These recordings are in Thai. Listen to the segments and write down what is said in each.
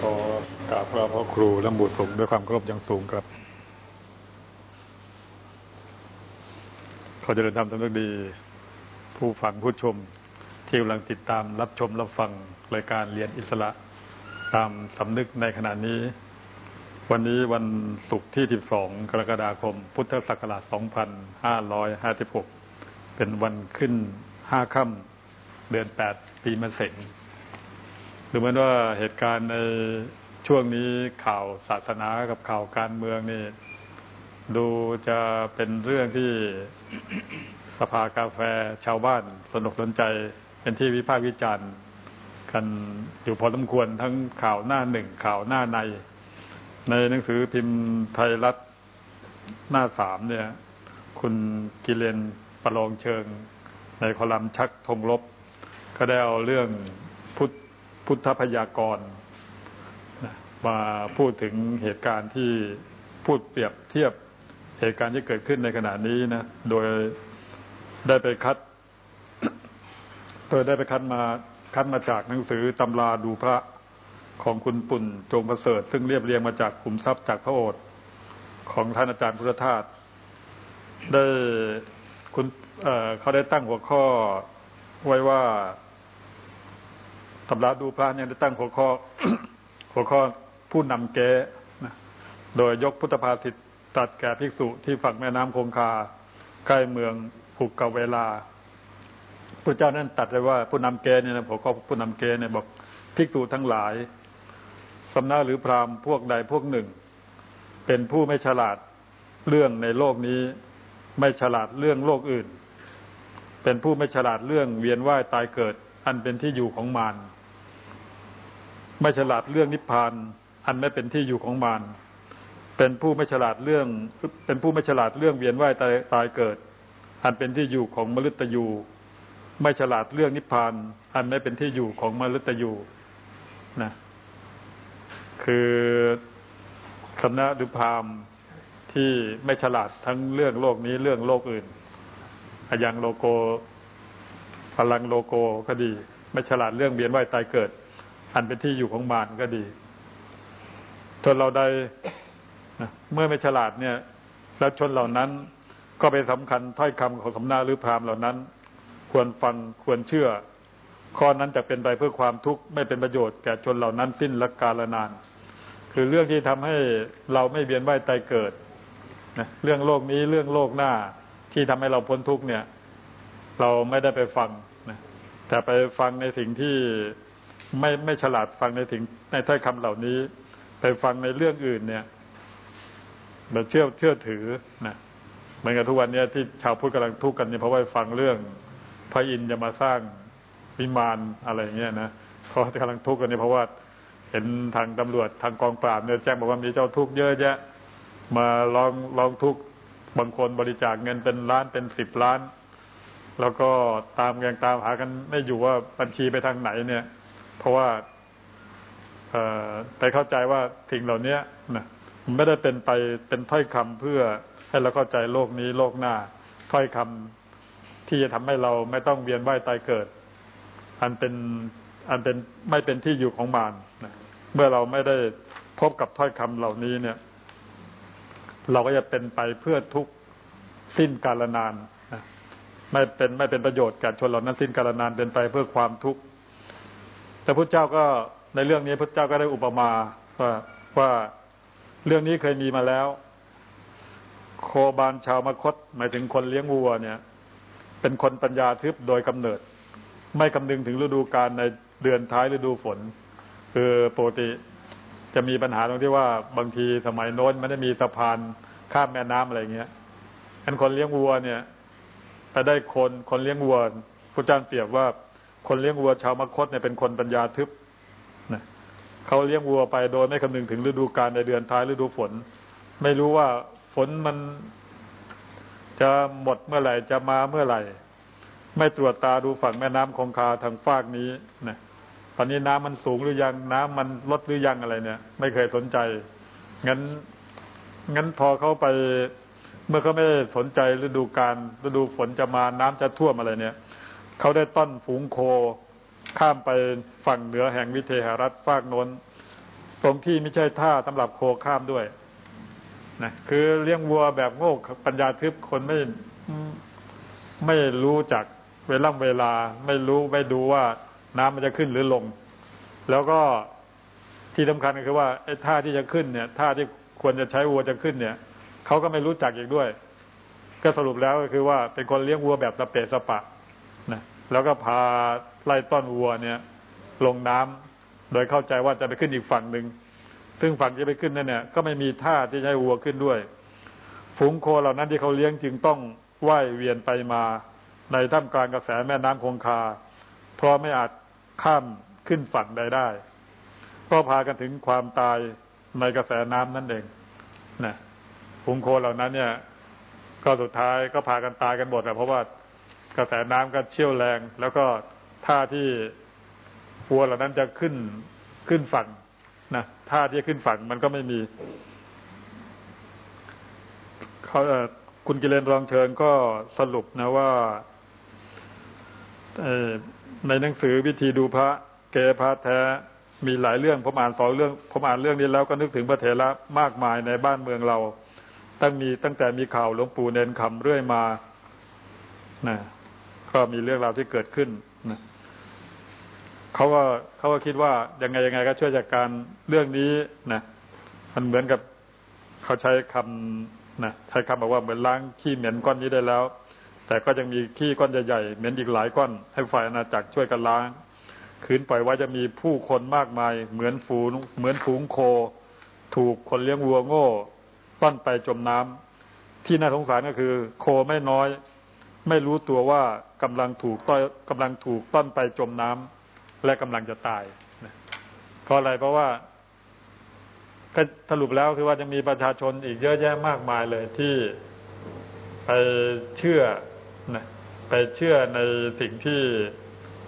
ขอกราบพระพ่อครูและหมู่สงฆ์ด้วยความเคารพอย่างสูงครับ ขอเจริญธรรมทั้งดี ผู้ฟังผู้ชมที่กำลังติดตามรับชมรับฟังรายการเรียนอิสระตามสำนึกในขณะนี้ วันนี้วันศุกร์ที่ 12 กรกฎาคม พุทธศักราช 2556 เป็นวันขึ้น 5 ค่ำเดือน 8 ปีมะเส็ง ดูเหมือนว่าเหตุการณ์ในช่วงนี้ข่าวศาสนากับข่าวการเมืองนี่ ดูจะเป็นเรื่องที่สภากาแฟชาวบ้านสนุกสนใจ เป็นที่วิพากษ์วิจารณ์กันอยู่พอสมควรทั้งข่าวหน้าหนึ่งข่าวหน้าใน ในหนังสือพิมพ์ไทยรัฐหน้าสามเนี่ย คุณกิเลนประลองเชิง ในคอลัมน์ชักธงลบ ก็ได้เอาเรื่องพุทธ พุทธพยากรมาพูดถึงเหตุการณ์ที่พูดเปรียบเทียบเหตุการณ์ที่เกิดขึ้นในขณะนี้นะ โดยได้ไปคัด โดยได้ไปคัดมาคัดมาจากหนังสือตำราดูพระของคุณปุ่นจงประเสริฐ ซึ่งเรียบเรียงมาจากขุมทรัพย์จากพระโอษฐ์ของท่านอาจารย์พุทธทาสได้คุณเเขาได้ตั้งหัวข้อไว้ว่า ตำราดูพระเนี่ยได้ตั้งหัวข้อหัวข้อผู้นำแก้นะโดยยกพุทธภาษิตตัดแก่ภิกษุที่ฝั่งแม่น้ำคงคา ใกล้เมืองผูกกับเวลาพระเจ้านั้นตัดเลยว่าผู้นำแกเนี่ยนะหัวข้อผู้นำแกเนี่ยบอกภิกษุทั้งหลายสำนักหรือพราหมณ์พวกใดพวกหนึ่ง เป็นผู้ไม่ฉลาดเรื่องในโลกนี้ ไม่ฉลาดเรื่องโลกอื่น เป็นผู้ไม่ฉลาดเรื่องเวียนว่ายตายเกิด อันเป็นที่อยู่ของมาร ไม่ฉลาดเรื่องนิพพาน อันไม่เป็นที่อยู่ของมารเป็นผู้ไม่ฉลาดเรื่อง เป็นผู้ไม่ฉลาดเรื่องเวียนว่ายตายตายเกิด อันเป็นที่อยู่ของมฤตยูไม่ฉลาดเรื่องนิพพาน อันไม่เป็นที่อยู่ของมฤตยูนะคือคณะดุพามที่ไม่ฉลาดทั้งเรื่องโลกนี้เรื่องโลกอื่นอย่างโลโกพลังโลโกก็ดี ไม่ฉลาดเรื่องเวียนว่ายตายเกิด อันเป็นที่อยู่ของมารก็ดีทนเราได้เมื่อไม่ฉลาดเนี่ย แล้วชนเหล่านั้นก็ไปสำคัญถ้อยคำของสำนาหรือพราหมณ์เหล่านั้น ควรฟังควรเชื่อ ข้อนั้นจะเป็นไปเพื่อความทุกข์ไม่เป็นประโยชน์แก่ชนเหล่านั้นสิ้นละกาลนาน คือเรื่องที่ทำให้เราไม่เวียนว่ายตายเกิดนะเรื่องโลกนี้เรื่องโลกหน้าที่ทำให้เราพ้นทุกข์เนี่ย เราไม่ได้ไปฟังนะแต่ไปฟังในสิ่งที่ ไม่ไม่ฉลาดฟังในถึงในถ้อยคำเหล่านี้ ไปฟังในเรื่องอื่นเนี่ยแบบเชื่อเชื่อถือนะเหมือนกับทุกวันนี้ที่ชาวพุทธกำลังทุกข์กันเนี่ยเพราะว่าฟังเรื่อง พระอินทร์จะมาสร้างวิมานอะไรเงี้ยนะเขากำลังทุกข์กันเนี่ยเพราะว่าเห็นทางตำรวจทางกองปราบเนี่ยแจ้งบอกว่ามีเจ้าทุกข์เยอะแยะ มาลองลองทุกข์บางคนบริจาคเงินเป็นล้านเป็นสิบล้าน แล้วก็ตามยังตามหากันไม่อยู่ว่าบัญชีไปทางไหนเนี่ย เพราะว่าไปเข้าใจว่าสิ่งเหล่านี้นะไม่ได้เป็นไปเป็นถ้อยคำเพื่อให้เราเข้าใจโลกนี้โลกหน้า ถ้อยคำที่จะทำให้เราไม่ต้องเวียนว่ายตายเกิด อันเป็นอันเป็นไม่เป็นที่อยู่ของมารนะเมื่อเราไม่ได้พบกับถ้อยคำเหล่านี้เนี่ย เราก็จะเป็นไปเพื่อทุกสิ้นกาลนานนะไม่เป็นไม่เป็นประโยชน์แก่ชนเหล่านั้นสิ้นกาลนานเป็นไปเพื่อความทุกข์ แต่พระเจ้าก็ในเรื่องนี้พระเจ้าก็ได้อุปมาว่าว่าเรื่องนี้เคยมีมาแล้ว โคบานชาวมคต หมายถึงคนเลี้ยงวัวเนี่ย เป็นคนปัญญาทึบโดยกำเนิด ไม่คำนึงถึงฤดูกาลในเดือนท้ายฤดูฝน คือปกติจะมีปัญหาตรงที่ว่าบางทีสมัยโน้นไม่ได้มีสะพานข้ามแม่น้ำอะไรเงี้ยอันคนเลี้ยงวัวเนี่ยไปได้คนคนเลี้ยงวัวพระเจ้าเปรียบว่า คนเลี้ยงวัวชาวมคตเนี่ยเป็นคนปัญญาทึบนะเขาเลี้ยงวัวไปโดยไม่คำนึงถึงฤดูกาลในเดือนท้ายฤดูฝน ไม่รู้ว่าฝนมันจะหมดเมื่อไหร่จะมาเมื่อไหร่ ไม่ตรวจตาดูฝั่งแม่น้ำคงคาทางฟากนี้นะตอนนี้น้ำมันสูงหรือยังน้ำมันลดหรือยังอะไรเนี่ย ไม่เคยสนใจงั้นงั้นพอเขาไป เมื่อเขาไม่สนใจฤดูกาลฤดูฝนจะมาน้ำจะท่วมอะไรเนี่ย เขาได้ต้อนฝูงโค ข้ามไปฝั่งเหนือแห่งวิเทหรัฐฟากน้น ตรงที่ไม่ใช่ท่าสำหรับโคข้ามด้วยนะคือเลี้ยงวัวแบบโง่ปัญญาทึบคนไม่ไม่รู้จักเวลาเวลา ไม่รู้ไม่ดูว่าน้ำมันจะขึ้นหรือลง แล้วก็ที่สำคัญก็คือว่าไอ้ท่าที่จะขึ้นเนี่ยท่าที่ควรจะใช้วัวจะขึ้นเนี่ยเขาก็ไม่รู้จักอีกด้วย ก็สรุปแล้วก็คือว่าเป็นคนเลี้ยงวัวแบบสเปะสปะ นะแล้วก็พาไล่ต้อนวัวเนี่ย ลงน้ำโดยเข้าใจว่าจะไปขึ้นอีกฝั่งหนึ่งซึ่งฝั่งที่ไปขึ้นนั่นเนี่ยก็ไม่มีท่าที่จะให้วัวขึ้นด้วย ฝูงโคเหล่านั้นที่เขาเลี้ยงจึงต้องว่ายเวียนไปมาในท่ามกลางกระแสแม่น้ำคงคา เพราะไม่อาจข้ามขึ้นฝั่งใดได้ ก็พากันถึงความตายในกระแสน้ำนั่นเองนะฝูงโคเหล่านั้นเนี่ย ก็สุดท้ายก็พากันตายกันหมดแหละเพราะว่า กระแสน้ำก็เชี่ยวแรง แล้วก็ท่าที่วัวเหล่านั้นจะขึ้นขึ้นฝั่งนะท่าที่จะขึ้นฝั่งมันก็ไม่มีเขาคุณกิเลนรองเชิญก็สรุปนะว่าในหนังสือวิธีดูพระเกพระแท้มีหลายเรื่องผมอ่านสองเรื่องผมอ่านเรื่องนี้แล้วก็นึกถึงพระเถระมากมายในบ้านเมืองเรา ตั้งมีตั้งแต่มีข่าวหลวงปู่เนนคำเรื่อยมานะ ก็มีเรื่องราวที่เกิดขึ้นนะเขาก็เขาก็คิดว่ายังไงยังไงก็ช่วยจัดการเรื่องนี้นะมันเหมือนกับเขาใช้คำนะใช้คำบอกว่าเหมือนล้างขี้เหม็นก้อนนี้ได้แล้ว แต่ก็ยังมีขี้ก้อนใหญ่ๆเหม็นอีกหลายก้อน ให้ฝ่ายอาณาจักรช่วยกันล้างคืนปล่อยไว้จะมีผู้คนมากมาย เหมือนฝูงเหมือนฝูงโค ถูกคนเลี้ยงวัวโง่ ต้อนไปจมน้ำที่น่าสงสารก็คือ โคไม่น้อย ไม่รู้ตัวว่ากำลังถูกต้อยกำลังถูกต้อนไปจมน้ำและกำลังจะตายเพราะอะไรเพราะว่าก็สรุปแล้วคือว่าจะมีประชาชนอีกเยอะแยะมากมายเลยที่ไปเชื่อนะไปเชื่อในสิ่งที่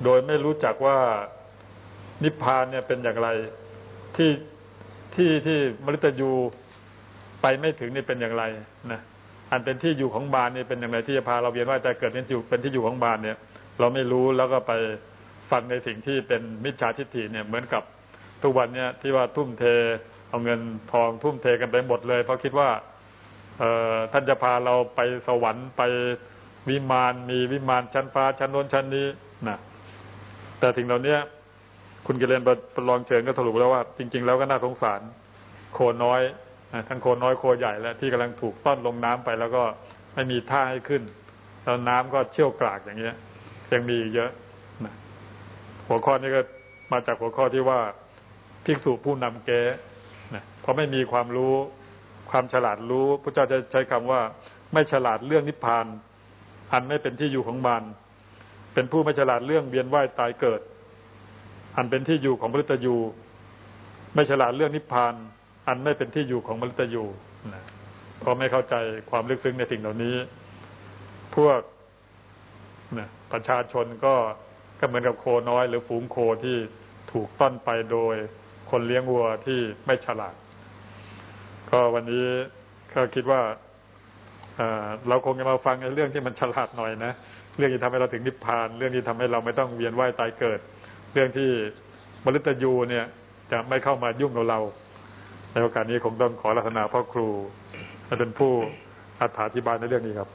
โดยไม่รู้จักว่านิพพานเนี่ยเป็นอย่างไรที่ที่ที่มฤตยูไปไม่ถึงนี่เป็นอย่างไรนะ อันเป็นที่อยู่ของบานนี่เป็นอย่างไรที่จะพาเราเวียนว่ายแต่เกิดเป็นอยู่เป็นที่อยู่ของบานเนี่ย เราไม่รู้แล้วก็ไปฟังในสิ่งที่เป็นมิจฉาทิฏฐิเนี่ยเหมือนกับทุกวันเนี่ยที่ว่าทุ่มเทเอาเงินทองทุ่มเทกันไปหมดเลย เพราะคิดว่าเออท่านจะพาเราไปสวรรค์ไปวิมานมีวิมานชั้นฟ้าชั้นโน้นชั้นนี้นะแต่สิ่งเหล่านี้คุณกิเลนประลองเชิญก็สรุปแล้วว่า จริง ๆ แล้วก็น่าสงสาร โคน้อย ทั้งโคน้อยโคใหญ่และที่กำลังถูกต้อนลงน้ำไป แล้วก็ไม่มีท่าให้ขึ้น แล้วน้ำก็เชี่ยวกรากอย่างเงี้ย ยังมีเยอะนะหัวข้อนี้ก็มาจากหัวข้อที่ว่าภิกษุผู้นำเก๊นะเพราะไม่มีความรู้ความฉลาดรู้พระเจ้าจะใช้คำว่า ไม่ฉลาดเรื่องนิพพาน อันไม่เป็นที่อยู่ของบานเป็นผู้ไม่ฉลาดเรื่องเวียนว่ายตายเกิด อันเป็นที่อยู่ของมฤตยูไม่ฉลาดเรื่องนิพพาน อันไม่เป็นที่อยู่ของมฤตยูนะเพราะไม่เข้าใจความลึกซึ้งในสิ่งเหล่านี้ พวกนะประชาชนก็ก็เหมือนกับโคน้อย หรือฝูงโคที่ถูกต้อนไปโดยคนเลี้ยงวัวที่ไม่ฉลาด ก็วันนี้ก็คิดว่าเราคงจะมาฟังในเรื่องที่มันฉลาดหน่อยนะ เรื่องที่ทำให้เราถึงนิพพาน เรื่องที่ทำให้เราไม่ต้องเวียนว่ายตายเกิด เรื่องที่มฤตยูเนี่ยจะไม่เข้ามายุ่งกับเรา ในโอกาสนี้คงต้องขอรัตนาพ่อครูมาเป็นผู้อธิบายในเรื่องนี้ครับ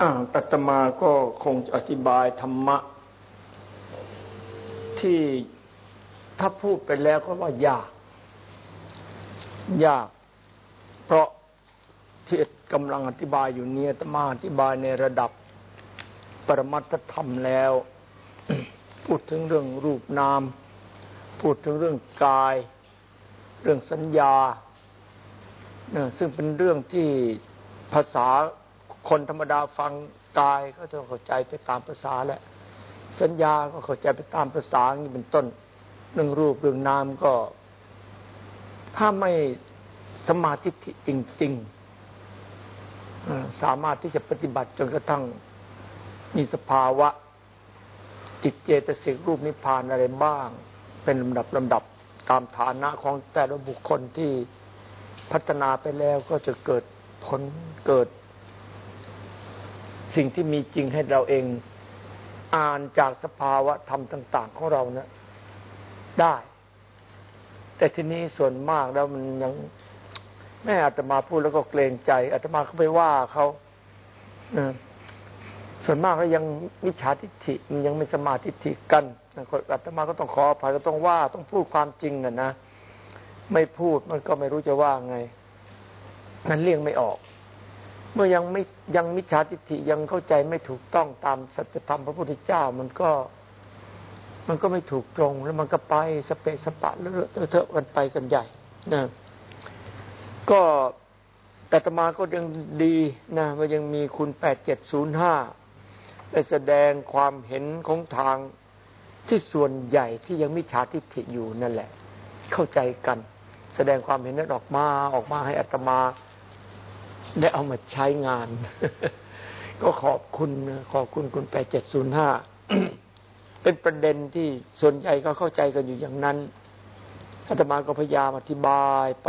อ่าปัตมาก็คงจะอธิบายธรรมะ ที่ถ้าพูดไปแล้วก็ว่ายาก ยาก เพราะที่กำลังอธิบายอยู่เนี่ยตมาอธิบายในระดับปรมัตธรรมแล้ว พูดถึงเรื่องรูปนาม พูดถึงเรื่องกาย เรื่องสัญญาซึ่งเป็นเรื่องที่ภาษาคนธรรมดาฟังกายก็จะเข้าใจไปตามภาษาแหละ สัญญาก็เข้าใจไปตามภาษานี่เป็นต้นเรื่องรูปเรื่องนามก็ ถ้าไม่สมาธิจริงๆสามารถที่จะปฏิบัติจนกระทั่งมีสภาวะ จิตเจตสิกรูปนิพพานอะไรบ้าง เป็นลำดับลำดับ ตามฐานะของแต่ละบุคคลที่พัฒนาไปแล้วก็จะเกิดผลเกิด สิ่งที่มีจริงให้เราเองอ่านจากสภาวะธรรมต่าง ๆ ของเราเนะี่ยได้ แต่ทีนี้ส่วนมากแล้วมันยังแม่อาตมาพูดแล้วก็เกรงใจอาตมาเขาไปว่าเขาส่วนมากก็ยังมิจฉาทิฏฐิมันยังไม่สมาธิฐิกัน อาตมาก็ต้องขออภัยก็ต้องว่าต้องพูดความจริงน่ะนะ ไม่พูดมันก็ไม่รู้จะว่าไง มันเลี่ยงไม่ออก เมื่อยังไม่ยังมิจฉาทิฏฐิยังเข้าใจไม่ถูกต้องตามสัจธรรมพระพุทธเจ้ามันก็ มันก็ไม่ถูกตรง แล้วมันก็ไปสเปสปะเลอะเทอะกันไปกันใหญ่นะก็แต่ตมาก็ยังดีนะว่ายังมีคุณแปดเจ็ดศูนย์ห้าได้แสดงความเห็นของทาง ที่ส่วนใหญ่ที่ยังมิจฉาทิฏฐิอยู่นั่นแหละ เข้าใจกัน แสดงความเห็นนั้นออกมาออกมาให้อัตมา ได้เอามาใช้งาน ก็ขอบคุณขอบคุณคุณแปดเจ็ดศูนย์ห้าเป็นประเด็นที่ส่วนใหญ่ก็เข้าใจกันอยู่อย่างนั้นอาตมาก็พยายามอธิบายไป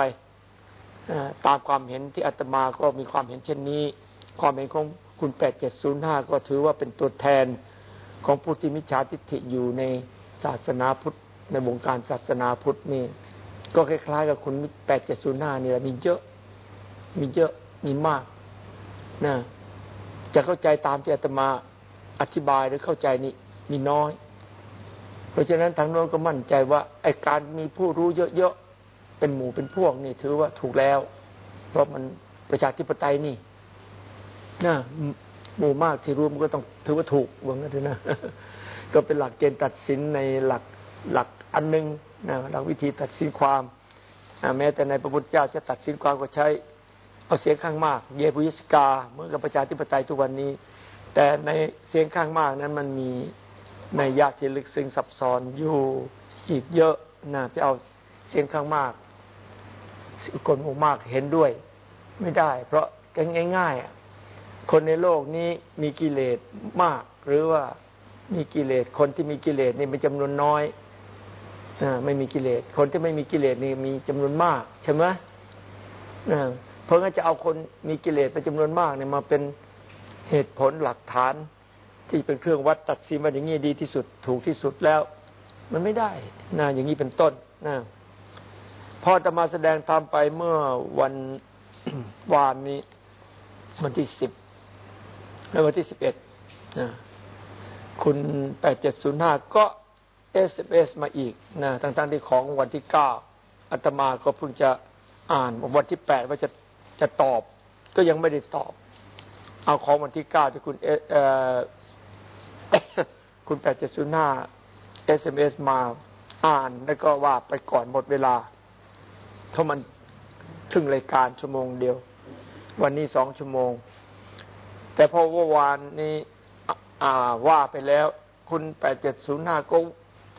ตามความเห็นที่อาตมาก็มีความเห็นเช่นนี้ ความเห็นของคุณแปดเจ็ดศูนย์ห้าก็ถือว่าเป็นตัวแทน ของผู้ที่มิจฉาทิฏฐิอยู่ในศาสนาพุทธในวงการศาสนาพุทธนี่ ก็คล้ายๆ กับคุณแปดเจ็ดศูนย์ห้านี่แหละมีเยอะ มีเยอะมีมากนะจะเข้าใจตามที่อาตมาอธิบายหรือเข้าใจนี่มีน้อย เพราะฉะนั้นทางโน้นก็มั่นใจว่าไอการมีผู้รู้เยอะๆเป็นหมู่เป็นพวกนี่ถือว่าถูกแล้ว เพราะมันประชาธิปไตยนี่นะ หมู่มากที่รู้มันก็ต้องถือว่าถูกว่างั้นนะ ก็เป็นหลักเกณฑ์ตัดสินในหลักหลักอันหนึ่งนะหลักวิธีตัดสินความ แม้แต่ในพระพุทธเจ้าจะตัดสินความก็ใช้เอาเสียงข้างมาก เยปุยิสกาเหมือนกับประชาธิปไตยทุกวันนี้ แต่ในเสียงข้างมากนั้นมันมีในยาที่ลึกซึ้งซับซ้อนอยู่อีกเยอะนะที่เอาเสียงข้างมากคนหมู่มากเห็นด้วย ไม่ได้ เพราะง่ายๆ คนในโลกนี้มีกิเลสมาก หรือว่ามีกิเลสคนที่มีกิเลสนี่เป็นจำนวนน้อยอไม่มีกิเลสคนที่ไม่มีกิเลสนี่มีจำนวนมากใช่ไหมเพราะงั้นจะเอาคนมีกิเลสเป็นจำนวนมากเนี่ยมาเป็นเหตุผลหลักฐาน ที่เป็นเครื่องวัดตัดสินว่าอย่างนี้ดีที่สุดถูกที่สุดแล้ว มันไม่ได้นะอย่างนี้เป็นต้นนะพอจะมาแสดงตามไปเมื่อวันวานนี้วันที่สิบ ในวันที่สิบเอ็ดคุณแปดเจ็ดศูนย์ห้าก็ SMS มาอีกนะทั้งๆที่ของวันที่เก้าอาตมาก็เพิ่งจะอ่านวันที่แปดว่าจะจะตอบ ก็ยังไม่ได้ตอบ เอาของวันที่เก้าที่คุณเอคุณแปดเจ็ดศูนย์ห้า SMS มาอ่านแล้วก็ว่าไปก่อนหมดเวลาเพราะมันถึงรายการชั่วโมงเดียว วันนี้สองชั่วโมง แต่พอว่าวานนี้ว่าไปแล้ว คุณแปดเจ็ดศูนย์ห้าก็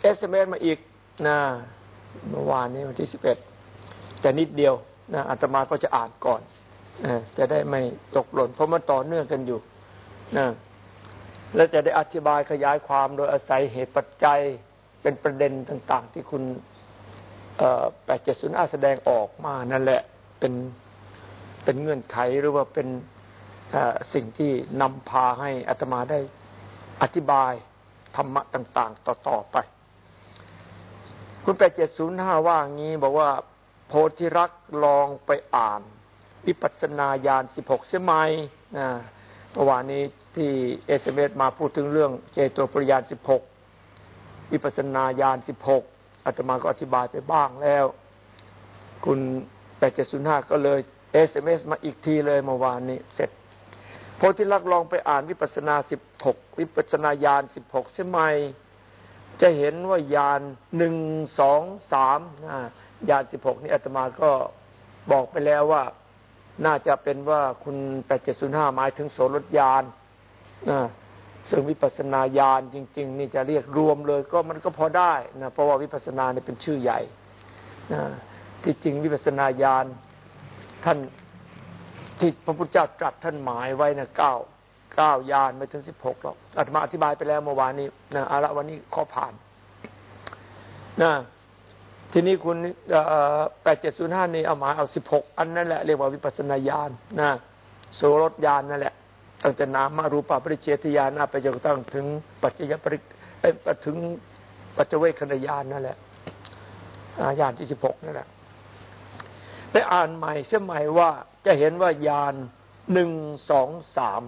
SMS มาอีกนะเมื่อวานนี้วันที่สิบเอ็ดแต่นิดเดียวนะอาตมาก็จะอ่านก่อนจะได้ไม่ตกหล่น เพราะมันต่อเนื่องกันอยู่นะแล้วจะได้อธิบายขยายความโดยอาศัยเหตุปัจจัยเป็นประเด็นต่าง ๆ ที่คุณแปดเจ็ดศูนย์อาแสดงออกมานั่นแหละเป็นเป็นเงื่อนไขหรือว่าเป็น สิ่งที่นำพาให้อัตมาได้อธิบายธรรมะต่าง ๆ ต่อ ๆ ไป คุณแปดเจ็ดศูนย์ห้าว่างี้บอกว่า โพธิรักลองไปอ่าน วิปัสนาญาณสิบหกเสมัยนะเมื่อวานนี้ที่เอสเมมาพูดถึงเรื่องเจโตปริยานสิบหกวิปัสนาญาณสิบหกอาตมาก็อธิบายไปบ้างแล้ว คุณแปดเจ็ดศูนย์ห้าก็เลยเอสเมมาอีกทีเลยเมื่อวานนี้เสร็จ พอที่ลักลองไปอ่านวิปัสนาสิบหกวิปัสนาญาณสิบหกใช่ไหมจะเห็นว่าญาณหนึ่งสองสามญาณสิบหกนี่อาตมาก็บอกไปแล้วว่าน่าจะเป็นว่าคุณแปดเจ็ดศูนย์ห้าหมายถึงโสรถญาณซึ่งวิปัสนาญาณจริง ๆ นี่จะเรียกรวมเลยก็มันก็พอได้นะเพราะว่าวิปัสนาเนี่ยเป็นชื่อใหญ่นะที่จริงวิปัสนาญาณท่าน ที่พระพุทธเจ้าตรัสท่านหมายไว้นะเก้าเก้ายานไม่ถึงสิบหกหรอกอาตมาอธิบายไปแล้วเมื่อวานนี้นะอาละวันนี้ข้อผ่านนะทีนี้คุณแปดเจ็ดศูนย์ห้านี่เอาหมายเอาสิบหกอันนั่นแหละเรียกว่าวิปัสนาญาณนะโสรถญาณนั่นแหละตั้งแต่นามารูปปริเชตญาณไปจนกระทั่งถึงปัจจยปริไปถึงปัจเจเวคขณญาณนั่นแหละยานที่สิบหกนั่นแหละไปอ่านใหม่เสียใหม่ว่า จะเห็นว่ายานหนึ่งสองสาม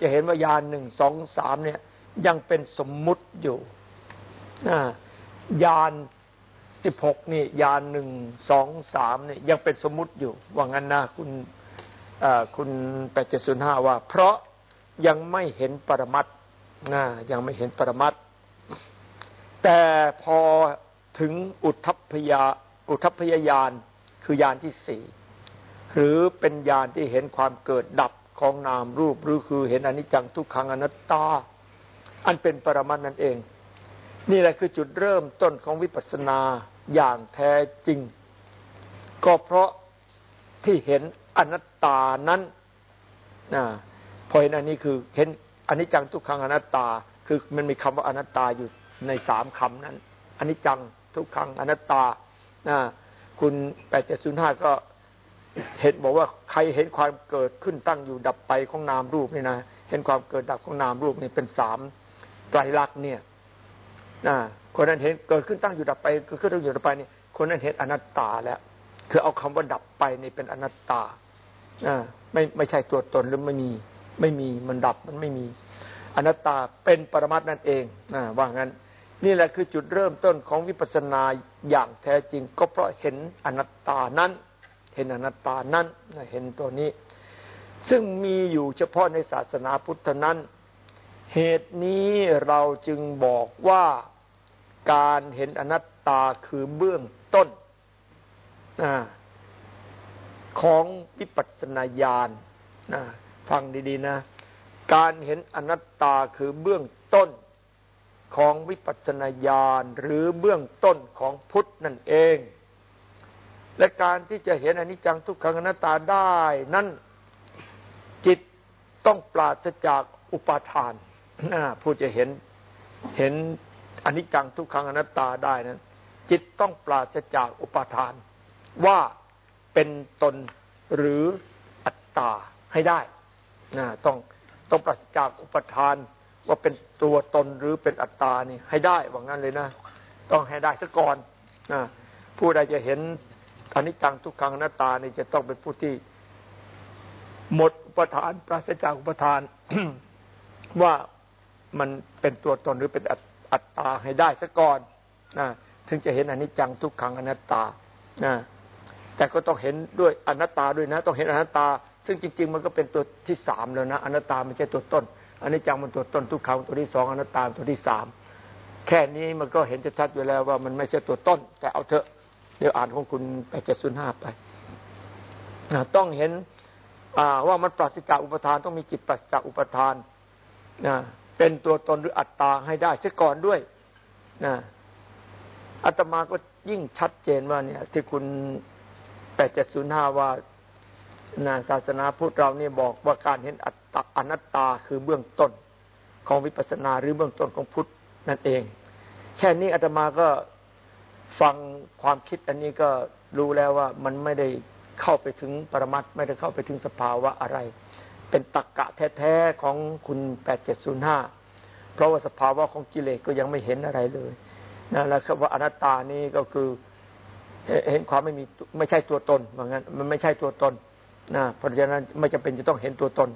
จะเห็นว่ายานหนึ่งสองสามเนี่ย ยังเป็นสมมุติอยู่ยานสิบหกนี่ยานหนึ่งสองสามเนี่ยยังเป็นสมมุติอยู่ ว่างั้นนะคุณคุณแปดเจ็ดศูนย์ห้าว่า เพราะยังไม่เห็นปรมัตนะยังไม่เห็นปรมัตแต่พอถึงอุทัพยาอุทัพยายานคือยานที่สี่ หรือเป็นยานที่เห็นความเกิดดับของนามรูปหรือคือเห็นอนิจจังทุกขังอนัตตา อันเป็นปรมัตนั่นเอง นี่แหละคือจุดเริ่มต้นของวิปัสสนาอย่างแท้จริง ก็เพราะที่เห็นอนัตตานั้นนะพอเห็นอันนี้คือเห็นอนิจจังทุกขังอนัตตา คือมันมีคำว่าอนัตตาอยู่ในสามคำนั้นอนิจจังทุกขังอนัตตานะคุณแปดเจ็ดศูนย์ห้าก็ เห็นบอกว่าใครเห็นความเกิดขึ้นตั้งอยู่ดับไปของนามรูปนี่นะเห็นความเกิดดับของนามรูปนี่เป็นสามไตรลักษณ์เนี่ยนะคนนั้นเห็นเกิดขึ้นตั้งอยู่ดับไปเกิดขึ้นตั้งอยู่ดับไปนี่คนนั้นเห็นอนัตตาแล้ว คือเอาคำว่าดับไปนี่เป็นอนัตตาอ่าไม่ไม่ใช่ตัวตนหรือไม่มี ไม่มีมันดับมันไม่มี อนัตตาเป็นปรมัตนั่นเองนะว่างั้น นี่แหละคือจุดเริ่มต้นของวิปัสสนาอย่างแท้จริง ก็เพราะเห็นอนัตตานั้น เห็นอนัตตานั้นเห็นตัวนี้ ซึ่งมีอยู่เฉพาะในศาสนาพุทธนั้น เหตุนี้เราจึงบอกว่าการเห็นอนัตตาคือเบื้องต้นของวิปัสสนาญาณฟังดีๆนะ การเห็นอนัตตาคือเบื้องต้นของวิปัสสนาญาณหรือเบื้องต้นของพุทธนั่นเอง และการที่จะเห็นอนิจจังทุกขังอนัตตาได้ นั้นจิตต้องปราศจากอุปาทานผู้จะเห็นเห็นอนิจจังทุกขังอนัตตาได้นั้น จิตต้องปราศจากอุปาทาน ว่าเป็นตนหรืออัตตาให้ได้ต้องต้องปราศจากอุปทานว่าเป็นตัวตนหรือเป็นอัตตานี่ให้ได้ว่างั้นเลยนะ ต้องให้ได้ซะก่อนผู้ใดจะเห็น อนิจจังทุกขังอนัตตานี่จะต้องเป็นผู้ที่ หมดอุปทานปราศจากอุปทานว่ามันเป็นตัวตนหรือเป็นอัตตาให้ได้ซะก่อนนะถึงจะเห็นอนิจจังทุกขังอนัตตานะแต่ก็ต้องเห็นด้วยอนัตตาด้วยนะ ต้องเห็นอนัตตา ซึ่งจริง ๆ มันก็เป็นตัวที่สามแล้วนะอนัตตาไม่ใช่ตัวต้นอันนี้จังมันตัวต้นทุกขังตัวที่สองอนัตตาตัวที่สามแค่นี้มันก็เห็นชัดๆอยู่แล้วว่ามันไม่ใช่ตัวต้น แต่เอาเถอะ เดี๋ยวอ่านของคุณไปเจ็ดศูนย์ห้าไปต้องเห็นว่ามันปราศจากอุปทานต้องมีจิตปราศจากอุปทานนะเป็นตัวตนหรืออัตตาให้ได้เสียก่อนด้วยนะอาตมาก็ยิ่งชัดเจนว่าเนี่ย ที่คุณแปดเจ็ดศูนย์ห้าว่านะศาสนาพุทธเรานี่บอกว่าการเห็นอัตตาอนัตตาคือเบื้องต้นของวิปัสสนาหรือเบื้องต้นของพุทธนั่นเอง แค่นี้อาตมาก็ ฟังความคิดอันนี้ก็รู้แล้วว่ามันไม่ได้เข้าไปถึงปรมัตไม่ได้เข้าไปถึงสภาวะอะไร เป็นตักกะแท้ๆของคุณแปดเจ็ดศูนย์ห้าเพราะว่าสภาวะของกิเลสก็ยังไม่เห็นอะไรเลยนะแล้วคำว่าอนัตตานี่ก็คือเห็นความไม่มีไม่ใช่ตัวตนเหมือนกันมันไม่ใช่ตัวตนนะเพราะฉะนั้นไม่จำเป็นจะต้องเห็นตัวตน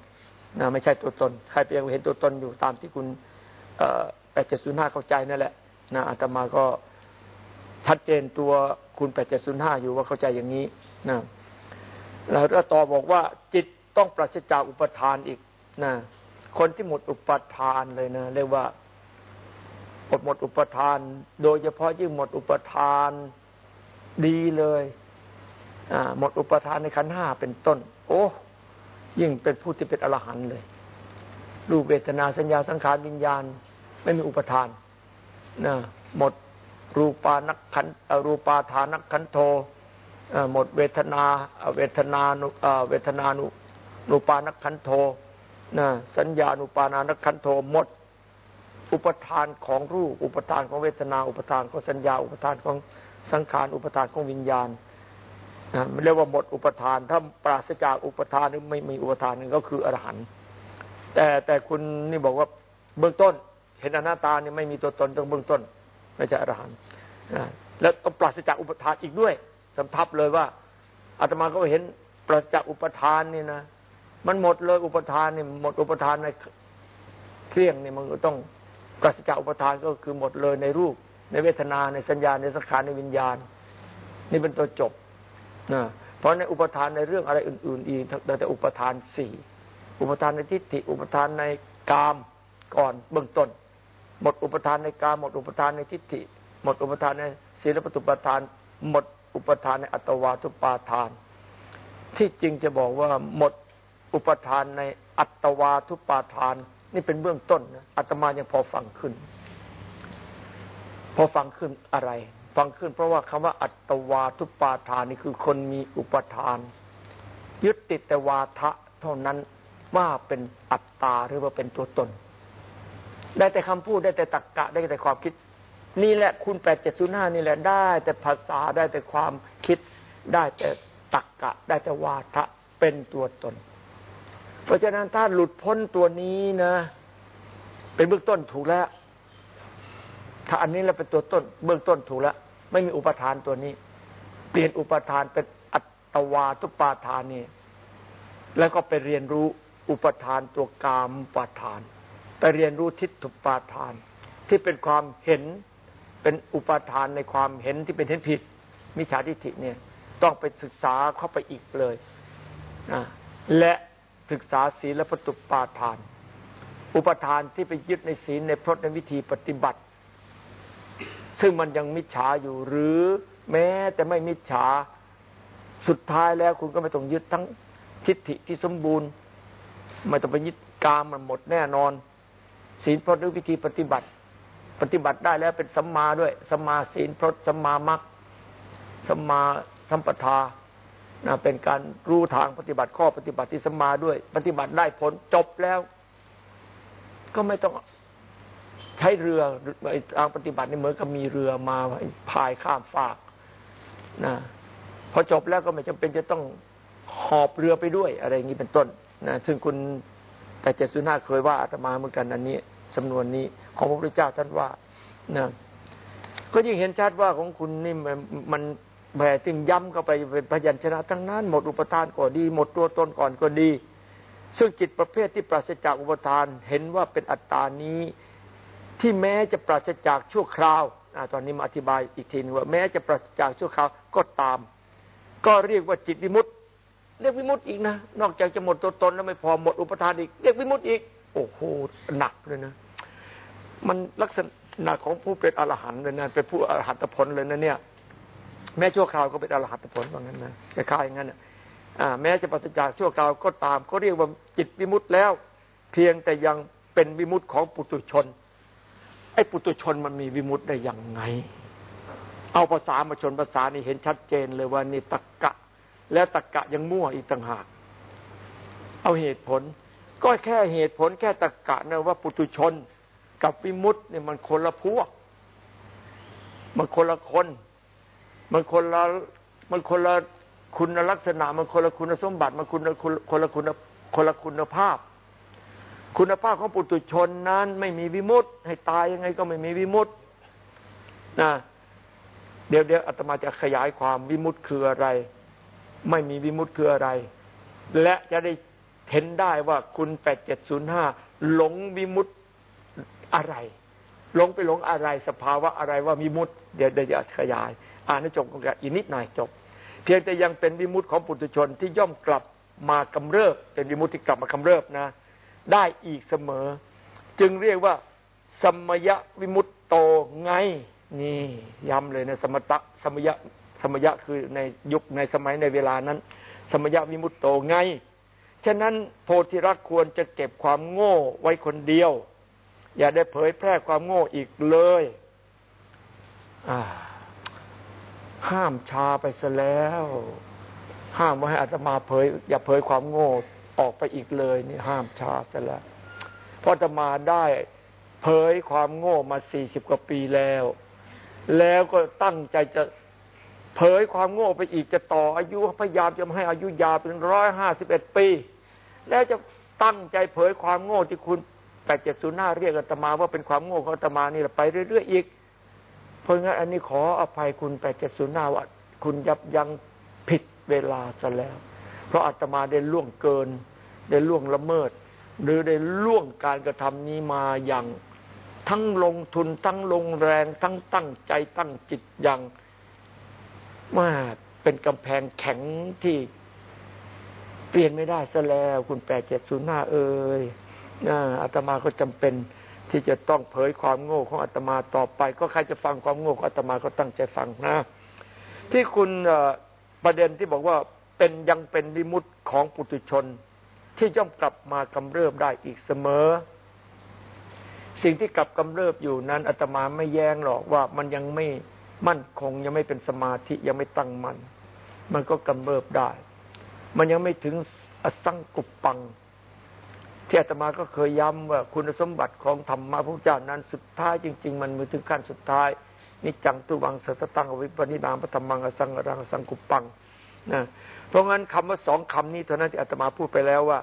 นะไม่ใช่ตัวตน ใครเพียงเห็นตัวตนอยู่ตามที่คุณแปดเจ็ดศูนย์ห้าเข้าใจนั่นแหละนะอาตมาก็ ชัดเจนตัวคุณแปดเจ็ดศูนย์ห้าอยู่ว่าเข้าใจอย่างนี้นะแล้วต่อบอกว่าจิตต้องปราศจากอุปทานอีกนะคนที่หมดอุปทานเลยนะเรียกว่าหมดหมดอุปทาน โดยเฉพาะยิ่งหมดอุปทานดีเลยหมดอุปทานในขันห้าเป็นต้น โอ้ยิ่งเป็นผู้ที่เป็นอรหันต์เลยรูปเวทนาสัญญาสังขารวิญญาณ ไม่มีอุปทานนะหมด รูปานักขันรูปาทานักขันโทหมดเวทนาเวทนานุเวทนานุนุปานักขันโทนะสัญญานุปานานักขันโทหมด อุปทานของรูป อุปทานของเวทนา อุปทานของสัญญา อุปทานของสังขารอุปทานของวิญญาณมันเรียกว่าหมดอุปทาน ถ้าปราศจากอุปทานหรือไม่มีอุปทานนึงก็คืออรหันต์แต่แต่คุณนี่บอกว่าเบื้องต้น เห็นอนัตตานี่ไม่มีตัวตนตรงเบื้องต้น ไม่ใช่อรหันต์แล้วต้องปราศจากอุปทานอีกด้วยสำทับเลยว่าอาตมาก็เห็นปราศจากอุปทานนี่นะมันหมดเลยอุปทานนี่หมดอุปทานในเครื่องนี่มันก็ต้องปราศจากอุปทานก็คือหมดเลยในรูป ในเวทนาในสัญญาในสังขารในวิญญาณ นี่เป็นตัวจบนะเพราะในอุปทานในเรื่องอะไรอื่น ๆ อีกแต่อุปทานสี่อุปทานในทิฏฐิอุปทานในกามก่อนเบื้องต้น หมดอุปทานในกาหมดอุปทานในทิฏฐิ หมดอุปทานในศีลปฏิปทาน หมดอุปทานในอัตวาทุปาทาน ที่จริงจะบอกว่าหมดอุปทานในอัตวาทุปาทาน นี่เป็นเบื้องต้นนะอาตมายังพอฟังขึ้น พอฟังขึ้นอะไร ฟังขึ้น เพราะว่าคำว่าอัตวาทุปาทานนี่คือคนมีอุปทาน ยึดติดแต่วาทะเท่านั้นว่าเป็นอัตตาหรือว่าเป็นตัวตน ได้แต่คำพูดได้แต่ตักกะได้แต่ความคิด นี่แหละคุณแปดเจ็ดศูนย์ห้านี่แหละได้ แต่ภาษาได้แต่ความคิด ได้แต่ตักกะ ได้แต่วาทะเป็นตัวตน เพราะฉะนั้นถ้าหลุดพ้นตัวนี้นะ เป็นเบื้องต้นถูกแล้ว ถ้าอันนี้เราเป็นตัวต้น เบื้องต้นถูกแล้วไม่มีอุปทานตัวนี้ เปลี่ยนอุปทานเป็นอัตวาทุปาทานนี่แล้วก็ไปเรียนรู้อุปทานตัวกามปาทาน เรียนรู้ทิฏฐุปาทาน ที่เป็นความเห็นเป็นอุปาทานในความเห็นที่เป็นเห็นผิดมิจฉาทิฏฐิเนี่ยต้องไปศึกษาเข้าไปอีกเลยและศึกษาศีลปตุปาทาน อุปทานที่ไปยึดในศีลในพรตในวิธีปฏิบัติ ซึ่งมันยังมิจฉาอยู่หรือแม้แต่ไม่มิจฉาสุดท้ายแล้วคุณก็ไม่ต้องยึดทั้งทิฏฐิที่สมบูรณ์ ไม่ต้องไปยึดกามมันหมดแน่นอน ศีลพรตด้วยวิธีปฏิบัติ ปฏิบัติได้แล้วเป็นสัมมาด้วยสัมมาศีลพรตสัมมามัคสัมมาสัมปทานะเป็นการรู้ทางปฏิบัติข้อปฏิบัติที่สัมมาด้วย ปฏิบัติได้ผลจบแล้ว ก็ไม่ต้องใช้เรือทางปฏิบัตินี่เหมือนกับมีเรือมาพายข้ามฟากนะพอจบแล้วก็ไม่จำเป็นจะต้องหอบเรือไปด้วย อะไรอย่างนี้เป็นต้นนะซึ่งคุณแต่เจสุนาเคยว่าอาตมาเหมือนกันอันนี้ จำนวนนี้ของพระพุทธเจ้าท่านว่านะก็ยิ่งเห็นชัดว่าของคุณนี่มันแผ่ถึงย้ำเข้าไปเป็นพยัญชนะทั้งนั้น หมดอุปทานก็ดี หมดตัวตนก่อนก็ดี ซึ่งจิตประเภทที่ปราศจากอุปทานเห็นว่าเป็นอัตตานี้ ที่แม้จะปราศจากชั่วคราวอตอนนี้มาอธิบายอีกทีนึงว่าแม้จะปราศจากชั่วคราวก็ตาม ก็เรียกว่าจิตวิมุตติเรียกวิมุตติอีกนะ นอกจากจะหมดตัวตนแล้วไม่พอหมดอุปทานอีก เรียกวิมุตติอีก โอ้โหหนักเลยนะ มันลักษณะของผู้เป็นอรหันต์เลยนะเป็นผู้อรหัตผลเลยนะเนี่ย แม้ชั่วคราวก็เป็นอรหัตผลว่างั้นนะคล้ายอย่างนั้นอ่าแม้จะปราศจากชั่วคราวก็ตามเขาเรียกว่าจิตวิมุตติแล้ว เพียงแต่ยังเป็นวิมุตติของปุตุชน ไอ้ปุตุชนมันมีวิมุตติได้ยังไง เอาภาษามาชนภาษานี่เห็นชัดเจนเลยว่านี่ตะกะแล้วตะกกะยังมั่วอีกต่างหากเอาเหตุผล ก็แค่เหตุผลแค่ตะกกะนะว่าปุตุชน กับวิมุตต์เนี่ยมันคนละพวก มันคนละคน มันคนละมันคนละคุณลักษณะ มันคนละคุณสมบัติ มันคนละคนละคุณคนละคุณภาพ คุณภาพของปุตุชนนั้น ไม่มีวิมุตต์ให้ตายยังไงก็ไม่มีวิมุตต์นะเดี๋ยวเดี๋ยวอาตมาจะขยายความวิมุตต์คืออะไร ไม่มีวิมุตต์คืออะไร และจะได้เห็นได้ว่าคุณแปดเจ็ดศูนย์ห้าหลงวิมุตต์ อะไร หลงไปหลงอะไร สภาวะอะไรว่าวิมุตเดี๋ยวเดี๋ยวจะขยาย อ่านให้จบกันอีกนิดหน่อยจบ เพียงแต่ยังเป็นวิมุตของปุถุชนที่ย่อมกลับมากำเริบ เป็นวิมุตที่กลับมากำเริบนะ ได้อีกเสมอ จึงเรียกว่าสมยวิมุตโตไงนี่ย้ำเลยนะสมตะสมยสมยะคือในยุคในสมัยในเวลานั้น สมยะวิมุตโตไง ฉะนั้นโพธิรักควรจะเก็บความโง่ไว้คนเดียว อย่าได้เผยแพร่ความโง่อีกเลยห้ามชาไปซะแล้ว ห้ามว่าให้อาตมาเผย อย่าเผยความโง่ออกไปอีกเลย นี่ห้ามชาซะแล้วเพราะอาตมาได้เผยความโง่มาสี่สิบกว่าปีแล้ว แล้วก็ตั้งใจจะเผยความโง่ไปอีกจะต่ออายุพยายามจะให้อายุยาวเป็นร้อยห้าสิบเอ็ดปี แล้วจะตั้งใจเผยความโง่ที่คุณ แปดเจ็ดศูนย์ห้าเรียกอาตมาว่าเป็นความโง่ของอาตมานี่แหละไปเรื่อยๆอีก เพราะงั้นอันนี้ขออภัยคุณแปดเจ็ดศูนย์หน้าว่าคุณยับยั้งผิดเวลาซะแล้ว เพราะอาตมาได้ล่วงเกิน ได้ล่วงละเมิด หรือได้ล่วงการกระทำนี้มาอย่างทั้งลงทุนทั้งลงแรง ทั้งตั้งใจตั้งจิตอย่างมาเป็นกำแพงแข็งที่เปลี่ยนไม่ได้ซะแล้ว คุณแปดเจ็ดศูนย์หน้าเอ่ย อาตมาก็จำเป็นที่จะต้องเผยความโง่ของอาตมาต่อไป ก็ใครจะฟังความโง่ของอาตมาก็ตั้งใจฟังนะ ที่คุณประเด็นที่บอกว่าเป็นยังเป็นวิมุตของปุถุชน ที่ย่อมกลับมากำเริบได้อีกเสมอ สิ่งที่กลับกำเริบอยู่นั้นอาตมาไม่แย้งหรอกว่ามันยังไม่มั่นคงยังไม่เป็นสมาธิยังไม่ตั้งมัน่นมันก็กำเริบได้ มันยังไม่ถึงอสังกุปปัง ที่อาตมาก็เคยย้ำว่าคุณสมบัติของธรรมะพระเจ้านั้นสุดท้ายจริง ๆ มันมือถึงขั้นสุดท้ายนิจังตุวังสัสตังอวิปนิบามพระธรรมังอสังรังสังกุปังนะเพราะงั้นคำว่าสองคำนี้เท่านั้นที่อาตมาพูดไปแล้วว่า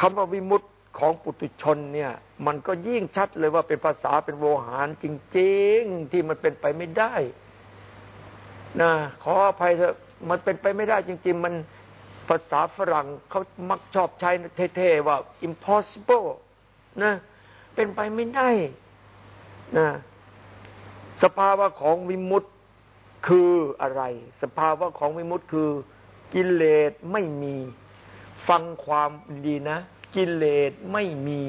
คำว่าวิมุตติของปุตุชนเนี่ย มันก็ยิ่งชัดเลยว่าเป็นภาษาเป็นโวหารจริง ๆ ที่มันเป็นไปไม่ได้นะขออภัยเถอะมันเป็นไปไม่ได้จริง ๆ มัน ภาษาฝรั่งเขามักชอบใช้เท่ๆว่า impossible นะเป็นไปไม่ได้นะสภาวะของวิมุตต์คืออะไร สภาวะของวิมุตต์คือ กิเลสไม่มี ฟังความดีนะ กิเลสไม่มี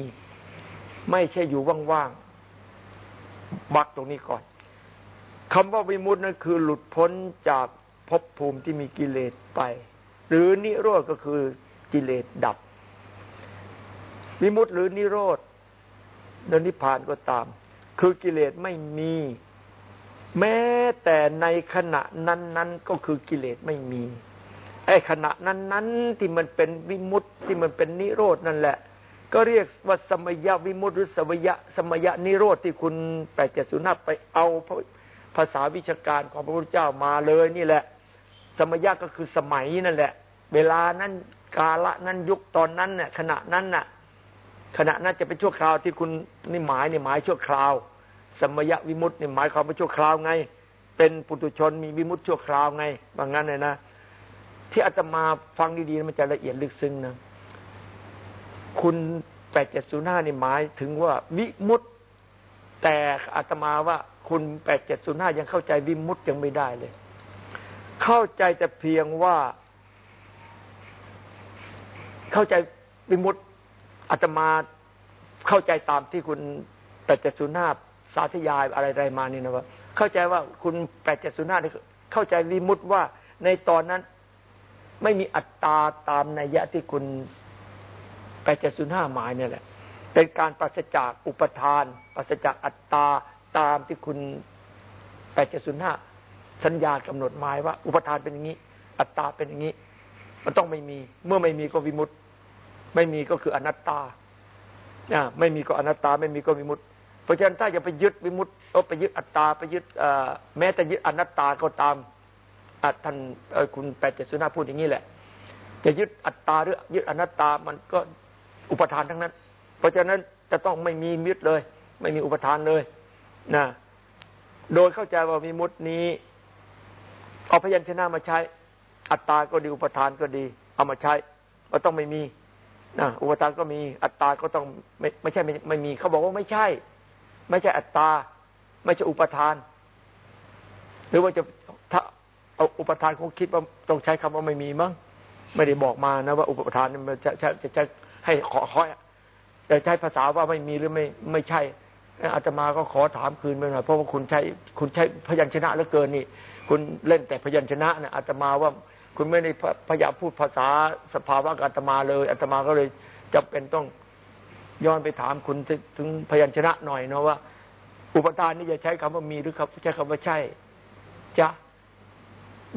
ไม่ใช่อยู่ว่างๆบักตรงนี้ก่อนคำว่าวิมุตต์นั้นคือหลุดพ้นจากภพภูมิที่มีกิเลสไป หรือนิโรธก็คือกิเลสดับ วิมุตติหรือนิโรธเดินนิพพานก็ตาม คือกิเลสไม่มี แม้แต่ในขณะนั้น ๆ ก็คือกิเลสไม่มีไอ้ขณะนั้นๆที่มันเป็นวิมุตติที่มันเป็นนิโรธนั่นแหละ ก็เรียกว่าสมยวิมุตติหรือสมยะสมยะนิโรธที่คุณแปดเจ็ดศูนย์ไปเอาภาษาวิชาการของพระพุทธเจ้ามาเลยนี่แหละ สมัยก็คือสมัยนั่นแหละ เวลานั้นกาละนั้นยุคตอนนั้นเนี่ยขณะนั้นน่ะ ขณะนั้นจะเป็นชั่วคราวที่คุณนี่หมายนี่หมายชั่วคราว สมัยวิมุตตินี่หมายความว่าชั่วคราวไง เป็นปุถุชนมีวิมุตติชั่วคราวไงบางงั้นเลยนะที่อาตมาฟังดีๆมันจะละเอียดลึกซึ้งนะคุณแปดเจ็ดศูนย์ห้านี่หมายถึงว่าวิมุตติแต่อาตมาว่าคุณแปดเจ็ดศูนย์ห้ายังเข้าใจวิมุตติยังไม่ได้เลย เข้าใจแต่เพียงว่า เข้าใจวิมุตติอาตมาเข้าใจตามที่คุณแปดเจ็ดศูนย์ห้าสาธยายอะไรๆมานี่นะว่า เข้าใจว่าคุณแปดเจ็ดศูนย์ห้าเข้าใจวิมุตติว่าในตอนนั้นไม่มีอัตตาตามนัยยะที่คุณแปดเจ็ดศูนย์ห้าหมายเนี่ยแหละ เป็นการปราศจากอุปทาน ปราศจากอัตตาตามที่คุณแปดเจ็ดศูนย์ห้า สัญญากำหนดหมายว่า อุปทานเป็นอย่างนี้ อัตตาเป็นอย่างนี้ มันต้องไม่มี เมื่อไม่มีก็วิมุตไม่มีก็คืออนัตตาไม่มีก็อนัตตา ไม่มีก็วิมุตเพราะฉะนั้นถ้าจะไปยึดวิมุตเอาไปยึดอัตตาไปยึดแม้แต่ยึดอนัตตาก็ตามท่านคุณแปดเจ็ดสุนาพูดอย่างนี้แหละ จะยึดอัตตาหรือยึดอนัตตามันก็อุปทานทั้งนั้น เพราะฉะนั้นจะต้องไม่มีมิตรเลย ไม่มีอุปทานเลยนะโดยเข้าใจว่าวิมุตนี้ เอาพยัญชนะมาใช้ อัตตาก็ดีอุปทานก็ดี เอามาใช้ก็ต้องไม่มีนะอุปทานก็มีอัตตาก็ต้องไม่ไม่ใช่ไม่ไม่มีเขาบอกว่าไม่ใช่ ไม่ใช่อัตตา ไม่ใช่อุปทาน หรือว่าจะถ้าเอาอุปทานคงคิดว่าต้องใช้คำว่าไม่มีมั้งไม่ได้บอกมานะ ว่าอุปทานมันจะจะจะจะให้ขอขอแต่ใช้ภาษาว่าไม่มีหรือไม่ไม่ใช่อาตมาก็ขอถามคืนไปหน่อยเพราะว่าคุณใช้คุณใช้พยัญชนะเหลือเกินนี่ คุณเล่นแต่พยัญชนะเนี่ยอาตมาว่าคุณไม่ได้พยายามพูดภาษาสภาวะอาตมาเลยอาตมาก็เลยจำเป็นต้องย้อนไปถามคุณถึงพยัญชนะหน่อยเนาะว่า อุปทานนี่จะใช้คำว่ามีหรือครับใช้คำว่าใช่จะ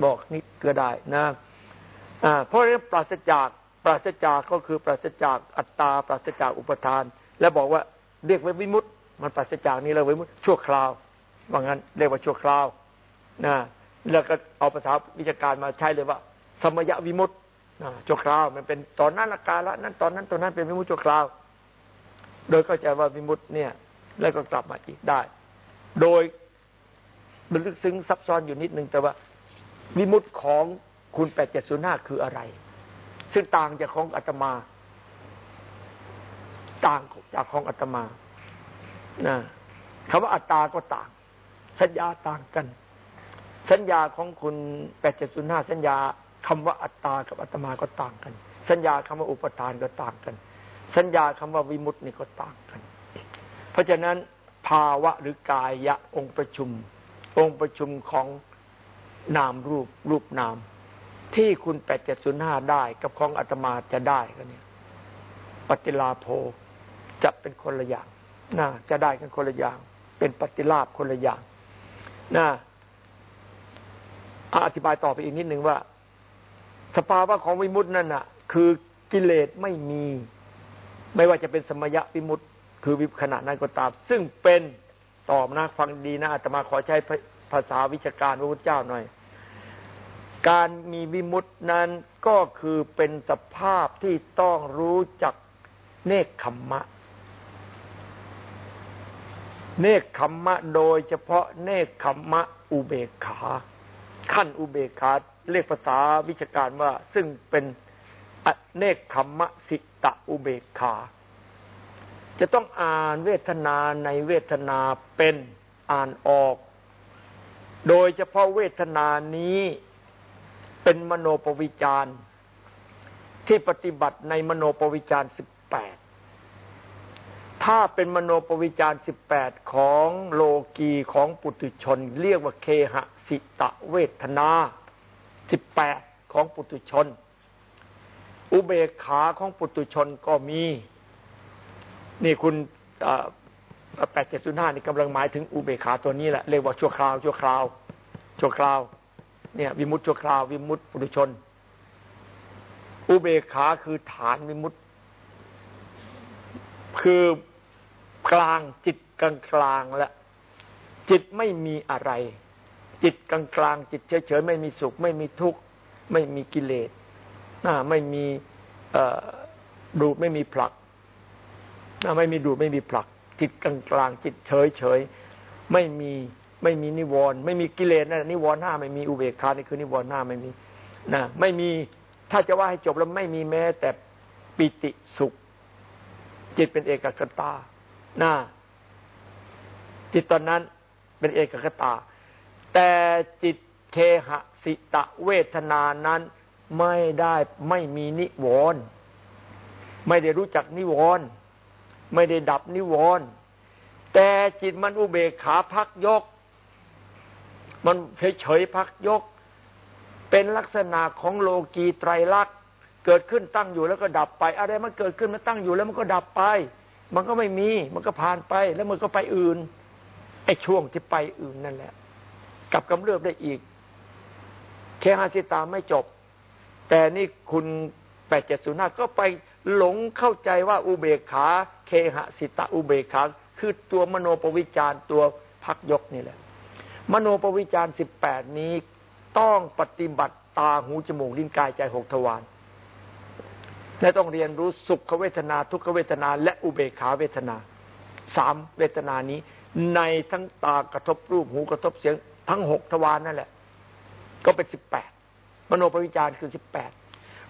บอกนี่ก็ได้นะอ่าเพราะฉะนั้นปราศจากปราศจากก็คือปราศจากอัตตา ปราศจากอุปทาน แล้วบอกว่าเรียกว่าวิมุตต์มันปราศจากนี้เลยวิมุตต์ชั่วคราวว่างั้นเรียกว่าชั่วคราวนะ แล้วก็เอาภาษาวิชาการมาใช้เลยว่า สมยวิมุตต์ชั่วคราว มันเป็นตอนนั้นละกาละนั้นตอนนั้นตอนนั้นเป็นวิมุตต์ชั่วคราว โดยเข้าใจว่าวิมุตต์เนี่ย แล้วก็กลับมาอีกได้ โดยมันลึกซึ้งซับซ้อนอยู่นิดนึงแต่ว่า วิมุตต์ของคุณแปดเจ็ดศูนย์ห้าคืออะไร ซึ่งต่างจากของอาตมา ต่างจากของอาตมานะคำว่าอัตตาก็ต่าง สัญญาต่างกัน สัญญาของคุณแปดเจ็ดศูนย์ห้าสัญญาคำว่าอัตตากับอาตมาก็ต่างกัน สัญญาคำว่าอุปทานก็ต่างกัน สัญญาคำว่าวิมุตตินี่ก็ต่างกัน เพราะฉะนั้นภาวะหรือกายะองค์ประชุม องค์ประชุมของนามรูปรูปนาม ที่คุณแปดเจ็ดศูนย์ห้าได้กับของอาตมาจะได้ก็เนี่ยปฏิลาโภจะเป็นคนละอย่างนะจะได้กันคนละอย่าง เป็นปฏิลาภคนละอย่างนะ อธิบายต่อไปอีกนิดหนึ่งว่า สภาวะของวิมุตตินั่นน่ะ คือกิเลสไม่มี ไม่ว่าจะเป็นสมยะวิมุตติคือวิขณะนั้นก็ตาม ซึ่งเป็นตอบนะฟังดีนะอาตมาขอใช้ภาษาวิชาการพระพุทธเจ้าหน่อย การมีวิมุตตินั้นก็คือเป็นสภาพที่ต้องรู้จักเนคขมมะ เนคขมมะโดยเฉพาะเนคขมมะอุเบกขา ขั้นอุเบกขาเรียกภาษาวิชาการว่า ซึ่งเป็นอเนคขมมะสิตะอุเบกขา จะต้องอ่านเวทนาในเวทนาเป็นอ่านออก โดยเฉพาะเวทนานี้เป็นมโนปวิจารที่ปฏิบัติในมโนปวิจารสิบแปด ถ้าเป็นมโนปวิจารสิบแปดของโลกีของปุถุชน เรียกว่าเคหสิตะเวทนาสิบแปดของปุถุชน อุเบกขาของปุถุชนก็มี นี่คุณแปดเจ็ดศูนย์ห้านี่กำลังหมายถึงอุเบกขาตัวนี้แหละเรียกว่าชั่วคราว ชั่วคราว ชั่วคราว เนี่ย วิมุตชั่วคราว วิมุตปุถุชน อุเบกขาคือฐานวิมุตคือ กลางจิตกลางกลางและจิตไม่มีอะไร จิตกลางกลางจิตเฉยๆไม่มีสุข ไม่มีทุกข์ไม่มีกิเลสนะไม่มีดูดไม่มีผลักนะไม่มีดูดไม่มีผลัก จิตกลางกลางจิตเฉยเฉยไม่มีไม่มีนิวรณ์ไม่มีกิเลสนะนิวรณ์ห้าไม่มีอุเบกขานี่คือนิวรณ์ห้าไม่มีนะไม่มีถ้าจะว่าให้จบแล้วไม่มีแม้แต่ปิติสุข จิตเป็นเอกกตา นะจิตตอนนั้นเป็นเอกกตา แต่จิตเคหสิตะเวทนานั้นไม่ได้ไม่มีนิวรณ์ไม่ได้รู้จักนิวรณ์ไม่ได้ดับนิวรณ์แต่จิตมันอุเบกขาพักยก มันเฉยๆพักยก เป็นลักษณะของโลกีไตรลักษณ์เกิดขึ้นตั้งอยู่แล้วก็ดับไป อะไรมันเกิดขึ้นมันตั้งอยู่แล้วมันก็ดับไป มันก็ไม่มีมันก็ผ่านไป แล้วมันก็ไปอื่นไอ้ช่วงที่ไปอื่นนั่นแหละกลับกำเริบได้อีก แค่หาสิตาไม่จบ แต่นี่คุณแปดเจ็ดศูนย์ห้าก็ไปหลงเข้าใจว่าอุเบกขา เคหสิตาอุเบกขา คือตัวมโนปวิจารตัวพักยกนี่แหละ มโนปวิจารสิบแปดนี้ต้องปฏิบัติตาหูจมูกลิ้นกายใจหกทวาร และต้องเรียนรู้สุขเวทนาทุกขเวทนา และอุเบกขาเวทนาสามเวทนานี้ ในทั้งตากระทบรูปหูกระทบเสียงทั้งหกทวารนั่นแหละ ก็เป็นสิบแปดมโนปวิจารคือสิบแปด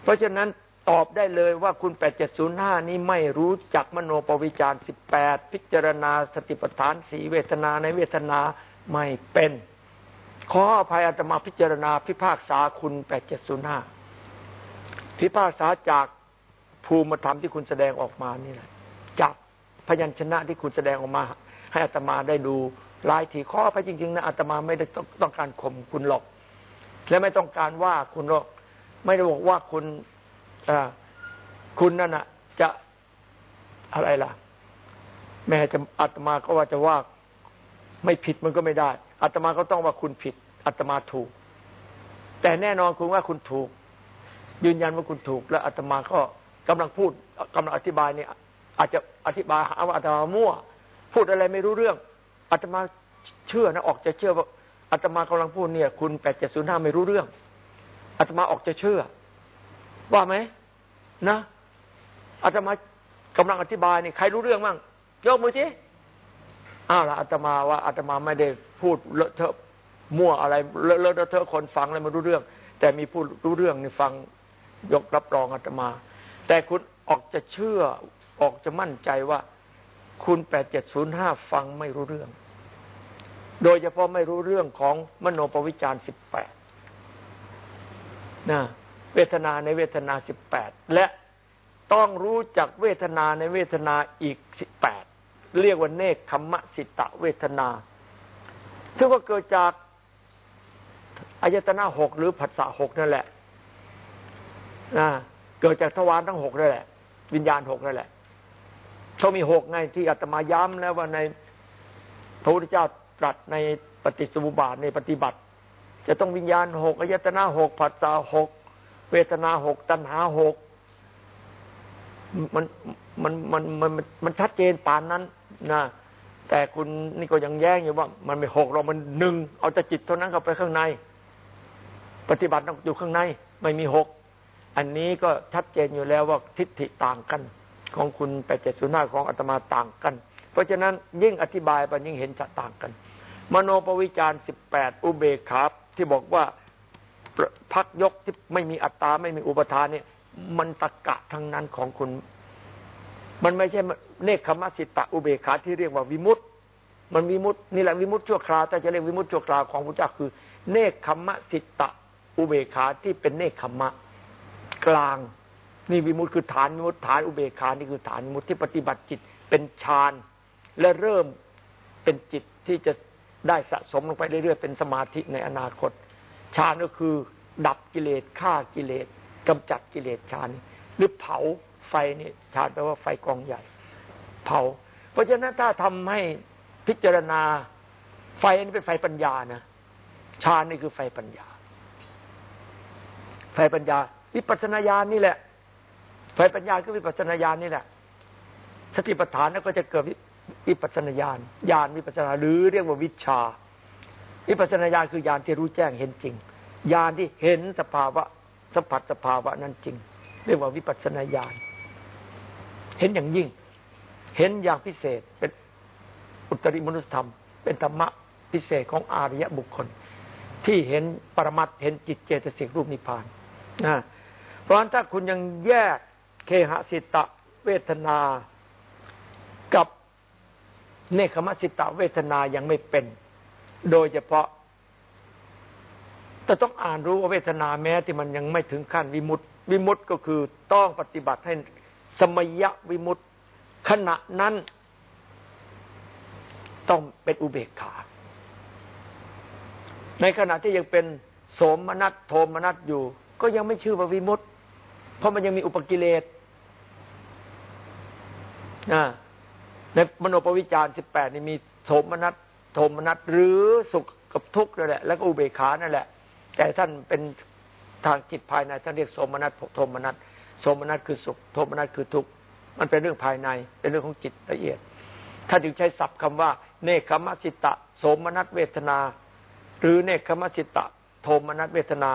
เพราะฉะนั้นตอบได้เลยว่าคุณแปดเจ็ดศูนย์ห้านี้ไม่รู้จักมโนปวิจารสิบแปดพิจารณาสติปัฏฐานสีเวทนาในเวทนาไม่เป็น ขออภัยอาตมาพิจารณาพิพากษาคุณแปดเจ็ดศูนย์ห้าพิพากษาจาก ภูมิธรรมที่คุณแสดงออกมานี่แหละจากพยัญชนะที่คุณแสดงออกมา ให้อาตมาได้ดูลายทีข้อพระจริงๆนะอาตมาไม่ได้ต้องการข่มคุณหรอก และไม่ต้องการว่าคุณหรอกไม่ได้บอกว่าคุณคุณนั่นน่ะจะอะไรล่ะ แม่จะอาตมาก็ว่าจะว่าไม่ผิดมันก็ไม่ได้อาตมาก็ต้องว่าคุณผิดอาตมาถูก แต่แน่นอนคุณว่าคุณถูก ยืนยันว่าคุณถูก แล้วอาตมาก็ กำลังพูดกำลังอธิบายเนี่ยอาจจะอธิบายหาว่าอาตมามั่ว พูดอะไรไม่รู้เรื่องอาตมาเชื่อนะออกจะเชื่อว่าอาตมากำลังพูดเนี่ย คุณแปดเจ็ดศูนย์ห้าไม่รู้เรื่องอาตมาออกจะเชื่อ ว่าไหมนะอาตมากำลังอธิบายนี่ใครรู้เรื่องบ้างยกมือจีอ้าวละอาตมาว่าอาตมาไม่ได้พูดเลอะเทอะมั่วอะไรเลอะเลอะเทอะคนฟังแล้วไม่รู้เรื่อง แต่มีผู้รู้เรื่องนี่ฟังยกรับรองอาตมา แต่คุณออกจะเชื่อออกจะมั่นใจว่าคุณแปดเจ็ดศูนย์ห้าฟังไม่รู้เรื่อง โดยเฉพาะไม่รู้เรื่องของมโนปวิจารสิบแปดนะเวทนาในเวทนาสิบแปดและต้องรู้จักเวทนาในเวทนาอีกสิบแปดเรียกว่าเนคขมะสิตะเวทนา ซึ่งก็เกิดจากอายตนะหกหรือผัสสะหกนั่นแหละนะ เกิดจากทวารทั้งหกนั่นแหละ วิญญาณหกนั่นแหละเขามีหกไงที่อาตมาย้ำแล้วว่าในพระพุทธเจ้าตรัสในปฏิสมุบาทในปฏิบัติ จะต้องวิญญาณหกอายตนะหกผัสสะหกเวทนาหกตัณหาหกมันมันมันมันมันชัดเจนปานนั้นนะแต่คุณนี่ก็ยังแย้งอยู่ว่า มันไม่หกเรามันหนึ่งเอาแต่จิตเท่านั้นเข้าไปข้างใน ปฏิบัติต้องอยู่ข้างใน ไม่มีหก อันนี้ก็ชัดเจนอยู่แล้วว่าทิฏฐิต่างกัน ของคุณแปดเจ็ดศูนย์ห้าของอาตมาต่างกัน เพราะฉะนั้นยิ่งอธิบายไปยิ่งเห็นจะต่างกัน มโนปวิจารสิบแปดอุเบกขาที่บอกว่าพักยกที่ไม่มีอัตตาไม่มีอุปทานเนี่ย มันตะกะทั้งนั้นของคุณ มันไม่ใช่เนคขมสิตะอุเบกขาที่เรียกว่าวิมุตตมันวิมุตต์นี่แหละวิมุตต์ชั่วคราวแต่จะเรียกวิมุตต์ชั่วคราวของพระเจ้าคือ เนคขมสิตะ อุเบกขาที่เป็นเนคขมะ กลาง นี่วิมุตต์คือฐานวิมุตต์ฐานอุเบกขานี่คือฐานวิมุตต์ที่ปฏิบัติจิตเป็นฌานและเริ่มเป็นจิตที่จะได้สะสมลงไปเรื่อยๆเป็นสมาธิในอนาคตฌานก็คือ ดับกิเลสฆ่ากิเลสกำจัดกิเลสฌานหรือเผาไฟนี่ฌานแปลว่าไฟกองใหญ่ เผา เพราะฉะนั้นถ้าทำให้พิจารณาไฟนี่เป็นไฟปัญญานะฌานนี่คือไฟปัญญา ไฟปัญญา วิปัสนาญาณนี่แหละไฟปัญญาคือวิปัสนาญาณนี่แหละ สติปัฏฐานก็จะเกิดวิปัสนาญาณญาณวิปัสนาหรือเรียกว่าวิชา วิปัสนาญาณคือญาณที่รู้แจ้งเห็นจริงญาณที่เห็นสภาวะสัมผัสสภาวะนั้นจริง เรียกว่าวิปัสนาญาณเห็นอย่างยิ่ง เห็นอย่างพิเศษเป็นอุตริมนุสธรรม เป็นธรรมะพิเศษของอาริยบุคคล ที่เห็นปรมัตเห็นจิตเจตสิกรูปนิพพานนะ ราะฉะนั้นถ้าคุณยังแยกเคหสิตะเวทนากับเนคขมสิตะเวทนายังไม่เป็น โดยเฉพาะ แต่ต้องอ่านรู้ว่าเวทนาแม้ที่มันยังไม่ถึงขั้นวิมุตติวิมุตติก็คือต้องปฏิบัติให้สมยะวิมุตติขณะนั้น ต้องเป็นอุเบกขา ในขณะที่ยังเป็นโสมนัสโทมนัสอยู่ ก็ยังไม่ชื่อว่าวิมุตติ เพราะมันยังมีอุปกิเลสในมโนปวิจารสิบแปดนี่มีโสมนัสโทมนัสหรือสุขกับทุกข์นั่นแหละ แล้วก็อุเบกขานั่นแหละ แต่ท่านเป็นทางจิตภายในท่านเรียกโสมนัสโทมนัสโสมนัสคือสุขโทมนัสคือทุกข์มันเป็นเรื่องภายใน เป็นเรื่องของจิตละเอียดถ้านถึงใช้ศัพท์คำว่า เนคขมสิตะ โสมนัสเวทนา หรือเนคขมสิตะ โทมนัสเวทนา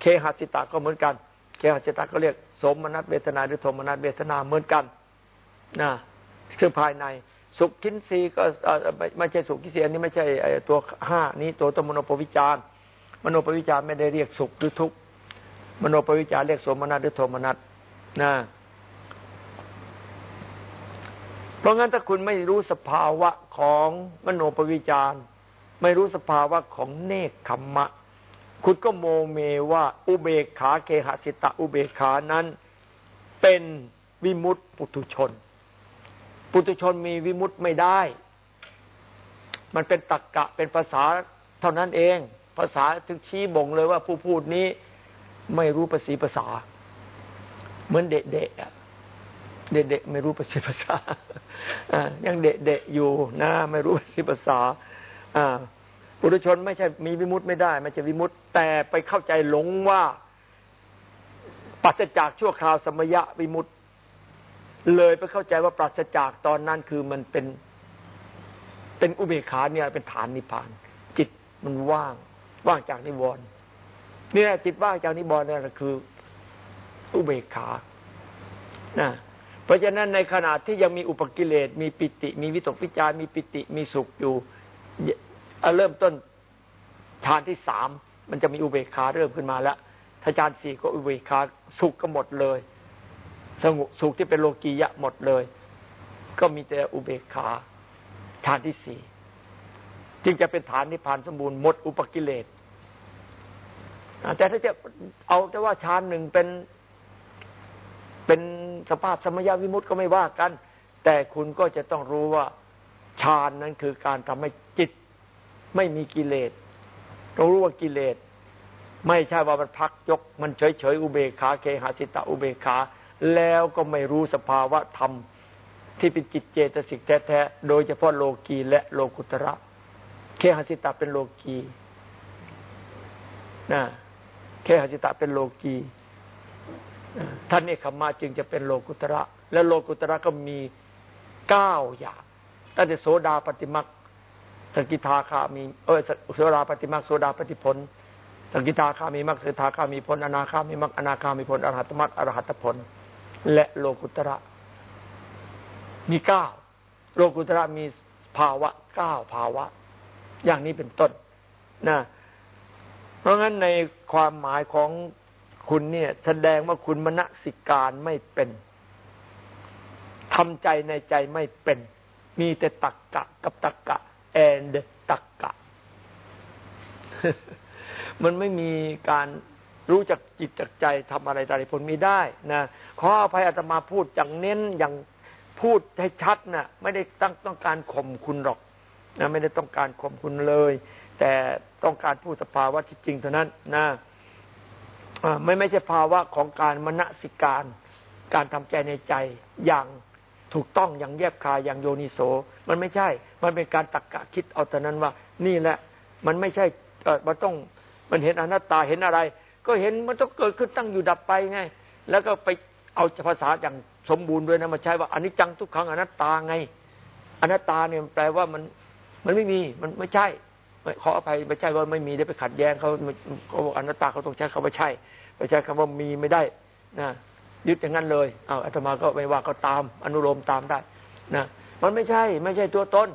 เคหสิตะก็เหมือนกัน เคหสิตะก็เรียกสมนัสเวทนาหรือโทมนัสเวทนาเหมือนกันนะคือภายในสุขทินรีก็ไม่ใช่สุขทินรีอันนี้ไม่ใช่ตัวห้านี้ตัวตมโนปวิจารมโนปวิจารไม่ได้เรียกสุขหรือทุกข์มโนปวิจารเรียกสมนัตหรือโทมนัตนะเพราะงั้นถ้าคุณไม่รู้สภาวะของมโนปวิจารไม่รู้สภาวะของเนคขมมะ คุณก็โมเมว่าอุเบกขาเคหสิตะอุเบกขานั้น เป็นวิมุตติปุถุชน ปุถุชนมีวิมุตติไม่ได้ มันเป็นตักกะเป็นภาษาเท่านั้นเอง ภาษาถึงชี้บ่งเลยว่าผู้พูดนี้ไม่รู้ภาษีภาษา เหมือนเด็กๆเด็กๆไม่รู้ภาษีภาษายังเด็กๆอยู่นะไม่รู้ภาษีภาษา ปุถุชนไม่ใช่มีวิมุตต์ไม่ได้ ไม่ใช่วิมุตต์แต่ไปเข้าใจหลงว่าปัสจากชั่วคราวสมยะวิมุตต์เลยไปเข้าใจว่าปราศจากตอนนั้นคือมันเป็น เป็นอุเบกขาเนี่ย เป็นฐานนิพพาน จิตมันว่าง ว่างจากนิวรณ์นี่แหละจิตว่างจากนิวรณ์นั่นคือ อุเบกขานะเพราะฉะนั้นในขณะที่ยังมีอุปกิเลสมีปิติ มีวิตกวิจารมีปิติมีสุขอยู่ เริ่มต้นฌานที่สามมันจะมีอุเบกขาเริ่มขึ้นมาแล้วถ้าฌานสี่ก็อุเบกขาสุขก็หมดเลยสงบสุขที่เป็นโลกียะหมดเลย ก็มีแต่อุเบกขาฌานที่สี่จึงจะเป็นฐานนิพพานสมบูรณ์หมดอุปกิเลสแต่ถ้าจะเอาแต่ว่าฌานหนึ่งเป็นเป็นสภาพสมยาวิมุตต์ก็ไม่ว่ากัน แต่คุณก็จะต้องรู้ว่าฌานนั้นคือการทำให้จิต ไม่มีกิเลสต้องรู้ว่ากิเลส ไม่ใช่ว่ามันพักยก มันเฉยเฉยอุเบกขาเคหาสิตะอุเบกขา แล้วก็ไม่รู้สภาวะธรรม ที่เป็นจิตเจตสิกแท้ๆโดยเฉพาะโลกีและโลกุตระ เคหสิตะเป็นโลกีนะเคหสิตะเป็นโลกีท่านเอกขมาจึงจะเป็นโลกุตระ และโลกุตระก็มีเก้าอย่างตั้งแต่โสดาปฏิมัก สกิทาคามีเออโสดาปฏิมักโสดาปฏิผล สกิทาคามีมักสกิทาคามีผลอนาคามีมักอนาคามีผลอรหัตมักอรหัตผล และโลกุตระ มีเก้าโลกุตระมีภาวะเก้าภาวะ อย่างนี้เป็นต้นนะเพราะงั้นในความหมายของคุณเนี่ย แสดงว่าคุณมณสิการไม่เป็นทำใจในใจไม่เป็น มีแต่ตักกะกับตักกะ แอนเดตักกะ มันไม่มีการรู้จักจิตจักใจทำอะไรอะไรผลมีได้นะขออภัยอาตมาพูดอย่างเน้นอย่างพูดให้ชัดนะไม่ได้ตั้งต้องการข่มคุณหรอกนะไม่ได้ต้องการข่มคุณเลย แต่ต้องการพูดสภาวะที่จริงเท่านั้นนะไม่ไม่ใช่ภาวะของการมณสิการ การทำใจในใจอย่าง ถูกต้องอย่างแยบคายอย่างโยนิโส มันไม่ใช่ มันเป็นการตักกะคิดเอาแต่นั้นว่า นี่แหละ มันไม่ใช่มันต้องมันเห็นอนัตตาเห็นอะไร ก็เห็นมันต้องเกิดขึ้นตั้งอยู่ดับไปไง แล้วก็ไปเอาภาษาอย่างสมบูรณ์ด้วยนะมาใช้ว่าอนิจจังทุกขังอนัตตาไง อนัตตาเนี่ยแปลว่ามันมันไม่มีมันไม่ใช่ขออภัยไม่ใช่ว่าไม่มีได้ไปขัดแย้งเขาเขาบอกอนัตตาเขาต้องใช้คำว่าใช่ไม่ใช่คำว่ามีไม่ได้นะ ยึดอย่างนั้นเลยเอาอาตมาก็ไม่ว่าก็ตามอนุโลมตามได้นะมันไม่ใช่ไม่ใช่ตัวตน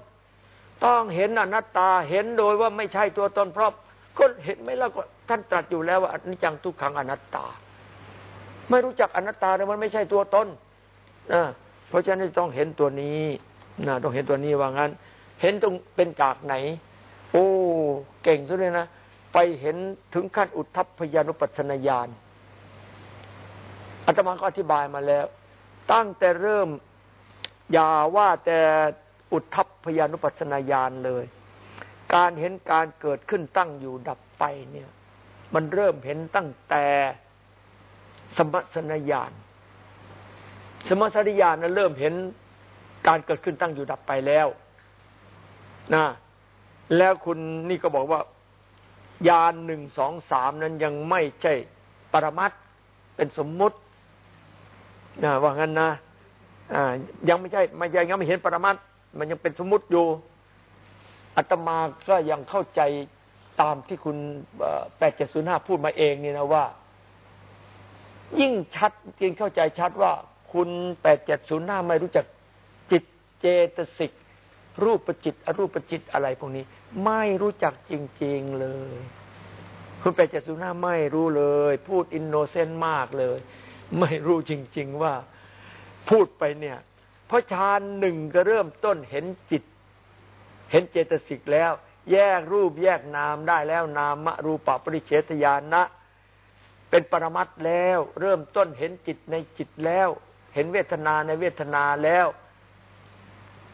ต้องเห็นอนัตตาเห็นโดยว่าไม่ใช่ตัวตน เพราะก็เห็นไม่แล้วก็ท่านตรัสอยู่แล้วว่าอนิจจังทุกขังอนัตตา ไม่รู้จักอนัตตาเนี่ยมันไม่ใช่ตัวตนนะเพราะฉะนั้นต้องเห็นตัวนี้นะต้องเห็นตัวนี้ว่างั้น เห็นตรงเป็นจากไหน โอ้เก่งสุดเลยนะไปเห็นถึงขั้นอุทัพพยานุปัสนาญาณ อาตมาก็อธิบายมาแล้ว ตั้งแต่เริ่มอย่าว่าแต่อุทัพพยานุปัสนาญาณเลย การเห็นการเกิดขึ้นตั้งอยู่ดับไปเนี่ย มันเริ่มเห็นตั้งแต่สมัสนญาณสมัสนญาณนั้นเริ่มเห็นการเกิดขึ้นตั้งอยู่ดับไปแล้วนะแล้วคุณนี่ก็บอกว่า ยานหนึ่งสองสามนั้นยังไม่ใช่ปรมัตเป็นสมมุติ ว่างั้นนะอ่ายังไม่ใช่ไม่ยังยังไม่เห็นปรมัตมันยังเป็นสมมติอยู่อาตมาก็ยังเข้าใจตามที่คุณแปดเจ็ดศูนย์ห้าพูดมาเองนี่นะว่า ยิ่งชัดยิ่งเข้าใจชัดว่าคุณแปดเจ็ดศูนย์ห้าไม่รู้จักจิตเจตสิก รูปประจิต อรูปประจิตอะไรพวกนี้ ไม่รู้จักจริง ๆเลย คุณแปดเจ็ดศูนย์ห้าไม่รู้เลย พูดอินโนเซนต์มากเลย ไม่รู้จริง ๆ ว่าพูดไปเนี่ย เพราะฌานหนึ่งก็เริ่มต้นเห็นจิต เห็นเจตสิกแล้ว แยกรูปแยกนามได้แล้วนามรูปปริเฉทญาณนะเป็นปรมัตแล้ว เริ่มต้นเห็นจิตในจิตแล้ว เห็นเวทนาในเวทนาแล้ว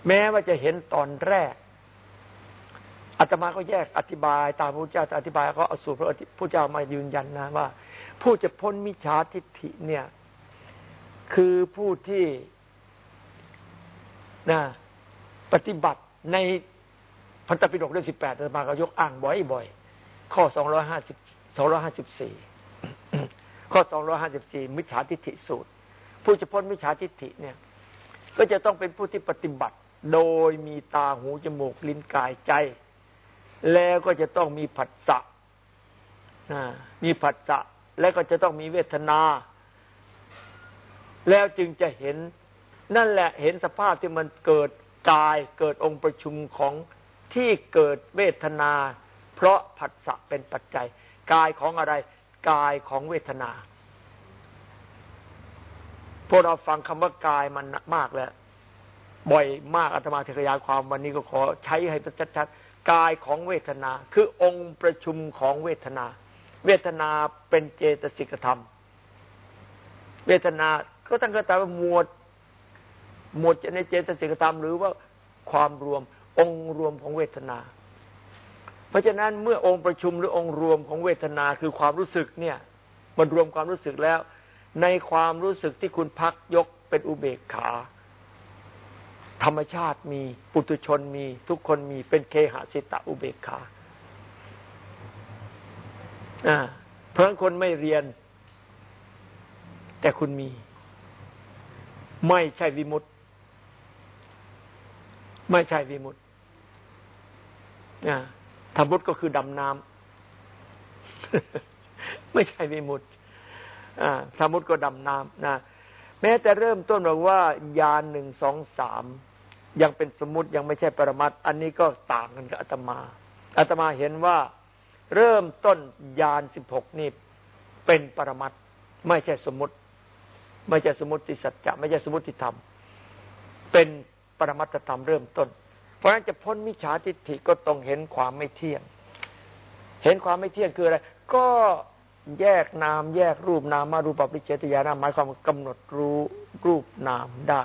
แม้ว่าจะเห็นตอนแรกอาตมาก็แยกอธิบาย ตามพระเจ้าอธิบายก็เอาสู่พระพุทธเจ้ามายืนยันนะว่า ผู้จะพ้นมิจฉาทิฏฐิเนี่ย คือผู้ที่นะปฏิบัติในพันธปิฎกเรื่องสิบแปดอาตมาก็ยกอ้างบ่อยๆข้อสองร้อยห้าสิบสองร้อยห้าสิบสี่ข้อสองร้อยห้าสิบสี่มิจฉาทิฏฐิสูตร ผู้จะพ้นมิจฉาทิฏฐิเนี่ย ก็จะต้องเป็นผู้ที่ปฏิบัติ โดยมีตาหูจมูกลิ้นกายใจ แล้วก็จะต้องมีผัสสะมีผัสสะ แล้วก็จะต้องมีเวทนา แล้วจึงจะเห็นนั่นแหละเห็นสภาพที่มันเกิดกายเกิดองค์ประชุมของที่เกิดเวทนา เพราะผัสสะเป็นปัจจัย กายของอะไร กายของเวทนาพวกเราฟังคำว่ากายมันมากแล้ว บ่อยมากอาตมาเทขยายความวันนี้ก็ขอใช้ให้ชัดๆกายของเวทนา คือองค์ประชุมของเวทนา เวทนาเป็นเจตสิกธรรม เวทนาก็ตั้งแต่ว่าหมวด หมวดในเจตสิกธรรม หรือว่าความรวมองค์รวมของเวทนา เพราะฉะนั้นเมื่อองค์ประชุมหรือองค์รวมของเวทนาคือความรู้สึกเนี่ย มันรวมความรู้สึกแล้ว ในความรู้สึกที่คุณพักยกเป็นอุเบกขา ธรรมชาติมี ปุถุชนมี ทุกคนมีเป็นเคหสิตะอุเบกขา เพราะคนไม่เรียน แต่คุณมี ไม่ใช่วิมุตตไม่ใช่วิมุตนะธรรมุตก็คือดำน้ำไม่ใช่วิมุตธรรมุตก็ดำน้ำนะแม้แต่เริ่มต้นบอกว่ายานหนึ่งสองสามยังเป็นสมมติยังไม่ใช่ปรมัตอันนี้ก็ต่างกันกับอาตมาอาตมาเห็นว่า เริ่มต้นยานสิบหกนี่เป็นปรมัตไม่ใช่สมมติ ไม่ใช่สมมติสัจจะไม่ใช่สมมติธรรม เป็นปรมัตธรรมเริ่มต้น เพราะฉะนั้นจะพ้นมิจฉาทิฏฐิก็ต้องเห็นความไม่เที่ยง เห็นความไม่เที่ยงคืออะไร ก็แยกนามแยกรูปนามมารูปปริเฉตยานาหมายความกำหนดรู้รูปนามได้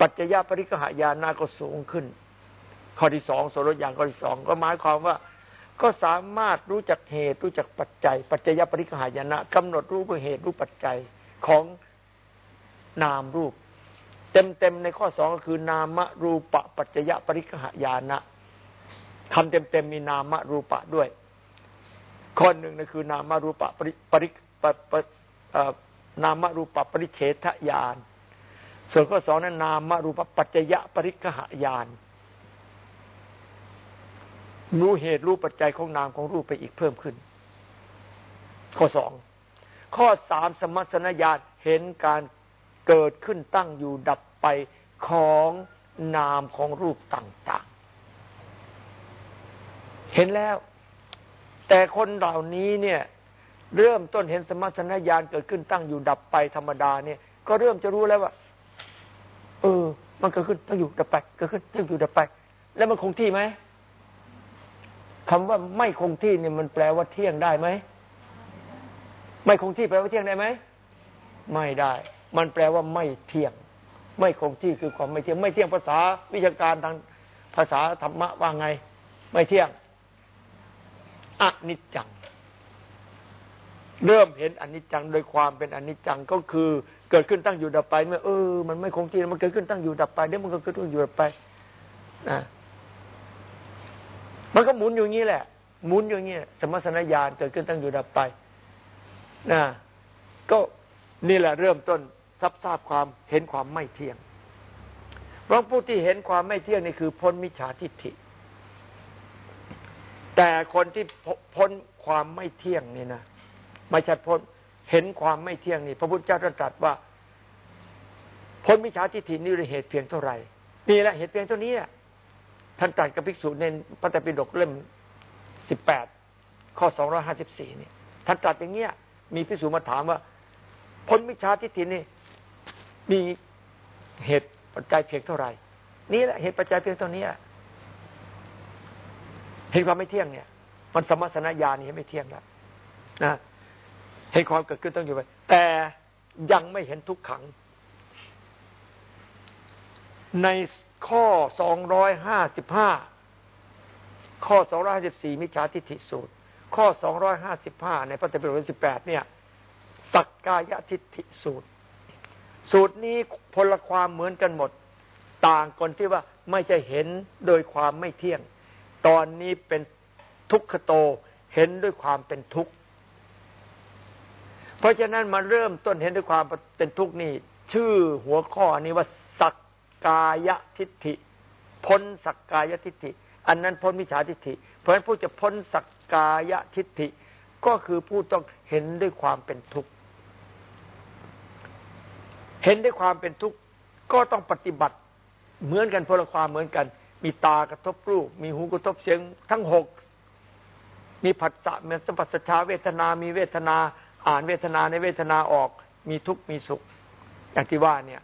ปัจจยปริกหายานาก็สูงขึ้น ข้อที่สองโสรยางข้อที่สองก็หมายความว่า ก็สามารถรู้จักเหตุ รู้จักปัจจัย ปัจจยปริกหายานะกำหนดรู้เหตุรู้ปัจจัยของนามรูป เต็มๆในข้อสองก็คือนามรูปะปัจจยปริกหายานะคำเต็มๆมีนามรูปะด้วย ข้อหนึ่งนั่นคือนามรูปะปริปริปปนามรูปะปริเฉทญาณส่วนข้อสองนั้นนามรูปะปัจจยปริกหายาน รู้เหตุรู้ปัจจัยของนามของรูปไปอีกเพิ่มขึ้น ข้อสองข้อสามสมัสนญาณเห็นการเกิดขึ้นตั้งอยู่ดับไปของนามของรูปต่างๆ เห็นแล้ว แต่คนเหล่านี้เนี่ย เริ่มต้นเห็นสมัชนญาณเกิดขึ้นตั้งอยู่ดับไปธรรมดาเนี่ย ก็เริ่มจะรู้แล้วว่า เออ มันเกิดขึ้นตั้งอยู่ดับไปเกิดขึ้นตั้งอยู่ดับไป แล้วมันคงที่ไหม คำว่าไม่คงที่เนี่ยมันแปลว่าเที่ยงได้ไหม ไม่คงที่แปลว่าเที่ยงได้ไหม ไม่ได้ มันแปลว่าไม่เที่ยง ไม่คงที่คือความไม่เที่ยง ไม่เที่ยงภาษาวิชาการทางภาษาธรรมะว่าไง ไม่เที่ยงอนิจจัง เริ่มเห็นอนิจจังโดยความเป็นอนิจจังก็คือ เกิดขึ้นตั้งอยู่ดับไปเมื่อเออมันไม่คงที่มันเกิดขึ้นตั้งอยู่ดับไปเดี๋ยวมันก็เกิดขึ้นอยู่ดับไปนะ มันก็หมุนอยู่งี้แหละ หมุนอยู่งี้สมสนญาณเกิดขึ้นตั้งอยู่ดับไปนะก็นี่แหละเริ่มต้นทราบทราบความเห็นความไม่เที่ยง เพราะผู้ที่เห็นความไม่เที่ยงนี่คือพ้นมิจฉาทิฏฐิ แต่คนที่พ้นความไม่เที่ยงนี่นะไม่ใช่พ้นเห็นความไม่เที่ยงนี่ พระพุทธเจ้าตรัสว่าพ้นมิจฉาทิฏฐินี่เหตุเพียงเท่าไหร่นี่แหละเหตุเพียงเท่านี้ ท่านตรัสกับภิกษุในพระไตรปิฎกเล่มสิบแปดข้อสองร้อยห้าสิบสี่นี่ท่านตรัสอย่างเงี้ย มีภิกษุมาถามว่าพ้นมิจฉาทิฏฐินี่มีเหตุปัจจัยเพียงเท่าไหร่ นี่แหละเหตุปัจจัยเพียงเท่านี้เห็นความไม่เที่ยงเนี่ย มันสมสนญาณนี่ไม่เที่ยงแล้วนะเห็นความเกิดขึ้นต้องอยู่ไปแต่ยังไม่เห็นทุกขัง ใน ข้อสองร้อยห้าสิบห้าข้อสองร้อยสิบสี่มิจฉาทิฏฐิสูตร ข้อสองร้อยห้าสิบห้าในพระเตปิฎกสิบแปดเนี่ย สักกายทิฏฐิสูตร สูตรนี้พลความเหมือนกันหมด ต่างคนที่ว่าไม่ใช่เห็นโดยความไม่เที่ยง ตอนนี้เป็นทุกขโตเห็นด้วยความเป็นทุกข์ เพราะฉะนั้นมาเริ่มต้นเห็นด้วยความเป็นทุกข์นี่ ชื่อหัวข้อนี้ว่าสัก กายทิฏฐิ พ้นสักกายทิฏฐิ อันนั้นพ้นมิจฉาทิฏฐิ เพราะฉะนั้นผู้จะพ้นสักกายทิฏฐิ ก็คือผู้ต้องเห็นด้วยความเป็นทุกข์เห็นด้วยความเป็นทุกข์ก็ต้องปฏิบัติเหมือนกันพลความเหมือนกัน มีตากระทบรูป มีหูกระทบเสียงทั้งหกมีผัสสะมีสัมผัสชาเวทนา มีเวทนา อ่านเวทนาในเวทนาออก มีทุกข์มีสุขอย่างที่ว่าเนี่ย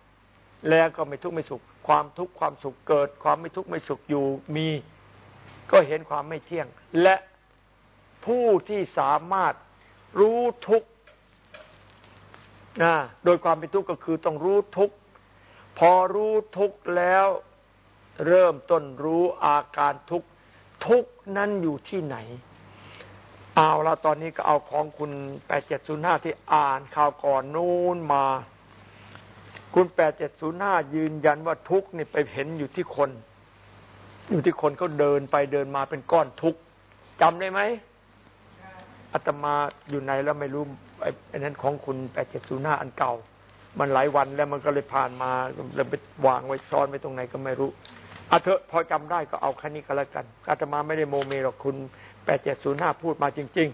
แล้วก็ไม่ทุกข์ไม่สุข ความทุกข์ความสุขเกิด ความไม่ทุกข์ไม่สุขอยู่มี ก็เห็นความไม่เที่ยง และผู้ที่สามารถรู้ทุกข์นะโดยความเป็นทุกข์ก็คือต้องรู้ทุกข์พอรู้ทุกข์แล้วเริ่มต้นรู้อาการทุกข์ทุกนั้นอยู่ที่ไหน เอาละตอนนี้ก็เอาของคุณแปดเจ็ดศูนย์ห้าที่อ่านข่าวก่อนนู้นมา คุณแปดเจ็ดศูนย์ห้ายืนยันว่าทุกนี่ไปเห็นอยู่ที่คน อยู่ที่คนเขาเดินไปเดินมาเป็นก้อนทุกจำได้ไหมอาตมาอยู่ไหนแล้วไม่รู้ไอ้นั้นของคุณแปดเจ็ดศูนย์ห้าอันเก่า มันหลายวันแล้วมันก็เลยผ่านมาเลยไปวางไว้ซ้อนไว้ตรงไหนก็ไม่รู้อาเถอะพอจำได้ก็เอาแค่นี้ก็แล้วกันอาตมาไม่ได้โมเมหรอกคุณแปดเจ็ดศูนย์ห้าพูดมาจริง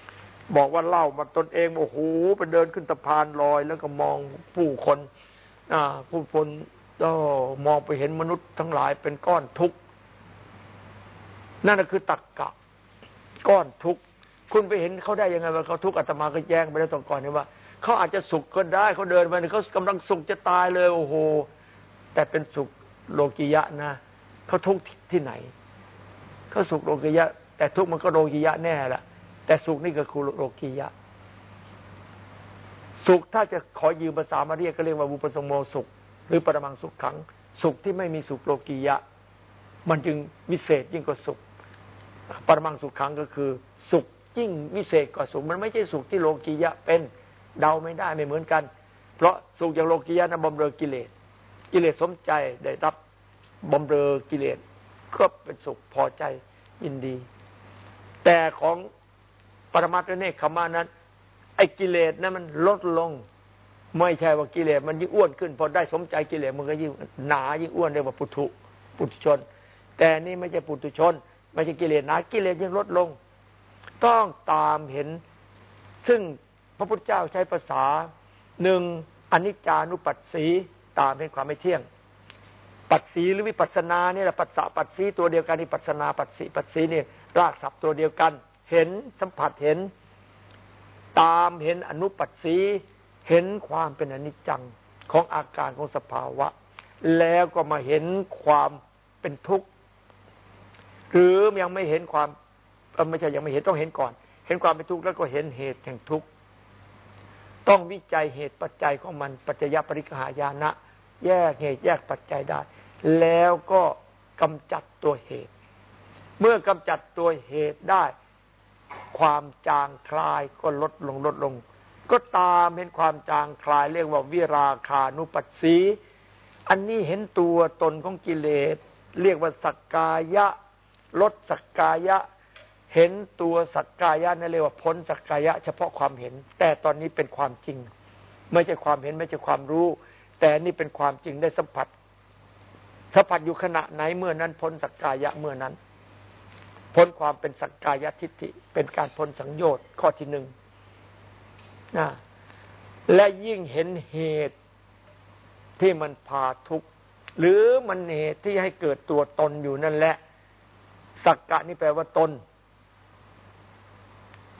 ๆ บอกว่าเล่ามาตนเองโอ้โหไปเดินขึ้นสะพานลอย แล้วก็มองผู้คน ผู้คนก็มองไปเห็นมนุษย์ทั้งหลายเป็นก้อนทุกข์นั่นคือตักกะ ก้อนทุกข์คุณไปเห็นเขาได้ยังไงว่าเขาทุกข์อาตมาก็แย้งไปแล้วตอนก่อนนี่ว่าเขาอาจจะสุขก็ได้เขาเดินไปเขากำลังสุขจะตายเลยโอ้โห แต่เป็นสุขโลกิยะนะเขาทุกข์ที่ไหนเขาสุขโลกิยะ แต่ทุกข์มันก็โลกิยะแน่ละแต่สุขนี่ก็คือโลกิยะ สุขถ้าจะขอยืมภาษามาเรียกก็เรียกว่าบุปสมโมสุข หรือปรมังสุขขัง สุขที่ไม่มีสุขโลกียะ มันจึงวิเศษยิ่งกว่าสุข ปรมังสุขขังก็คือ สุขยิ่งวิเศษกว่าสุข มันไม่ใช่สุขที่โลกียะเป็นเดาไม่ได้ไม่เหมือนกัน เพราะสุขอย่างโลกียะนั้นบำเรอกิเลส กิเลสสมใจได้รับบำเรอกิเลสก็เป็นสุขพอใจยินดี แต่ของปรมัตถ์เนคขมานั้น ไอ้กิเลสนั้นมันลดลง ไม่ใช่ว่ากิเลสมันยิ่งอ้วนขึ้น พอได้สมใจกิเลสมันก็ยิ่งหนายิ่งอ้วนเรียกว่าปุถุปุถุชน แต่นี่ไม่ใช่ปุถุชน ไม่ใช่กิเลสหนากิเลสยิ่งลดลง ต้องตามเห็น ซึ่งพระพุทธเจ้าใช้ภาษาหนึ่งอนิจจานุปัสสีตามเป็นความไม่เที่ยง ปัจสีหรือวิปัสนาเนี่ยแหละปัสสะปัจสีตัวเดียวกันนี่ปัสนาปัจสีปัจสีนี่รากศัพท์ตัวเดียวกัน เห็นสัมผัสเห็น ตามเห็นอนุปัสสีเห็นความเป็นอนิจจังของอาการของสภาวะ แล้วก็มาเห็นความเป็นทุกข์หรือยังไม่เห็นความไม่ใช่ยังไม่เห็นต้องเห็นก่อน เห็นความเป็นทุกข์แล้วก็เห็นเหตุแห่งทุกข์ต้องวิจัยเหตุปัจจัยของมันปัจจยปริกหายานะ แยกเหตุแยกปัจจัยได้ แล้วก็กำจัดตัวเหตุ เมื่อกำจัดตัวเหตุได้ ความจางคลายก็ลดลงลดลง ก็ตามเห็นความจางคลายเรียกว่าวิราคานุปัสสีอันนี้เห็นตัวตนของกิเลส เรียกว่าสักกายะ ลดสักกายะ เห็นตัวสักกายะนั่นเรียกว่าพ้นสักกายะ เฉพาะความเห็น แต่ตอนนี้เป็นความจริง ไม่ใช่ความเห็นไม่ใช่ความรู้ แต่นี่เป็นความจริงได้สัมผัสสัมผัสอยู่ขณะไหนเมื่อนั้นพ้นสักกายะเมื่อนั้น พ้นความเป็นสักกายทิฏฐิ เป็นการพ้นสังโยชน์ข้อที่หนึ่งนะและยิ่งเห็นเหตุที่มันพาทุกข์หรือมันเหตุที่ให้เกิดตัวตนอยู่นั่นแหละ สักกะนี่แปลว่าตน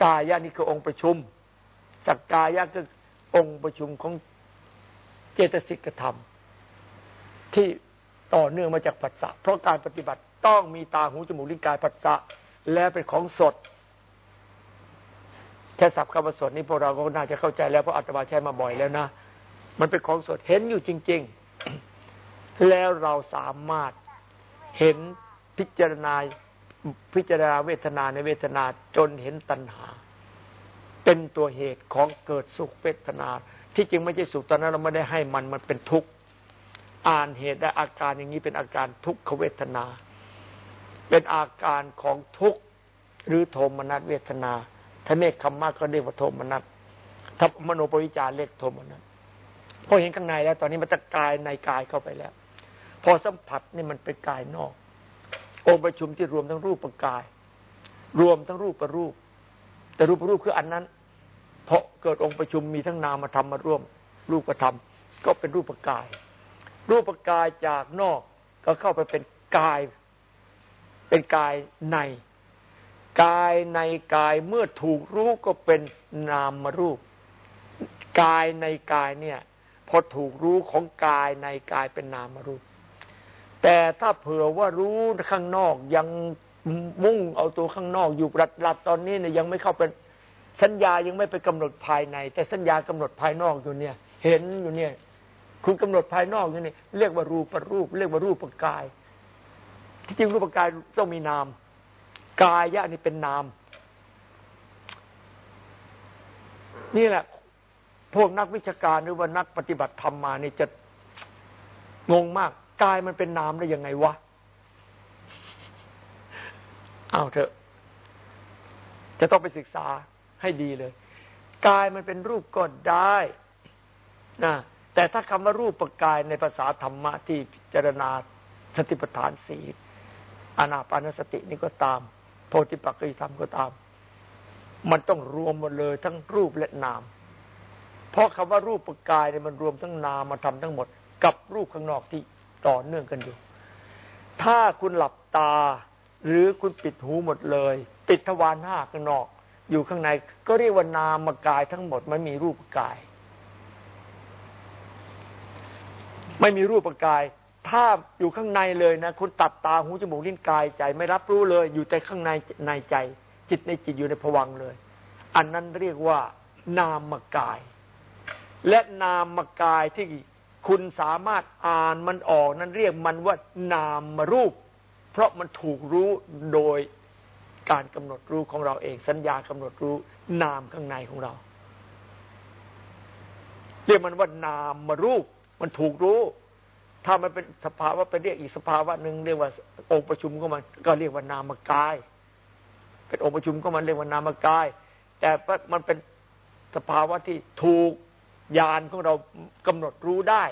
กายะนี่คือองค์ประชุม สักกายะคือองค์ประชุมของเจตสิกธรรม ที่ต่อเนื่องมาจากปัสสะเพราะการปฏิบัติ ต้องมีตาหูจมูกลิ้นกายปัสสะและเป็นของสดแค่สับคำว่าสดนี้พวกเราก็น่าจะเข้าใจแล้วเพราะอาตมาใช้มาบ่อยแล้วนะมันเป็นของสดเห็นอยู่จริง ๆ แล้วเราสามารถเห็นพิจารณาพิจารณาเวทนาในเวทนาจนเห็นตัณหา เป็นตัวเหตุของเกิดสุขเวทนา ที่จริงไม่ใช่สุขตอนนั้นเราไม่ได้ให้มันมันเป็นทุกข์อ่านเหตุและอาการอย่างนี้เป็นอาการทุกขเวทนา เป็นอาการของทุกข์หรือโทมนัสเวทนาท่าเนคคำมากก็เรียกว่าโทมนัสถ้ามโนปวิจารเรียกโทมนัสพอเห็นข้างในแล้ว ตอนนี้มันจะกายในกายเข้าไปแล้ว พอสัมผัสนี่มันเป็นกายนอก องค์ประชุมที่รวมทั้งรูปประกาย รวมทั้งรูปประรูป แต่รูปประรูปคืออันนั้น เพราะเกิดองค์ประชุมมีทั้งนามธรรมมาร่วม รูปประธรรม ก็เป็นรูปประกาย รูปประกายจากนอกก็เข้าไปเป็นกาย เป็นกายใน กายในกายเมื่อถูกรู้ก็เป็นนามรูป กายในกายเนี่ยพอถูกรู้ของกายในกายเป็นนามรูป แต่ถ้าเผื่อว่ารู้ข้างนอกยังมุ่งเอาตัวข้างนอกอยู่รัดรัดตอนนี้เนี่ยยังไม่เข้าเป็นสัญญายังไม่ไปกำหนดภายใน แต่สัญญากำหนดภายนอกอยู่เนี่ย เห็นอยู่เนี่ย คุณกำหนดภายนอกอยู่นี่เรียกว่ารูปรูป เรียกว่ารูปกาย ที่จริงรูปกายต้องมีนาม กายะนี่เป็นนาม นี่แหละ พวกนักวิชาการหรือว่านักปฏิบัติธรรมมานี่จะงงมาก กายมันเป็นนามได้ยังไงวะเอาเถอะ จะต้องไปศึกษาให้ดีเลย กายมันเป็นรูปก็ได้นะแต่ถ้าคำว่ารูปประกายในภาษาธรรมะที่พิจารณาสติปัฏฐานสี่ อานาปานสตินี่ก็ตาม โพธิปักขิธรรมก็ตาม มันต้องรวมหมดเลยทั้งรูปและนาม เพราะคำว่ารูปปกายเนี่ยมันรวมทั้งนามมาทำทั้งหมด กับรูปข้างนอกที่ต่อเนื่องกันอยู่ ถ้าคุณหลับตา หรือคุณปิดหูหมดเลย ปิดทวารห้าข้างนอก อยู่ข้างในก็เรียกว่านามกายทั้งหมดมันมีรูปกาย ไม่มีรูปกาย ถ้าอยู่ข้างในเลยนะคุณตัดตาหูจมูกลิ้นกายใจ ไม่รับรู้เลย อยู่แต่ข้างในในใจ จิตในจิตอยู่ในผวังเลย อันนั้นเรียกว่านามกาย และนามกายที่คุณสามารถอ่านมันออกนั้นเรียกมันว่านามรูป เพราะมันถูกรู้โดยการกำหนดรู้ของเราเอง สัญญากำหนดรู้นามข้างในของเรา เรียกมันว่านามรูป มันถูกรู้ ถ้ามันเป็นสภาวะเป็นเรียกอีกสภาวะหนึ่งเรียกว่าองค์ประชุมของมันก็เรียกว่านามกาย เป็นองค์ประชุมของมันเรียกว่านามกาย แต่มันเป็นสภาวะที่ถูกญาณของเรากำหนดรู้ได้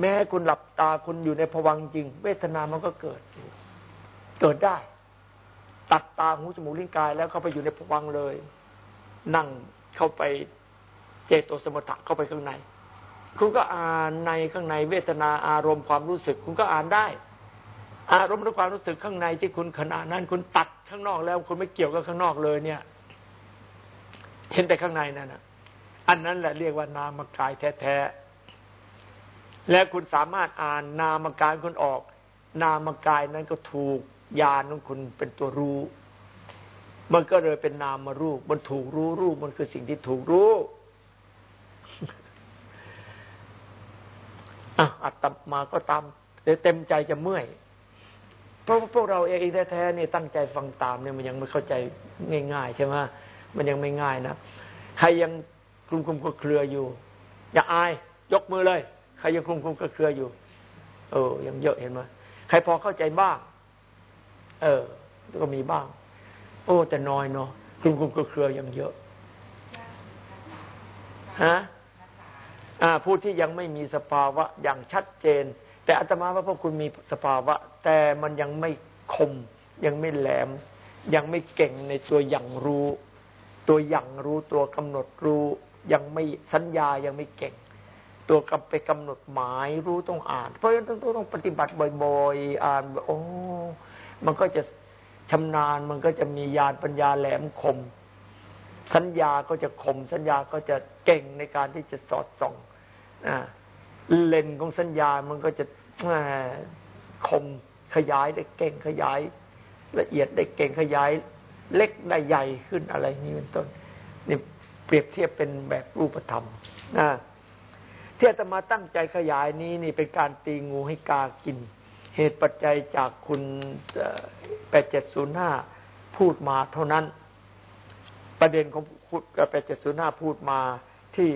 แม้คุณหลับตาคุณอยู่ในผวังจริง เวทนามันก็เกิด เกิดได้ ตัดตาหูจมูกลิ้นกาย แล้วเข้าไปอยู่ในผวังเลย นั่งเข้าไปเจโตสมถะเข้าไปข้างใน คุณก็อ่านในข้างในเวทนาอารมณ์ความรู้สึก คุณก็อ่านได้ อารมณ์และความรู้สึกข้างในที่คุณขณะนั้น คุณตัดข้างนอกแล้ว คุณไม่เกี่ยวกับข้างนอกเลย เนี่ย เห็นแต่ข้างในนั่นนะอันนั้นแหละเรียกว่านามกายแท้ๆและคุณสามารถอ่านนามกายคุณออก นามกายนั้นก็ถูกญาณของคุณเป็นตัวรู้ มันก็เลยเป็นนามมารูป มันถูกรู้รูปมันคือสิ่งที่ถูกรู้ อะอัตมาก็ตามเต็มใจจะเมื่อยเพราะพวกเราเองแท้ๆนี่ตั้งใจฟังตามเนี่ยมันยังไม่เข้าใจง่าย ๆ ใช่ไหมมันยังไม่ง่ายนะใครยังคลุมคลุมก็เครืออยู่ อย่าอาย ยกมือเลย ใครยังคลุมคลุมก็เครืออยู่ เออ ยังเยอะเห็นไหมใครพอเข้าใจบ้าง เออ ก็มีบ้าง โอ้ แต่น้อยเนาะคลุมคลุมก็เครือยังเยอะฮะ ผู้ที่ยังไม่มีสภาวะอย่างชัดเจน แต่อาตมาว่าพวกคุณมีสภาวะ แต่มันยังไม่คม ยังไม่แหลม ยังไม่เก่งในตัวอย่างรู้ ตัวอย่างรู้ตัวกำหนดรู้ยังไม่สัญญายังไม่เก่ง ตัวกำไปกำหนดหมายรู้ต้องอ่าน เพราะฉะนั้นต้องต้องปฏิบัติบ่อยๆ อ่านโอ้มันก็จะชำนาญมันก็จะมีญาณปัญญาแหลมคม สัญญาก็จะคม สัญญาก็จะเก่งในการที่จะสอดส่อง เลนของสัญญามันก็จะคมขยายได้เก่งขยาย ละเอียดได้เก่งขยาย เล็กได้ใหญ่ขึ้นอะไรนี้เป็นต้นนี่เปรียบเทียบเป็นแบบรูปธรรมนะที่อาตมาตั้งใจขยายนี้นี่เป็นการตีงูให้กากิน เหตุปัจจัยจากคุณแปดเจ็ดศูนย์ห้าพูดมาเท่านั้น ประเด็นของแปดเจ็ดศูนย์ห้าพูดมาที่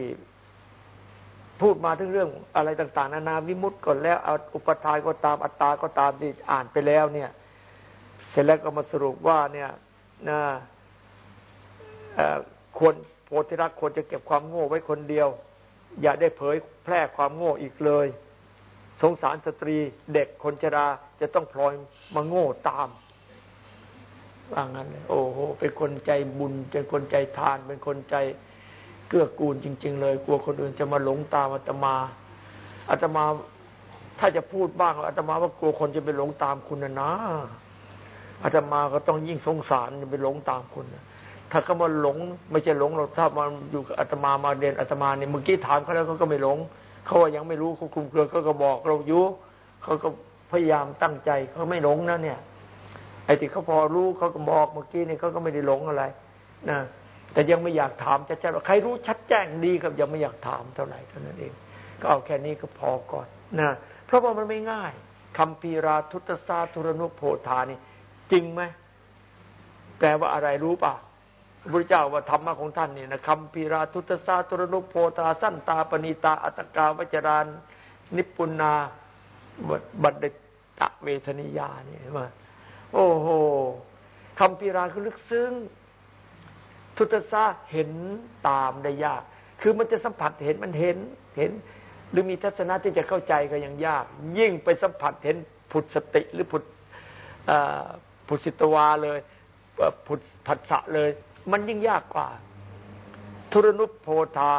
พูดมาถึงเรื่องอะไรต่าง ๆ นานาวิมุตต์ก่อนแล้วเอาอุปทานก็ตามอัตตาก็ตามที่อ่านไปแล้วเนี่ย เสร็จแล้วก็มาสรุปว่าเนี่ยนะควรโพธิรักควรจะเก็บความโง่ไว้คนเดียว อย่าได้เผยแพร่ความโง่อีกเลย สงสารสตรีเด็กคนชราจะต้องพลอยมาโง่ตามว่างั้นโอ้โหเป็นคนใจบุญเป็นคนใจทานเป็นคนใจ เกื้อกูลจริง ๆ เลย กลัวคนอื่นจะมาหลงตามอาตมาอาตมาถ้าจะพูดบ้างอาตมาว่ากลัวคนจะไปหลงตามคุณนะนะอาตมาก็ต้องยิ่งสงสารอย่าไปหลงตามคนนะถ้าเขามาหลง ไม่ใช่หลงเราถ้ามาอยู่กับอาตมามาเรียนอาตมาเนี่ยเมื่อกี้ถามเขาแล้วเขาก็ไม่หลงเขาว่ายังไม่รู้เขาคุมเครือเขาก็บอกเราอยู่เขาก็พยายามตั้งใจเขาไม่หลงนะเนี่ย ไอ้ที่เขาพอรู้เขาก็บอกเมื่อกี้เนี่ยเขาก็ไม่ได้หลงอะไรนะ แต่ยังไม่อยากถามชัดๆว่าใครรู้ชัดแจ้งดีครับยังไม่อยากถามเท่าไหร่เท่านั้นเอง ก็เอาแค่นี้ก็พอก่อนนะเพราะว่ามันไม่ง่ายคำพีราทุตสาทุรนุโพธานี่ จริงไหมแปลว่าอะไรรู้ป่ะพระเจ้าว่าธรรมะของท่านนี่นะคำพีราทุตสาทุรนุโพธาสั้นตาปณิตาอัตกาวจรานนิปุนาบัดเดตะเวทนิยานี่มาโอ้โหคำพีราคือลึกซึ้ง ทุตสาเห็นตามได้ยาก คือมันจะสัมผัสเห็นมันเห็นเห็น หรือมีทัศนะที่จะเข้าใจก็ยังยาก ยิ่งไปสัมผัสเห็นผุดสติหรือผุดผุดสิตวาเลยผุดผัสสะเลย มันยิ่งยากกว่า ทุรนุโพธา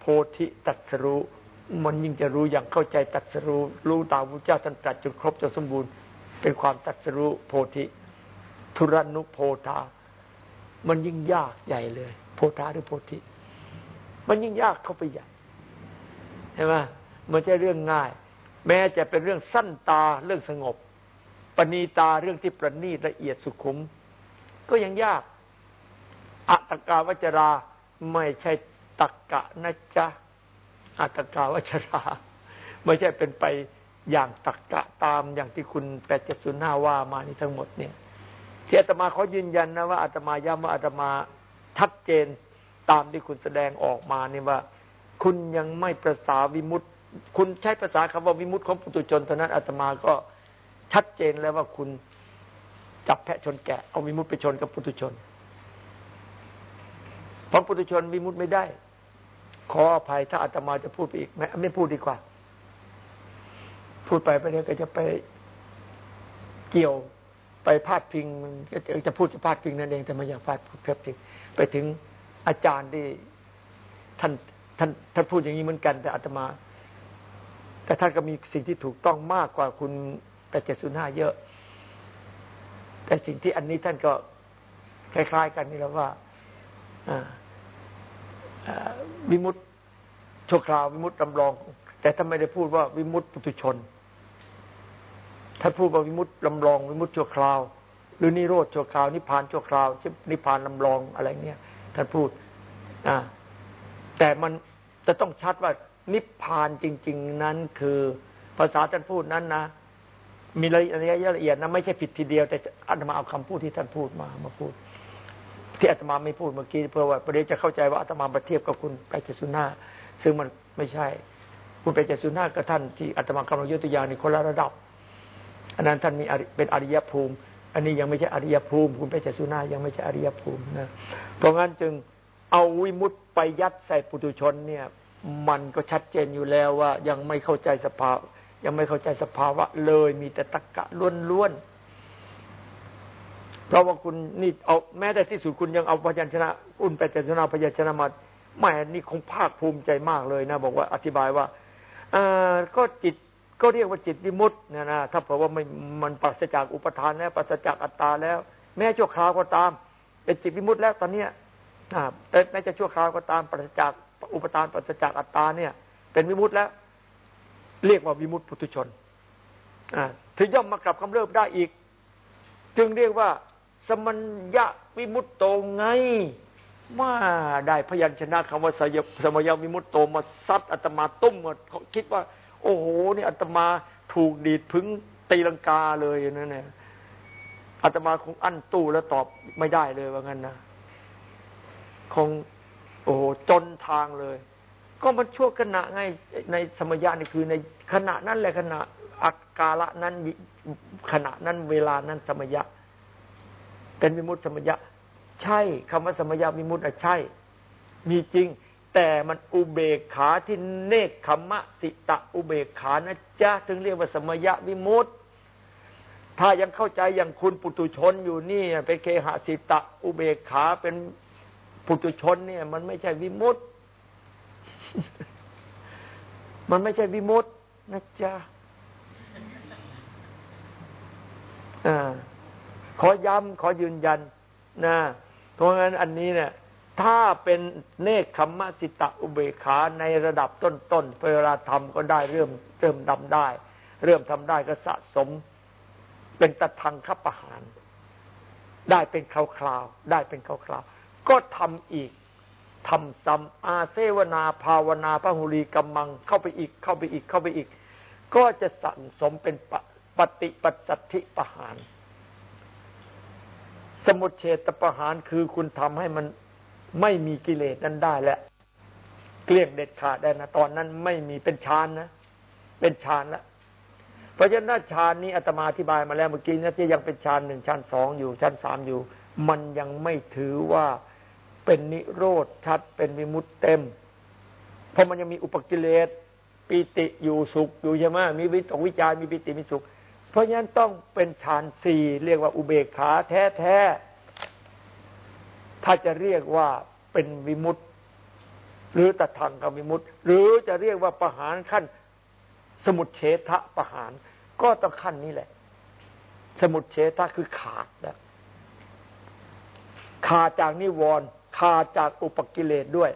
โพธิตัสรู้มันยิ่งจะรู้อย่างเข้าใจตัสรู้รู้ตามพระเจ้าท่านตรัสจนครบจนสมบูรณ์ เป็นความตัสรู้โพธิ ทุรนุโพธา มันยิ่งยากใหญ่เลย โพธาหรือโพธิ มันยิ่งยากเข้าไปใหญ่เห็นไหมมันจะเรื่องง่าย แม้จะเป็นเรื่องสั้นตาเรื่องสงบปณีตาเรื่องที่ประณีตละเอียดสุขุม ก็ยังยาก อัตกาวจราไม่ใช่ตักกะนะจ๊ะอัตกาวจรา ไม่ใช่เป็นไปอย่างตักกะตามอย่างที่คุณแปดเจ็ดศูนย์ห้าว่ามานี่ทั้งหมดเนี่ย ที่อาตมาเขายืนยันนะว่าอาตมาย้ำว่าอาตมาชัดเจนตามที่คุณแสดงออกมานี่ว่า คุณยังไม่ประสาวิมุตติ คุณใช้ภาษาคำว่าวิมุตติของปุถุชนเท่านั้นอาตมาก็ชัดเจนแล้วว่าคุณจับแพะชนแกะเอาวิมุตติไปชนกับปุถุชนเพราะปุถุชนวิมุตติไม่ได้ ขออภัยถ้าอาตมาจะพูดไปอีกไม่ไม่พูดดีกว่า พูดไปไปเดี๋ยวก็จะไปเกี่ยว ไปพาดพิงจะพูดจะพาดพิงนั่นเองแต่ไม่อยากพาดพูดพิงไปถึงอาจารย์ที่ท่านท่านท่านพูดอย่างนี้เหมือนกัน แต่อาตมา แต่ท่านก็มีสิ่งที่ถูกต้องมากกว่าคุณแปดเจ็ดศูนย์ห้าเยอะ แต่สิ่งที่อันนี้ท่านก็คล้ายๆกันนี่แล้วว่าวิมุตติชั่วคราววิมุตติลำลอง แต่ท่านไม่ได้พูดว่าวิมุตติปุถุชน ท่านพูดว่าวิมุตติลำลองวิมุตติชั่วคราว หรือนิโรธชั่วคราวนิพพานชั่วคราวนิพพานลำลองอะไรเนี่ยท่านพูดอ่าแต่มันจะต้องชัดว่านิพพานจริง ๆ นั้นคือภาษาท่านพูดนั้นนะมีรายละเอียดนะไม่ใช่ผิดทีเดียว แต่อาตมาเอาคำพูดที่ท่านพูดมามาพูด ที่อาตมาไม่พูดเมื่อกี้เพื่อว่าประเดี๋ยวจะเข้าใจว่าอาตมาประเทียบกับคุณไปเจสุนาซึ่งมันไม่ใช่ คุณไปเจสุนากับท่านที่อาตมากำลังยกตัวอย่างในคนละระดับ อันนั้นท่านมีเป็นอริยภูมิ อันนี้ยังไม่ใช่อริยภูมิ คุณไปเจสุนายังไม่ใช่อริยภูมินะเพราะงั้นจึงเอาวิมุตไปยัดใส่ปุถุชนเนี่ย มันก็ชัดเจนอยู่แล้วว่ายังไม่เข้าใจสภาวะยังไม่เข้าใจสภาวะเลยมีแต่ตะกะล้วนๆเพราะว่าคุณนี่เอาแม้แต่ที่สุดคุณยังเอาพยัญชนะอุ่นไปเจสุนาพยัญชนะมาแม่นี่คงภาคภูมิใจมากเลยนะ บอกว่าอธิบายว่าอ่าก็จิต ก็เรียกว่าจิตวิมุตต์นะนะถ้าเผื่อว่าไม่มันปราศจากอุปทานแล้วปราศจากอัตตาแล้ว แม้ชั่วคราวก็ตามเป็นจิตวิมุตต์แล้วตอนเนี้ยแต่แม้จะชั่วคราวก็ตามปราศจากอุปทานปราศจากอัตตาเนี่ย เป็นวิมุตต์แล้ว เรียกว่าวิมุตต์ปุถุชนถึงย่อมมากลับคำเริ่มได้อีก จึงเรียกว่า สมัญญาวิมุตโตไงมาได้พยัญชนะคำว่าสมัญญาวิมุตโตมาซัดอัตมาตุ้มเขาคิดว่า โอ้โหนี่อาตมาถูกดีดพึ่งตีลังกาเลยนั่นเนี่ยอาตมาคงอั้นตู้แล้วตอบไม่ได้เลยว่างั้นนะคง โอ้โหจนทางเลย ก็มันชั่วขณะไงในสมัยนี่คือในขณะนั้นแหละขณะอากาละนั้นขณะนั้นเวลานั้นสมัยะ เป็นมิมุติสมัยะ ใช่คำว่าสมัยะมิมุตอะใช่ มีจริง แต่มันอุเบกขาที่เนคขมะสิตะอุเบกขานะจ๊ะถึงเรียกว่าสมยะวิมุตถ้ายังเข้าใจอย่างคุณปุตุชนอยู่นี่เป็นเคหสิตะอุเบกขาเป็นปุตุชนเนี่ย มันไม่ใช่วิมุตมันไม่ใช่วิมุตนะจ๊ะอ่าขอย้ำขอยืนยันนะเพราะงั้นอันนี้เนี่ย ถ้าเป็นเนคขมมสิตะอุเบขาในระดับต้นๆเวลาทำก็ได้เริ่มเริ่มดำได้ เริ่มทำได้ก็สะสม เป็นตะทังคับประหาร ได้เป็นคราวๆได้เป็นคราวๆก็ทำอีกทำซ้ำอาเซวนาภาวนาพระหุลีกำมังเข้าไปอีกเข้าไปอีกเข้าไปอีก ก็จะสะสมเป็นปฏิปัสสัทธิประหาร สมุเฉตประหารคือคุณทำให้มัน ไม่มีกิเลสนั้นได้แล้วเกลี้ยงเด็ดขาดได้นะตอนนั้นไม่มีเป็นฌานนะ เป็นฌานล้วเพราะฉะนั้นฌานนี้อาตมาอธิบายมาแล้วเมื่อกี้นะที่ยังเป็นฌานหนึ่งฌานสองอยู่ฌานสามอยู่ มันยังไม่ถือว่าเป็นนิโรธชัดเป็นวิมุตเต็ม เพราะมันยังมีอุปกิเลสปิติอยู่สุขอยู่ใช่ไหมมีวิตกวิจารมีปิติมีสุข เพราะฉะนั้นต้องเป็นฌานสี่เรียกว่าอุเบกขาแท้แท้ ถ้าจะเรียกว่าเป็นวิมุตหรือตะทังกับวิมุตหรือจะเรียกว่าประหารขั้น สมุดเฉทะประหาร ก็ต้องขั้นนี้แหละ สมุดเฉทะคือขาดแล้วขาดจากนิวรณ์ขาดจากอุปกิเลสด้วย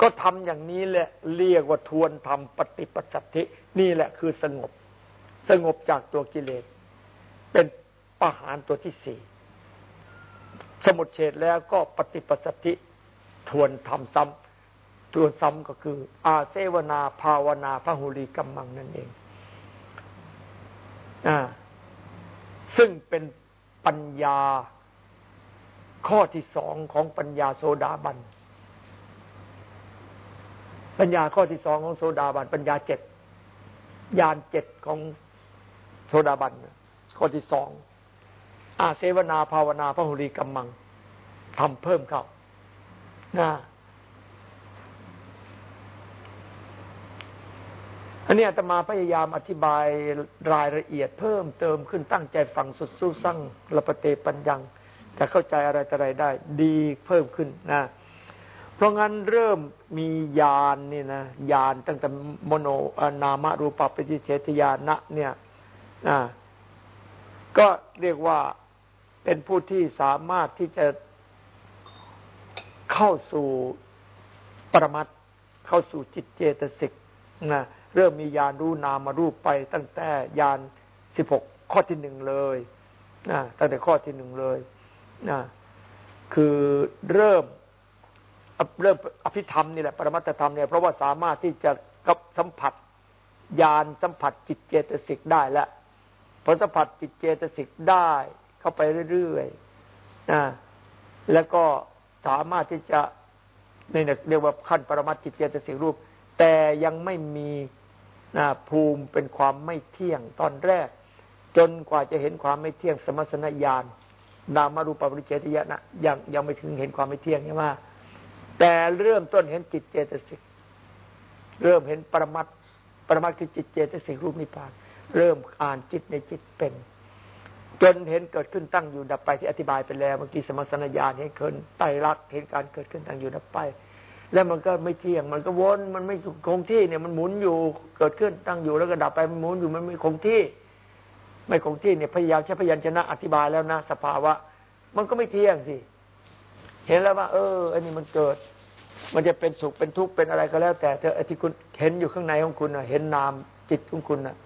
ก็ทำอย่างนี้แหละ เรียกว่าทวนทำปฏิปัสสัทธินี่แหละคือสงบ สงบจากตัวกิเลส เป็นประหารตัวที่สี่ สมุดเฉดแล้วก็ปฏิปัสสัทธิทวนทำซ้ำทวนซ้ำก็คือ อาเซวนาภาวนาพระหุลีกัมมังนั่นเองอ่าซึ่งเป็นปัญญาข้อที่สองของปัญญาโซดาบัน ปัญญาข้อที่สองของโซดาบัน ปัญญาเจ็ดยานเจ็ดของโซดาบันข้อที่สอง อาเสวนาภาวนาพระหุรีกัมมังทำเพิ่มเข้านะอันนี้อาตมาพยายามอธิบายรายละเอียดเพิ่มเติมขึ้นตั้งใจฟังสุดสู้สั่งละปเตปัญญัง จะเข้าใจอะไรต่ออะไรได้ ดีเพิ่มขึ้นนะ เพราะงั้นเริ่มมียานนี่นะยานตั้งแต่มโนนามรูปปฏิเฉทยานะเนี่ยนะก็เรียกว่า เป็นผู้ที่สามารถที่จะเข้าสู่ปรมัตเข้าสู่จิตเจตสิกนะเริ่มมียานรู้นามารูปไปตั้งแต่ยานสิบหกข้อที่หนึ่งเลยนะตั้งแต่ข้อที่หนึ่งเลยนะคือเริ่มเริ่มอภิธรรมนี่แหละปรมัตธรรมเนี่ยเพราะว่าสามารถที่จะกับสัมผัสญาณสัมผัสจิตเจตสิกได้แล้วพอสัมผัสจิตเจตสิกได้ เข้าไปเรื่อยๆนะแล้วก็สามารถที่จะในเรียกว่าขั้นปรมัตจิตเจตสิกรูป แต่ยังไม่มีนะภูมิเป็นความไม่เที่ยงตอนแรก จนกว่าจะเห็นความไม่เที่ยงสมสนญาณนามารูปปริเจตยะนะยังยังไม่ถึงเห็นความไม่เที่ยงใช่ไหมแต่เริ่มต้นเห็นจิตเจตสิกเริ่มเห็นปรมัตปรมัตคือจิตเจตสิกรูปนิพพาน เริ่มอ่านจิตในจิตเป็น จนเห็นเกิดขึ้นตั้งอยู่ดับไปที่อธิบายไปแล้วเมื่อกี้สมสนญาณเห็นเกินไตรลักษณ์เห็นการเกิดขึ้นตั้งอยู่ดับไป แล้วมันก็ไม่เที่ยง มันก็วนมันไม่คงที่เนี่ยมันหมุนอยู่เกิดขึ้นตั้งอยู่แล้วก็ดับไปมันหมุนอยู่มันไม่คงที่ ไม่คงที่เนี่ยพยายามใช้พยัญชนะอธิบายแล้วนะสภาวะ มันก็ไม่เที่ยงสิเห็นแล้วว่า เอออันนี้มันเกิด มันจะเป็นสุขเป็นทุกข์เป็นอะไรก็แล้ว แต่เธอที่คุณเห็นอยู่ข้างในของคุณนะเห็นนามจิตของคุณนะ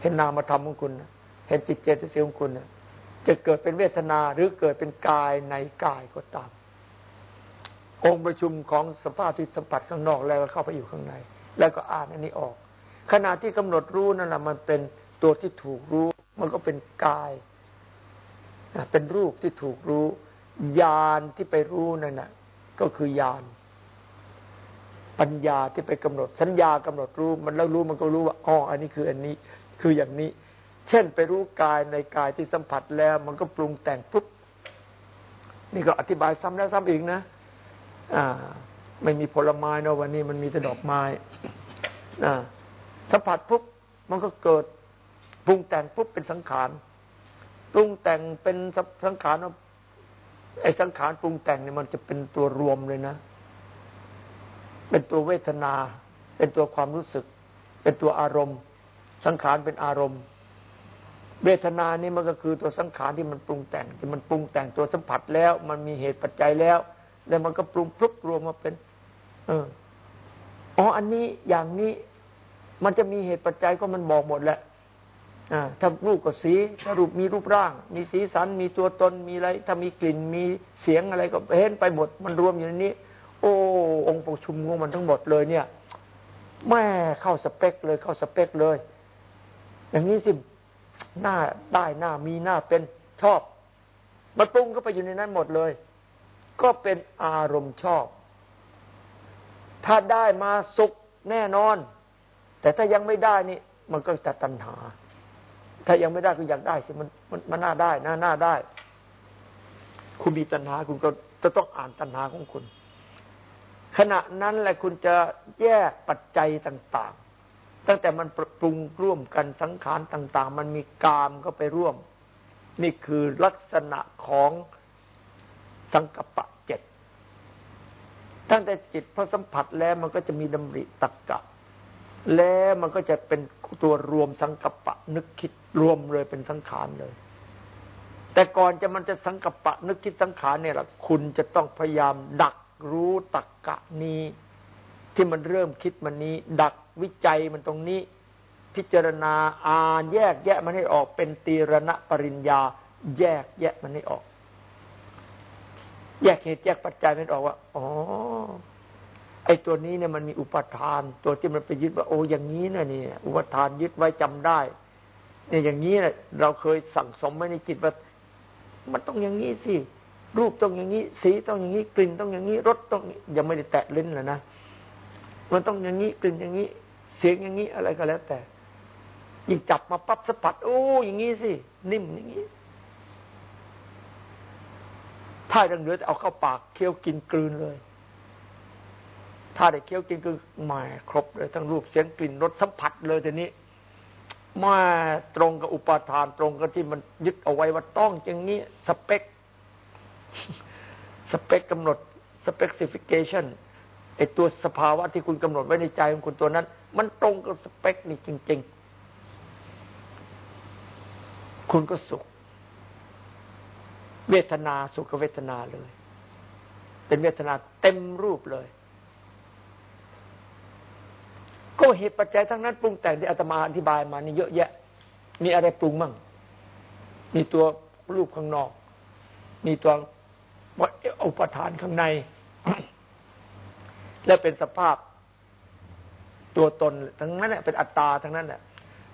เห็นนามธรรมของคุณนะ เห็นจิตเจตสิกของคุณจะเกิดเป็นเวทนาหรือเกิดเป็นกายในกายก็ตาม องค์ประชุมของสภาพที่สัมผัสข้างนอกแล้วเข้าไปอยู่ข้างใน แล้วก็อ่านอันนี้ออก ขณะที่กำหนดรู้นั่นแหละมันเป็นตัวที่ถูกรู้ มันก็เป็นกายเป็นรูปที่ถูกรู้ญาณที่ไปรู้นั่นน่ะ ก็คือญาณปัญญาที่ไปกำหนด สัญญากำหนดรู้มันแล้วรู้มันก็รู้ว่าอ๋ออันนี้คืออันนี้ คืออย่างนี้ เช่นไปรู้กายในกายที่สัมผัสแล้ว มันก็ปรุงแต่งปุ๊บนี่ก็อธิบายซ้ำแล้วซ้ำอีกนะอ่า ไม่มีผลไม้นะวันนี้มันมีแต่ดอกไม้อ่าสัมผัสปุ๊บมันก็เกิดปรุงแต่งปุ๊บเป็นสังขารปรุงแต่งเป็นสังขารไอ้สังขารปรุงแต่งเนี่ยมันจะเป็นตัวรวมเลยนะ เป็นตัวเวทนา เป็นตัวความรู้สึก เป็นตัวอารมณ์ สังขารเป็นอารมณ์ เวทนานี่มันก็คือตัวสังขารที่มันปรุงแต่งที่มันปรุงแต่งตัวสัมผัสแล้ว มันมีเหตุปัจจัยแล้ว แล้วมันก็ปรุงพลุกรวมมาเป็น เอออ๋ออันนี้อย่างนี้มันจะมีเหตุปัจจัยก็มันบอกหมดแหละถ้ารูปก็สีถ้ารูปมีรูปร่าง มีสีสัน มีตัวตน มีอะไร ถ้ามีกลิ่น มีเสียงอะไรก็เห็นไปหมด มันรวมอยู่ในนี้ โอ้ องค์ประชุมของมันทั้งหมดเลยเนี่ย แม่เข้าสเปคเลย เข้าสเปคเลย อย่างนี้สิ หน้าได้หน้ามีหน้าเป็นชอบมันปรุงก็ไปอยู่ในนั้นหมดเลย ก็เป็นอารมณ์ชอบ ถ้าได้มาสุขแน่นอน แต่ถ้ายังไม่ได้นี่ มันก็จะตัณหา ถ้ายังไม่ได้ก็อยากได้สิมันมันมันน่าได้น่าน่าได้ คุณมีตัณหาคุณก็จะต้องอ่านตัณหาของคุณ ขณะนั้นแหละคุณจะแยกปัจจัยต่าง ตั้งแต่มันปรุงร่วมกันสังขารต่าง ๆ มันมีกามก็ไปร่วม นี่คือลักษณะของสังกปะเจ็ดตั้งแต่จิตพอสัมผัสแล้วมันก็จะมีดำริตักกะ แล้วมันก็จะเป็นตัวรวมสังกปะ นึกคิดรวมเลยเป็นสังขารเลย แต่ก่อนจะมันจะสังกปะ นึกคิดสังขารเนี่ยละคุณจะต้องพยายามดักรู้ตักกะนี้ ที่มันเริ่มคิดมันนี้ ดักวิจัยมันตรงนี้ พิจารณาอ่านแยกแยะมันให้ออกเป็นตีรณะปริญญา แยกแยะมันให้ออก แยกเหตุแยกปัจจัยมันออกว่าอ๋อไอ้ตัวนี้เนี่ยมันมีอุปทาน ตัวที่มันไปยึดว่าโอ้อย่างนี้นะนี่อุปทานยึดไว้จำได้ เนี่ยอย่างนี้นะเราเคยสั่งสมไว้ในจิตว่า มันต้องอย่างนี้สิรูปต้องอย่างนี้ สีต้องอย่างนี้กลิ่นต้องอย่างนี้รสต้องยังไม่ได้แตะลิ้นเลยนะ มันต้องอย่างนี้กลิ่นอย่างนี้ เสียงอย่างนี้อะไรก็แล้วแต่ ยิ่งจับมาปั๊บสัผัสโอ้อย่างนี้สิ นิ่มอย่างนี้ถ้ายังเหลือแต่เอาเข้าปากเคี้ยวกินกลืนเลย ถ้าได้เคี้ยวกินกลืนมาครบเลยทั้งรูปเสียงกลิ่นรสสัมผัสเลยทีนี้มาตรงกับอุปทานตรงกับที่มันยึดเอาไว้ว่าต้องอย่างนี้ สเปค สเปคกำหนด specification ไอ้ตัวสภาวะที่คุณกำหนดไว้ในใจของคุณตัวนั้น มันตรงกับสเปคนี่จริง ๆ คุณก็สุข เวทนาสุขเวทนาเลย เป็นเวทนาเต็มรูปเลย ก็เหตุปัจจัยทั้งนั้นปรุงแต่งที่อาตมาอธิบายมานี่เยอะแยะ มีอะไรปรุงมั่ง มีตัวรูปข้างนอก มีตัวอุปทานข้างใน และเป็นสภาพตัวตนทั้งนั้นเป็นอัตตาทั้งนั้นแหละ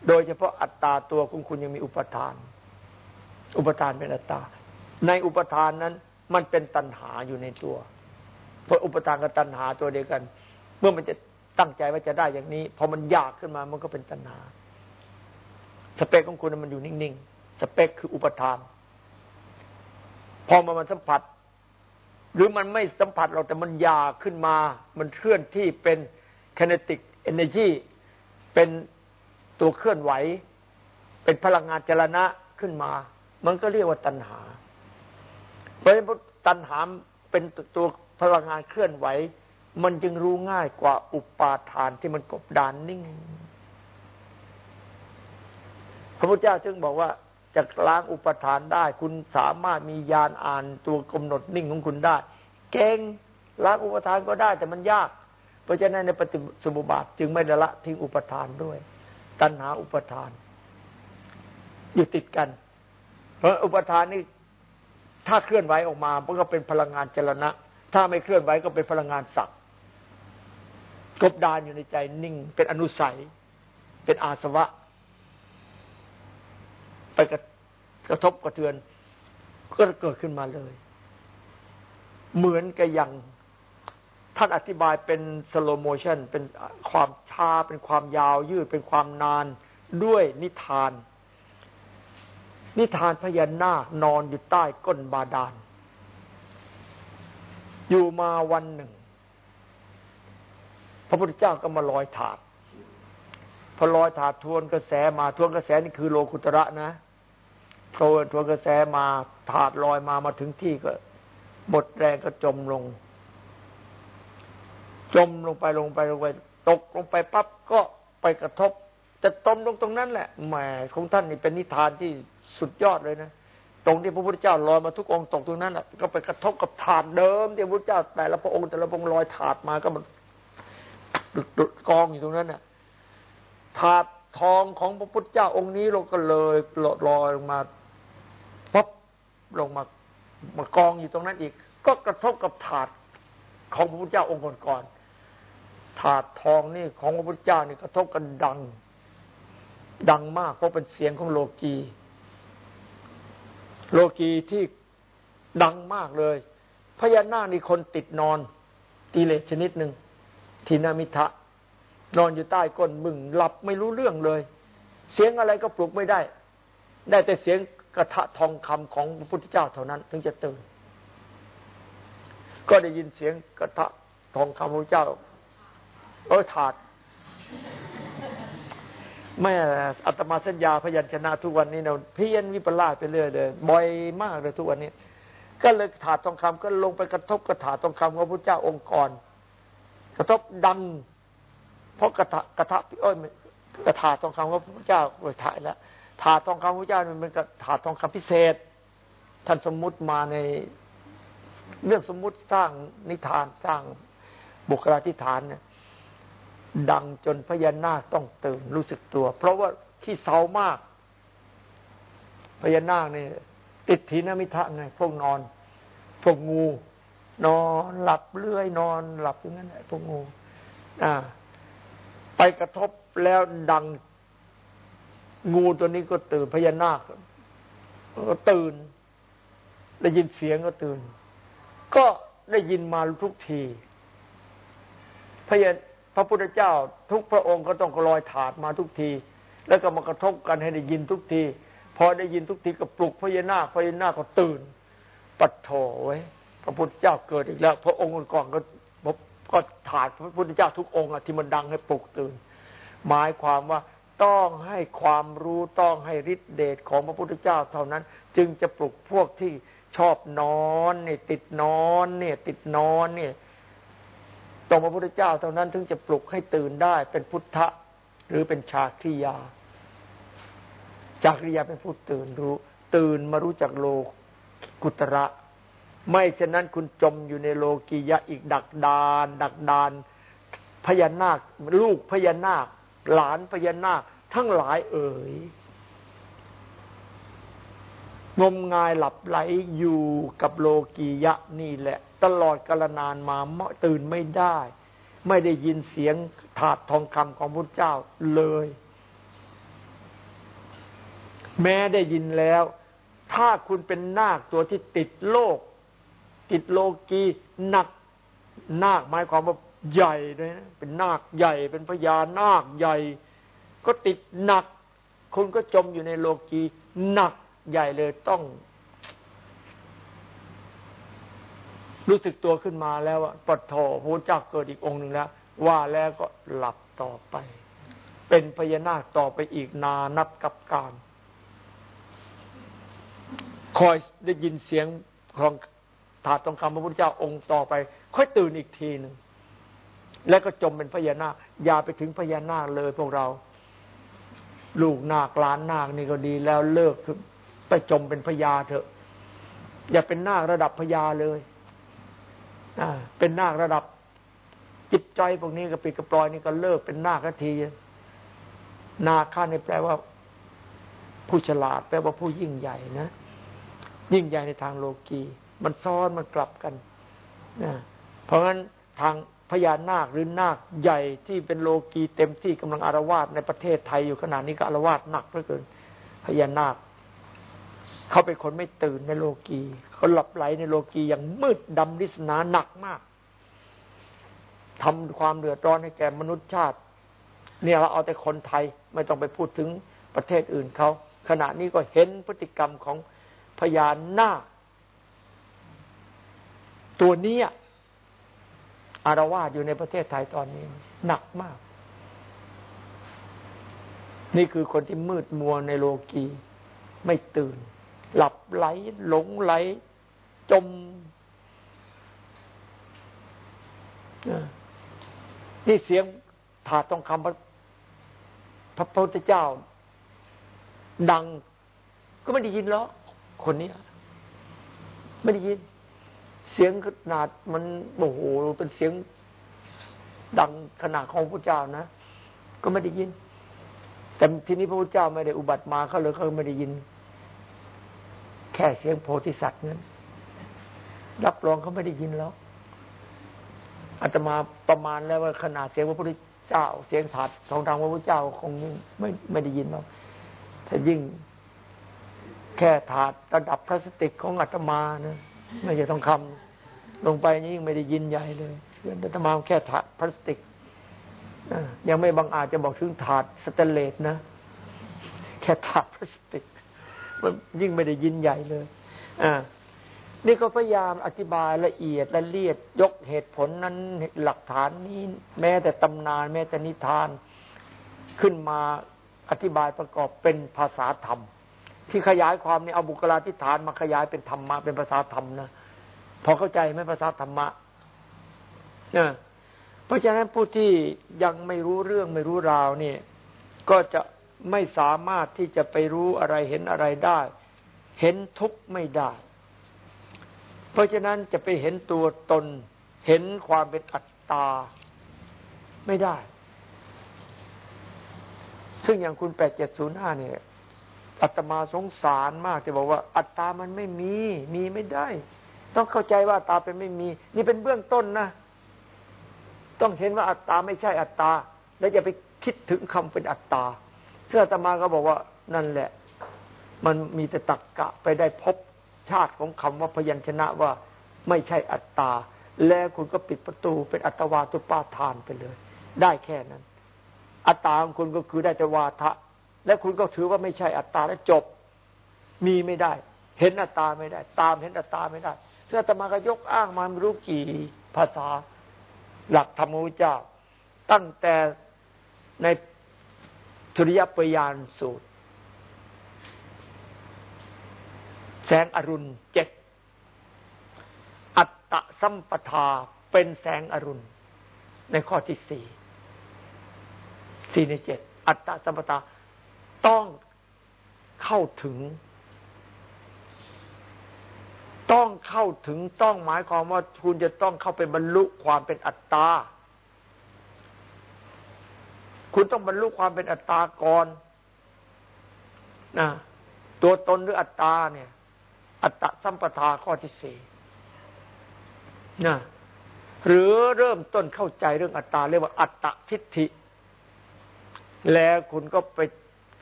โดยเฉพาะอัตตาตัวของคุณยังมีอุปทาน อุปทานเป็นอัตตา ในอุปทานนั้น มันเป็นตัณหาอยู่ในตัวเพราะอุปทานกับตัณหาตัวเดียวกัน เมื่อมันจะตั้งใจว่าจะได้อย่างนี้พอมันอยากขึ้นมามันก็เป็นตัณหา สเปคของคุณมันอยู่นิ่งๆสเปคคืออุปทาน พอมามันสัมผัส หรือมันไม่สัมผัสเราแต่มันยาขึ้นมา มันเคลื่อนที่เป็น kinetic energy เป็นตัวเคลื่อนไหว เป็นพลังงานจรณะขึ้นมา มันก็เรียกว่าตัณหา เพราะฉะนั้นตัณหาเป็นตัวพลังงานเคลื่อนไหว มันจึงรู้ง่ายกว่าอุปาทานที่มันกบดานนิ่ง พระพุทธเจ้าจึงบอกว่า จะล้างอุปทานได้ คุณสามารถมียานอ่านตัวกำหนดนิ่งของคุณได้ เก่งล้างอุปทานก็ได้แต่มันยาก เพราะฉะนั้นในปฏิสมุบาทจึงไม่ละ ทิ้งอุปทานด้วย ตัณหาอุปทาน อยู่ติดกัน เพราะอุปทานนี่ถ้าเคลื่อนไหวออกมามันก็เป็นพลังงานจรณะ ถ้าไม่เคลื่อนไหวก็เป็นพลังงานสักกบดานอยู่ในใจนิ่ง เป็นอนุสัย เป็นอาสวะ กระทบกระเทือน ก็เกิดขึ้นมาเลย เหมือนกับอย่างท่านอธิบายเป็น slow motion เป็นความช้าเป็นความยาวยืดเป็นความนานด้วยนิทาน นิทานพญานาคนอนอยู่ใต้ก้นบาดาล อยู่มาวันหนึ่ง พระพุทธเจ้าก็มาลอยถาดพอลอยถาดทวนกระแสมาทวนกระแสนี่คือโลกุตระนะ โผล่ทวนกระแสมาถาดลอยมามาถึงที่ก็หมดแรงก็จมลง จมลงไปลงไปลงไป ตกลงไปปั๊บก็ไปกระทบจะตมลงตรงนั้นแหละแหมของท่านนี่เป็นนิทานที่สุดยอดเลยนะตรงที่พระพุทธเจ้าลอยมาทุกองค์ตกตรงนั้นแหะก็ไปกระทบกับถาดเดิม ที่พระพุทธเจ้า แต่ละพระองค์แต่ละพระองค์ลอยถาดมาก็มันดุดกองอยู่ตรงนั้นน่ะถาดทองของพระพุทธเจ้าองค์นี้เราก็เลยลอยลงมา ลงมามากองอยู่ตรงนั้นอีก ก็กระทบกับถาดของพระพุทธเจ้าองค์ก่อนๆถาดทองนี่ของพระพุทธเจ้านี่กระทบกันดัง ดังมากเพราะเป็นเสียงของโลกี โลกีที่ดังมากเลยพญานาคนี่คนติดนอนกิเลสชนิดหนึ่งทีนามิทะ นอนอยู่ใต้ก้นมึงหลับไม่รู้เรื่องเลย เสียงอะไรก็ปลุกไม่ได้ ได้แต่เสียง กระทะทองคำของพระพุทธเจ้าเท่านั้น ถึงจะตื่น ก็ได้ยินเสียงกระทะทองคำพระเจ้า เออถาดแม่อัตมาสัญญาพยัญชนะทุกวันนี้เนาเพี้ยนวิปลาสไปเรื่อยเลยบ่อยมากเลยทุกวันนี้ ก็เลยถาดทองคำก็ลงไปกระทบกระถาทองคำของพระเจ้าองค์กร กระทบดัง เพราะกระทะกระทะพี่อ้อยกระถาทองคำของพระเจ้าไปถ่ายแล้ว ถาดทองคำพระเจ้ามันเป็นถาทองคำพิเศษ ท่านสมมุติมาในเรื่องสมมุติสร้างนิทานสร้างบุคลาธิฐานเนี่ยดังจนพญานาคต้องตื่นรู้สึกตัว เพราะว่าที่เศร้ามาก พญานาคเนี่ยติดถีนมิทะไงพวกนอน พวกงู นอนหลับเลื่อย นอนหลับอย่างนั้นแหละพวกงู อ่า ไปกระทบแล้วดัง งูตัวนี้ก็ตื่นพญานาคก็ตื่น ได้ยินเสียงก็ตื่น ก็ได้ยินมาทุกทีพญาพระพุทธเจ้าทุกพระองค์ก็ต้องลอยถาดมาทุกที แล้วก็มากระทบกันให้ได้ยินทุกที พอได้ยินทุกทีก็ปลุกพญานาคพญานาคก็ตื่น ปัดโถไว้ พระพุทธเจ้าเกิดอีกแล้ว พระองค์ก่อนก็ก็ถาดพระพุทธเจ้าทุกองค์ที่มันดังให้ปลุกตื่น หมายความว่า ต้องให้ความรู้ต้องให้ฤทธิเดชของพระพุทธเจ้าเท่านั้น จึงจะปลุกพวกที่ชอบนอนเนี่ยติดนอนเนี่ยติดนอนเนี่ยตรงพระพุทธเจ้าเท่านั้น ถึงจะปลุกให้ตื่นได้เป็นพุทธะหรือเป็นชาคริยาชาคริยาเป็นผู้ตื่นรู้ ตื่นมารู้จักโลกุตระ ไม่เช่นนั้นคุณจมอยู่ในโลกียะอีกดักดาน ดักดานพญานาค ลูกพญานาค หลานพญานาค ทั้งหลายเอ่ยงมงายหลับไหลอยู่กับโลกียะนี่แหละ ตลอดกาลนานมาตื่นไม่ได้ ไม่ได้ยินเสียงถาดทองคำของพระเจ้าเลย แม้ได้ยินแล้ว ถ้าคุณเป็นนาคตัวที่ติดโลก ติดโลกีหนักนาคหมายความว่าใหญ่เลยนะเป็นนาคใหญ่เป็นพญานาคใหญ่ ก็ติดหนัก คุณก็จมอยู่ในโลกีหนักใหญ่เลยต้อง รู้สึกตัวขึ้นมาแล้วว่าปฐโถพระเจ้าเกิดอีกองค์หนึ่งแล้วว่าแล้วก็หลับต่อไป เป็นพญานาคต่อไปอีกนานับกับการคอยได้ยินเสียงของถาดทองคำพระพุทธเจ้าองค์ต่อไป ค่อยตื่นอีกทีหนึ่งแล้วก็จมเป็นพญานาคอย่าไปถึงพญานาคเลยพวกเรา ลูกนาคล้านนาคนี่ก็ดีแล้วเลิกไปจมเป็นพญาเถอะ อย่าเป็นนาคระดับพญาเลยเป็นนาคระดับจิตใจพวกนี้กระปิดกระปลอยนี่ก็เลิกเป็นนาคที นาค่าในแปลว่า ผู้ฉลาด แปลว่าผู้ยิ่งใหญ่นะ ยิ่งใหญ่ในทางโลกี มันซ้อนมันกลับกันนะเพราะงั้นทาง พญานาคหรือนาคใหญ่ที่เป็นโลกีเต็มที่กำลังอารวาสในประเทศไทยอยู่ขนาดนี้ก็อารวาสหนักเหลือเกินพญานาคเขาเป็นคนไม่ตื่นในโลกีเขาหลับไหลในโลกีอย่างมืดดำดิสนาหนักมากทำความเดือดร้อนให้แก่มนุษยชาติ เนี่ยเราเอาแต่คนไทยไม่ต้องไปพูดถึงประเทศอื่นเขาขณะนี้ก็เห็นพฤติกรรมของพญานาคตัวนี้ อารวาสอยู่ในประเทศไทยตอนนี้ หนักมาก นี่คือคนที่มืดมัวในโลกีไม่ตื่น หลับไหลหลงไหล จมนี่เสียงถาดทองคำพระพุทธเจ้า ดัง ก็ไม่ได้ยินหรอกคนนี้ไม่ได้ยิน เสียงขนาดมันโอ้โหเป็นเสียงดังขนาดของพระเจ้านะ ก็ไม่ได้ยิน แต่ทีนี้พระพุทธเจ้าไม่ได้อุบัติมาเขาเลยเขาไม่ได้ยิน แค่เสียงโพธิสัตว์นั้นรับรองเขาไม่ได้ยินแล้วอาตมาประมาณแล้วว่าขนาดเสียงพระพุทธเจ้า เสียงถาดทองทางพระพุทธเจ้าคงไม่ไม่ได้ยินหรอกถ้ายิ่ง แค่ถาดระดับพลาสติกของอาตมานะ ไม่ใช่ต้องคำลงไปยิ่งไม่ได้ยินใหญ่เลยอาตมาแค่ถาดพลาสติกยังไม่บางอาจจะบอกถึงถาดสแตนเลสนะ แค่ถาดพลาสติก มันยิ่งไม่ได้ยินใหญ่เลยอ่านี่ก็พยายามอธิบายละเอียดละเลียดยกเหตุผลนั้นหลักฐานนี้แม้แต่ตำนาน แม้แต่นิทานขึ้นมาอธิบายประกอบเป็นภาษาธรรม ที่ขยายความนี่เอาบุคลาธิฐานมาขยายเป็นธรรมะเป็นภาษาธรรมนะพอเข้าใจไหมภาษาธรรมะเนี่ยเพราะฉะนั้นผู้ที่ยังไม่รู้เรื่องไม่รู้ราวนี่ก็จะไม่สามารถที่จะไปรู้อะไรเห็นอะไรได้ เห็นทุกข์ไม่ได้ เพราะฉะนั้นจะไปเห็นตัวตน เห็นความเป็นอัตตา ไม่ได้ ซึ่งอย่างคุณแปดเจ็ดศูนย์ห้าเนี่ย อัตมาสงสารมากที่บอกว่า อัตตามันไม่มี มีไม่ได้ ต้องเข้าใจว่าอัตตาเป็นไม่มี นี่เป็นเบื้องต้นนะ ต้องเห็นว่าอัตตาไม่ใช่อัตตา แล้วอย่าไปคิดถึงคำเป็นอัตตาเสื้ออัตมาก็บอกว่านั่นแหละ มันมีแต่ตักกะไปได้พบชาติของคำว่าพยัญชนะว่าไม่ใช่อัตตา แล้วคุณก็ปิดประตูเป็นอัตวาตุปาทานไปเลย ได้แค่นั้น อัตตาของคุณก็คือได้แต่วาทะ และคุณก็ถือว่าไม่ใช่อัตตาแล้วจบ มีไม่ได้ เห็นอัตตาไม่ได้ ตามเห็นอัตตาไม่ได้เสื้อตมาก็ยกอ้างมาไม่รู้กี่ภาษา หลักธรรมวิจาตั้งแต่ในทุริยปยานสูตร แสงอรุณเจ็ดอัตตะสัมปทาเป็นแสงอรุณ ในข้อที่สี่สี่ในเจ็ดอัตตะสัมปทา ต้องเข้าถึง ต้องเข้าถึงต้องหมายความว่าคุณจะต้องเข้าไปบรรลุความเป็นอัตตา คุณต้องบรรลุความเป็นอัตตาก่อนนะตัวตนหรืออัตตาเนี่ย อัตตะสัมปทาข้อที่สี่นะหรือเริ่มต้นเข้าใจเรื่องอัตตาเรียกว่าอัตตะทิฏฐิ แล้วคุณก็ไป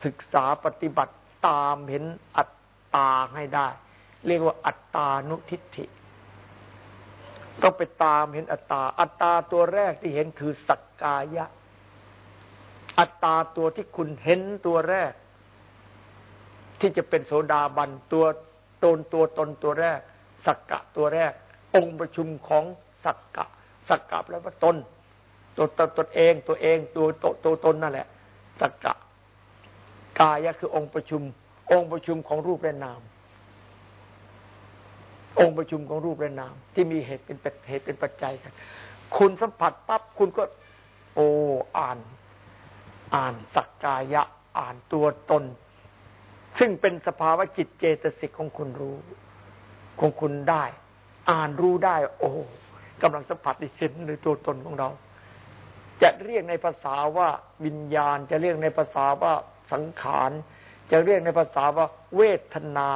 ศึกษาปฏิบัติตามเห็นอัตตาให้ได้ เรียกว่าอัตตานุทิฏฐิต้องไปตามเห็นอัตตา อัตตาตัวแรกที่เห็นคือสักกายะ อัตตาตัวที่คุณเห็นตัวแรก ที่จะเป็นโสดาบันตัวตนตัวตนตัวแรก สักกะตัวแรก องค์ประชุมของสักกะ สักกะแปลว่าตนตัวตนตนเองตัวเองตัวตัวตัวตนนั่นแหละ สักกะ กายคือองค์ประชุม องค์ประชุมของรูปและนาม องค์ประชุมของรูปและนาม ที่มีเหตุเป็นเหตุเป็นปัจจัยกันคุณสัมผัสปั๊บคุณก็ โอ้อ่าน อ่านสักกายะ อ่านตัวตน ซึ่งเป็นสภาวะจิตเจตสิกของคุณรู้ ของคุณได้ อ่านรู้ได้ โอ้กำลังสัมผัสในเห็นในตัวตนของเรา จะเรียกในภาษาว่าวิญญาณ จะเรียกในภาษาว่า สังขารจะเรียกในภาษาว่าเวทนา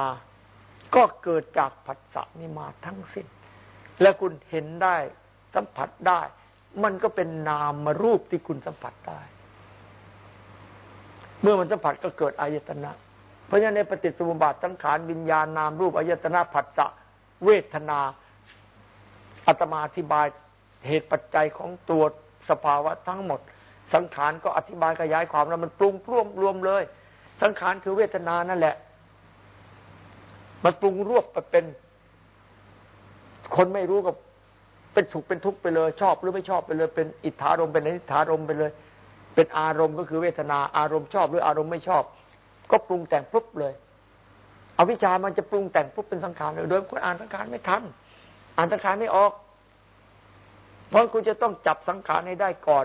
ก็เกิดจากผัสสะนิมาทั้งสิ้น และคุณเห็นได้สัมผัสได้ มันก็เป็นนามมารูปที่คุณสัมผัสได้ เมื่อมันสัมผัสก็เกิดอายตนะ เพราะฉะนั้นในปฏิสมุบาทสังขารวิญญาณนามรูปอายตนะผัสสะเวทนาอัตมาอธิบายเหตุปัจจัยของตัวสภาวะทั้งหมด สังขารก็อธิบายขยายความแล้วมันปรุงร่วมรวมเลย สังขารคือเวทนานั่นแหละ มันปรุงรวบไปเป็น คนไม่รู้กับเป็นสุขเป็นทุกข์ไปเลย ชอบหรือไม่ชอบไปเลย เป็นอิทธารมเป็นอนิธารมไปเลย เป็นอารมณ์ก็คือเวทนาอารมณ์ชอบ หรืออารมณ์ไม่ชอบ ก็ปรุงแต่งปุ๊บเลยเอาวิชามันจะปรุงแต่งปุ๊บเป็นสังขารเลยโดยคุณอ่านสังขารไม่ทันอ่านสังขารไม่ออก เพราะคุณจะต้องจับสังขารให้ได้ก่อน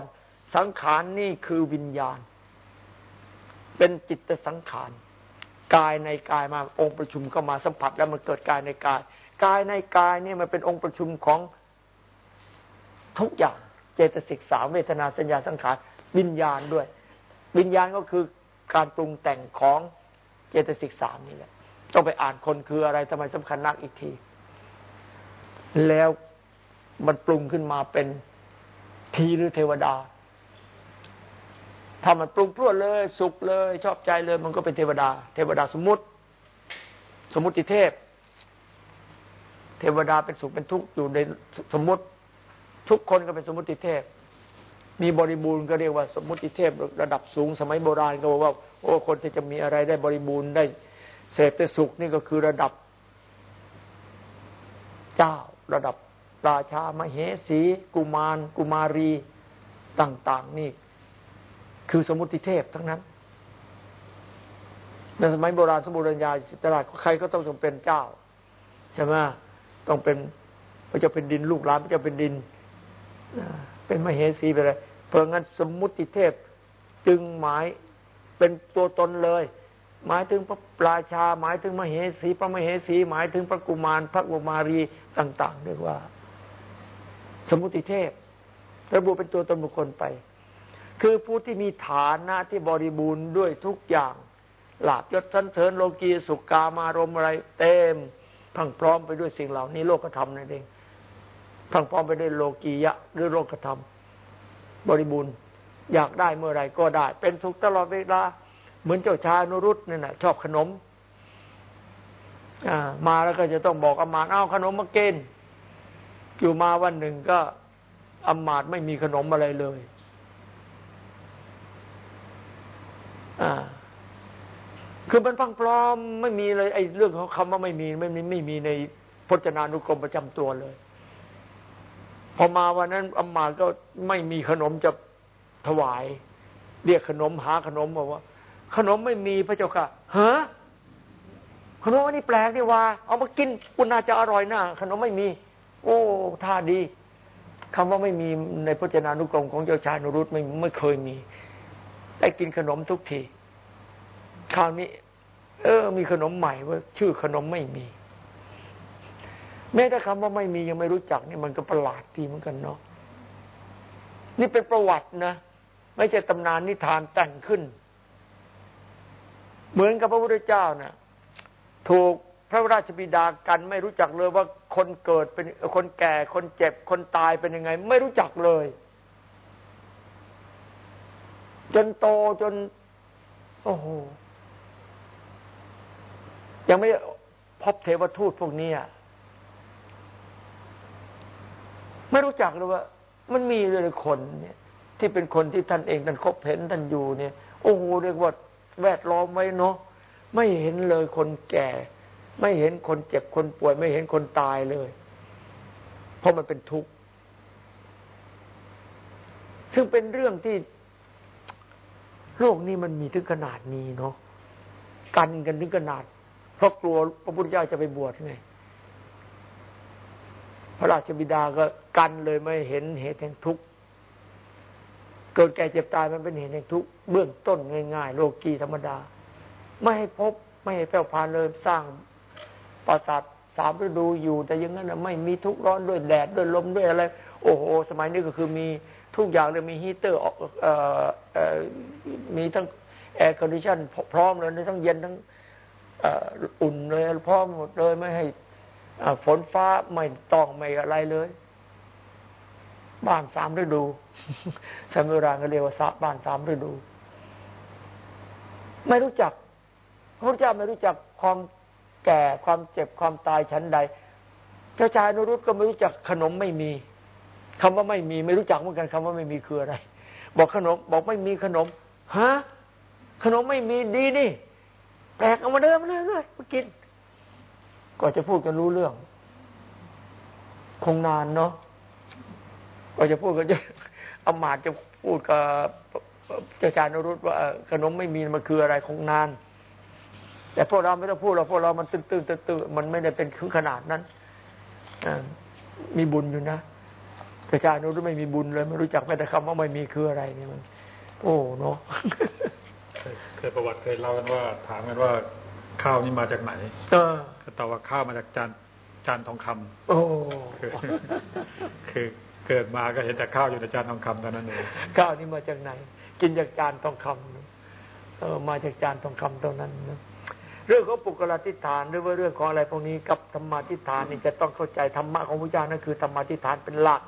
สังขารนี่คือวิญญาณ เป็นจิตสังขารกายในกายมาองค์ประชุมเข้ามาสัมผัสแล้วมันเกิดกายในกาย กายในกายเนี่ยมันเป็นองค์ประชุมของทุกอย่างเจตสิกสามเวทนาสัญญาสังขารวิญญาณด้วย วิญญาณก็คือการปรุงแต่งของเจตสิกสามนี่แหละต้องไปอ่านคนคืออะไรทำไมสำคัญนักอีกที แล้วมันปรุงขึ้นมาเป็นผีหรือเทวดา ถ้ามันปรุงพรวดเลย สุขเลย ชอบใจเลย มันก็เป็นเทวดา เทวดาสมมุติ สมมุติเทพ เทวดาเป็นสุขเป็นทุกข์อยู่ในสมมุติ ทุกคนก็เป็นสมมุติเทพ มีบริบูรณ์ก็เรียกว่าสมมุติเทพ ระดับสูงสมัยโบราณก็บอกว่า โอ้คนที่จะมีอะไรได้บริบูรณ์ได้เสพแต่สุขนี่ก็คือระดับ เจ้าระดับราชามเหสี กุมาร กุมารีต่าง ๆ นี่ คือสมุติเทพทั้งนั้นในสมัยโบราณสมุรัญญาสิตราชใครก็ต้องทรงเป็นเจ้าใช่ไหมต้องเป็นพระเจ้าเป็นดินลูกหลานพระเจ้าเป็นดินเป็นมเหสีไปเลยเพราะงั้นสมุติเทพจึงหมายเป็นตัวตนเลย หมายถึงพระราชา หมายถึงมเหสีพระมเหสีหมายถึงพระกุมารพระกุมารีต่าง ๆ เรียกว่า สมุติเทพระบุเป็นตัวตนบุคคลไป คือผู้ที่มีฐานะที่บริบูรณ์ด้วยทุกอย่างหลาบยศสันเสริญโลกีสุกามารมอะไรเต็มพังพร้อมไปด้วยสิ่งเหล่านี้โลกธรรมนั่นเองพังพร้อมไปด้วยโลกียะหรือโลกธรรม บริบูรณ์อยากได้เมื่อไรก็ได้ เป็นสุขตลอดเวลาเหมือนเจ้าชายนุรุตนี่ยนะชอบขนมมาแล้วก็จะต้องบอกอมาเอาขนมมาเกณฑ์อยู่มาวันหนึ่งก็อมาตไม่มีขนมอะไรเลย อ่าคือมันฟังปลอมไม่มีเลยไอ้เรื่องของคำว่าไม่มีไม่มีไม่มีในพจนานุกรมประจำตัวเลย พอมาวันนั้นอมาก็ไม่มีขนมจะถวาย เรียกขนมหาขนมบอกว่า ขนมไม่มีพระเจ้าค่ะฮะขนมอันนี้แปลกนี่ว่า เอามากินคุณน่าจะอร่อยนะขนมไม่มี โอ้ท่าดีคำว่าไม่มีในพจนานุกรมของเจ้าชายนรุตไม่ไม่เคยมี ได้กินขนมทุกที คราวนี้ เออ มีขนมใหม่ว่าชื่อขนมไม่มี แม้แต่คำว่าไม่มียังไม่รู้จักนี่มันก็ประหลาดดีเหมือนกันเนาะนี่เป็นประวัตินะไม่ใช่ตำนานนิทานแต่งขึ้น เหมือนกับพระพุทธเจ้านะ่ะ ถูกพระราชบิดากันไม่รู้จักเลยว่าคนเกิดเป็นคนแก่คนเจ็บคนตายเป็นยังไง ไม่รู้จักเลย จนโตจน โอ้โห ยังไม่พบเทวทูตพวกนี้ไม่รู้จักเลยว่า มันมีเลยคนเนี่ย ที่เป็นคนที่ท่านเองท่านคบเห็นท่านอยู่เนี่ย โอ้โหเรียกว่าแวดล้อมไว้เนาะไม่เห็นเลยคนแก่ ไม่เห็นคนเจ็บคนป่วย ไม่เห็นคนตายเลย เพราะมันเป็นทุกข์ซึ่งเป็นเรื่องที่ โลกนี้มันมีถึงขนาดนี้เนาะกันกันถึงขนาด เพราะกลัวพระพุทธเจ้าจะไปบวชไงพระราชบิดาก็กันเลยไม่เห็นเหตุแห่งทุกข์เกิดแก่เจ็บตายมันเป็นเหตุแห่งทุกข์เบื้องต้นง่ายๆ โลกีธรรมดา ไม่ให้พบไม่ให้แผ้วพานเลยสร้างปราสาทสามฤดูอยู่ แต่ยังงั้นไม่มีทุกข์ร้อนด้วยแดดด้วยลมด้วยอะไร โอ้โห สมัยนี้ก็คือมี ทุกอย่างเลยมีฮีเตอร์มีทั้ง air condition พร้อมเลยทั้งเย็นทั้งอุ่นเลยพร้อมหมดเลยไม่ให้ฝนฟ้าไม่ต้องไม่อะไรเลย บ้านสามฤดูสมัยโบราณก็เรียกว่าบ้านสามฤดู ไม่รู้จักพระเจ้าไม่รู้จักความแก่ความเจ็บความตายชั้นใดเจ้าชายนรุตก็ไม่รู้จักขนมไม่มี คำว่าไม่มีไม่รู้จักเหมือนกันคำว่าไม่มีคืออะไร บอกขนม บอกไม่มีขนมฮะขนมไม่มีดีนี่ แปลกเอามาเดิมเลยเลยมากินก็จะพูดกันรู้เรื่อง คงนานเนาะก็จะพูดกันจะอมาตจะพูดกับเจ้าชายนรุตว่าขนมไม่มีมันคืออะไรคงนาน แต่พวกเราไม่ต้องพูดเราพวกเรามันตื้นตื้นตื้นมันไม่ได้เป็นถึงขนาดนั้นมีบุญอยู่นะ กระจายนู้นไม่มีบุญเลยไม่รู้จักแม้แต่คำว่าไม่มีคืออะไรเนี่ยมัน โอ้เนาะเคยเคยประวัติเคยเล่ากันว่า ถามกันว่าข้าวนี่มาจากไหน เออก็ตอบว่าข้าวมาจากจานจานทองคำโอ้คือคือเกิดมาก็เห็นแต่ข้าวอยู่ในจานทองคำเท่านั้นเองข้าวนี่มาจากไหน กินจากจานทองคำนะเออมาจากจานทองคำเท่านั้นนะเรื่องของปุกลาธิฐานหรือว่าเรื่องของอะไรพวกนี้กับธรรมาธิฐานนี่จะต้องเข้าใจธรรมะของพระเจ้านั่นคือธรรมาธิฐานเป็นหลัก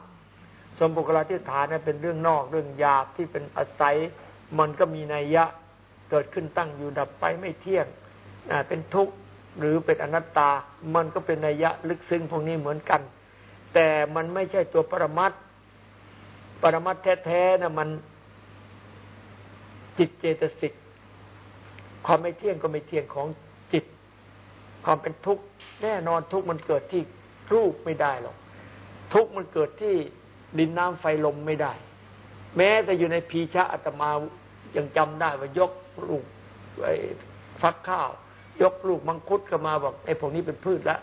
ส่วนปุกลาธิฐานนั้นเป็นเรื่องนอกเรื่องหยาบที่เป็นอาศัย มันก็มีนัยยะเกิดขึ้นตั้งอยู่ดับไปไม่เที่ยงเป็นทุกข์หรือเป็นอนัตตา มันก็เป็นนัยยะลึกซึ้งพวกนี้เหมือนกัน แต่มันไม่ใช่ตัวปรมัตถ์ปรมัตถ์แท้ๆนะมันจิตเจตสิกความไม่เที่ยงก็ไม่เที่ยงของจิต ความเป็นทุกข์แน่นอนทุกข์มันเกิดที่รูปไม่ได้หรอกทุกข์มันเกิดที่ ดินน้ำไฟลมไม่ได้ แม้แต่อยู่ในพีชะอาตมายังจำได้ว่ายกลูกไอฟักข้าว ยกลูกมังคุดก็มาบอกไอ้พวกนี้เป็นพืชละ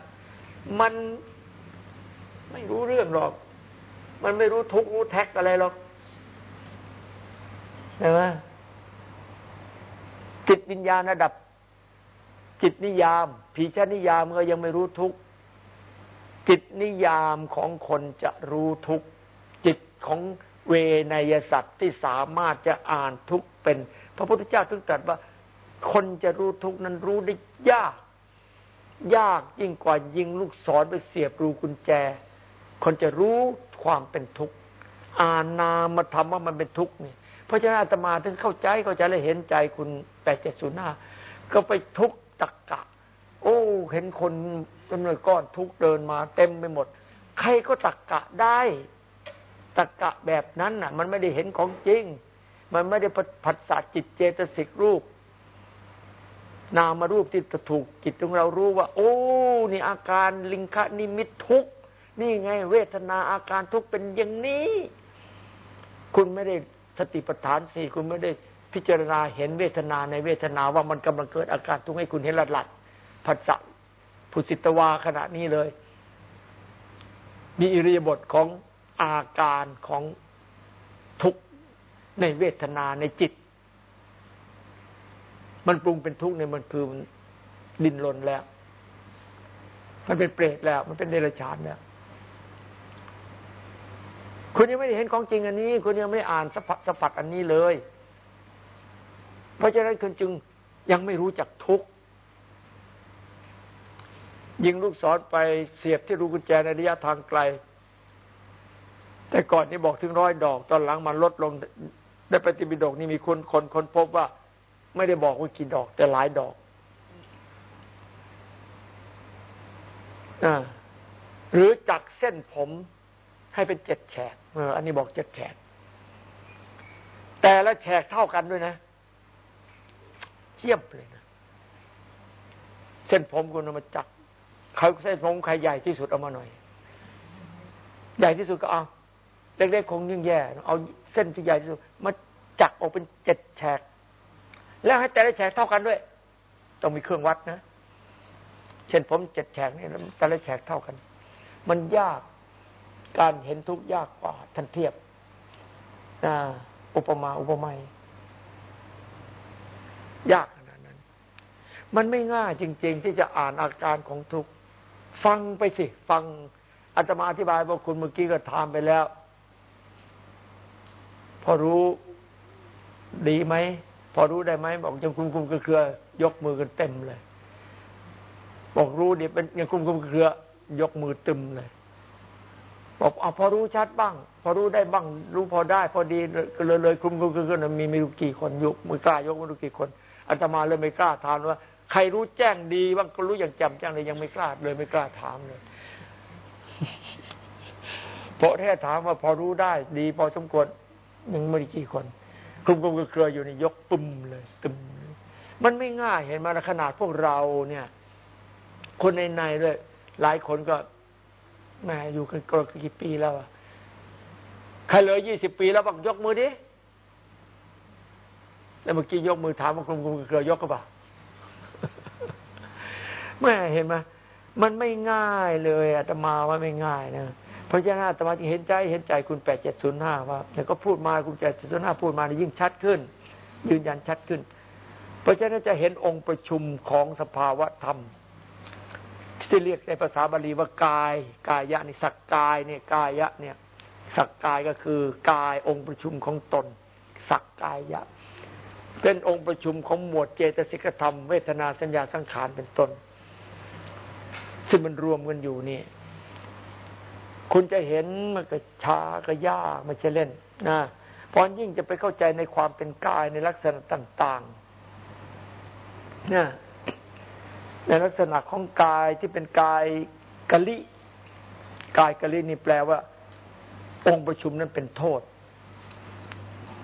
มันไม่รู้เรื่องหรอก มันไม่รู้ทุกรู้แท็กอะไรหรอกใช่ไหมจิตวิญญาณระดับ จิตนิยาม ผีชานิยามก็ยังไม่รู้ทุกจิตนิยามของคนจะรู้ทุกข์ ของเวนยสัตว์ที่สามารถจะอ่านทุกเป็น พระพุทธเจ้าถึงตรัสว่า คนจะรู้ทุกนั้นรู้ได้ยาก ยากยิ่งกว่ายิงลูกศรไปเสียบรูกุญแจ คนจะรู้ความเป็นทุกข์อ่านนามมาทำว่ามันเป็นทุกข์นี่เพราะฉะนั้นอาตมาถึงเข้าใจเข้าใจและเห็นใจคุณแปดเจ็ดศูนย์ห้าก็ไปทุกข์ตักกะ โอ้ เห็นคนจำนวนก้อนทุกข์เดินมาเต็มไปหมด ใครก็ตักกะได้ ตักะแบบนั้นน่ะ มันไม่ได้เห็นของจริง มันไม่ได้ผัสสะจิตเจตสิกรูป นามารูปที่ถูกจิตของเรารู้ว่า โอ้ นี่อาการลิงคะนิมิตทุกนี่ไง เวทนาอาการทุกเป็นอย่างนี้ คุณไม่ได้สติปัฏฐานสี่คุณไม่ได้พิจารณาเห็นเวทนาในเวทนาว่ามันกำลังเกิดอาการทุกข์ให้คุณเห็นหลัดหลัดผัสสะผุสิตวาขณะนี้เลย มีอิริยาบถของ อาการของทุกข์ในเวทนาในจิต มันปรุงเป็นทุกข์เนี่ยมันคือดินรนแล้ว มันเป็นเปรตแล้ว มันเป็นเดรัจฉานแล้วคุณยังไม่ได้เห็นของจริงอันนี้ คุณยังไม่อ่านสัพสัพพัดอันนี้เลย เพราะฉะนั้นคุณจึงยังไม่รู้จักทุกข์ยิงลูกศรไปเสียบที่รูกุญแจในระยะทางไกล แต่ก่อนนี้บอกถึงร้อยดอก ตอนหลังมันลดลงได้ปฏิบิดกนี่มีคนคนคนพบว่า ไม่ได้บอกว่ากี่ดอก แต่หลายดอกอหรือจักเส้นผมให้เป็นเจ็ดแฉกเอออันนี้บอกเจ็ดแฉก แต่ละแฉกเท่ากันด้วยนะเทียบเลยนะเส้นผมคุณเอามาจักเขาเส้นผมใครใหญ่ที่สุดเอามาหน่อย ใหญ่ที่สุดก็เอา เล็กๆคงยิ่งแย่ เอาเส้นที่ใหญ่ที่สุดมาจักออกเป็นเจ็ดแฉก แล้วให้แต่ละแฉกเท่ากันด้วย ต้องมีเครื่องวัดนะ เช่นผมเจ็ดแฉกนี่แต่ละแฉกเท่ากัน มันยากการเห็นทุกยากกว่าท่านเทียบอุปมาอุปไมยยากขนาดนั้น มันไม่ง่ายจริง ๆ ที่จะอ่านอาการของทุกฟังไปสิ ฟังอาตมาอธิบายบอกคุณเมื่อกี้ก็ถามไปแล้ว พอรู้ดีไหม พอรู้ได้ไหม บอกยังคุมคุมเครือยกมือกันเต็มเลย บอกรู้เดี๋ยวเป็นยังคุมคุมเครือยกมือตึมเลยบอกเอาพอรู้ชัดบ้าง พอรู้ได้บ้าง รู้พอได้ พอดีเลยเลยคุมคุมเครือมีไม่รู้กี่คนยกมือกล้ายกไม่รู้กี่คนอาตมาเลยไม่กล้าถามว่าใครรู้แจ้งดีบ้างก็รู้อย่างแจ่มแจ้งเลยยังไม่กล้าเลยไม่กล้าถามเลยเพราะแท้ถามว่าพอรู้ได้ ดีพอสมควร ยังไม่ได้กี่คนคุมคุมเครืออยู่ในยกปุ่มเลยตึมมันไม่ง่ายเห็นมาขนาดพวกเราเนี่ย คนในในด้วย หลายคนก็แม่อยู่กันกกี่ปีแล้วอะใครเลยยี่สิบปีแล้วบอกยกมือดิแล้วเมื่อกี้ยกมือถามว่าคุมคุมเครือยกก็บ่าแม่เห็นไหมมันไม่ง่ายเลยอาตมาว่าไม่ง่ายนะ เพราะฉะนั้นอาตมาจึงเห็นใจเห็นใจคุณแปดเจ็ดศูนย์ห้าว่าแต่ก็พูดมาคุณแปดเจ็ดศูนย์ห้าพูดมานี่ยิ่งชัดขึ้น ยืนยันชัดขึ้น เพราะฉะนั้นจะเห็นองค์ประชุมของสภาวะธรรม ที่เรียกในภาษาบาลีว่ากาย กายะนี่สักกายเนี่ยกายะเนี่ยสักกายก็คือกายองค์ประชุมของตน สักกายะ เป็นองค์ประชุมของหมวดเจตสิกธรรม เวทนาสัญญาสังขารเป็นต้นซึ่งมันรวมกันอยู่นี่ คุณจะเห็นมันก็ช้าก็ยากมันจะเล่นนะพอยิ่งจะไปเข้าใจในความเป็นกายในลักษณะต่างๆนะในลักษณะของกายที่เป็นกายกะลิกายกะลินี่แปลว่า องค์ประชุมนั้นเป็นโทษ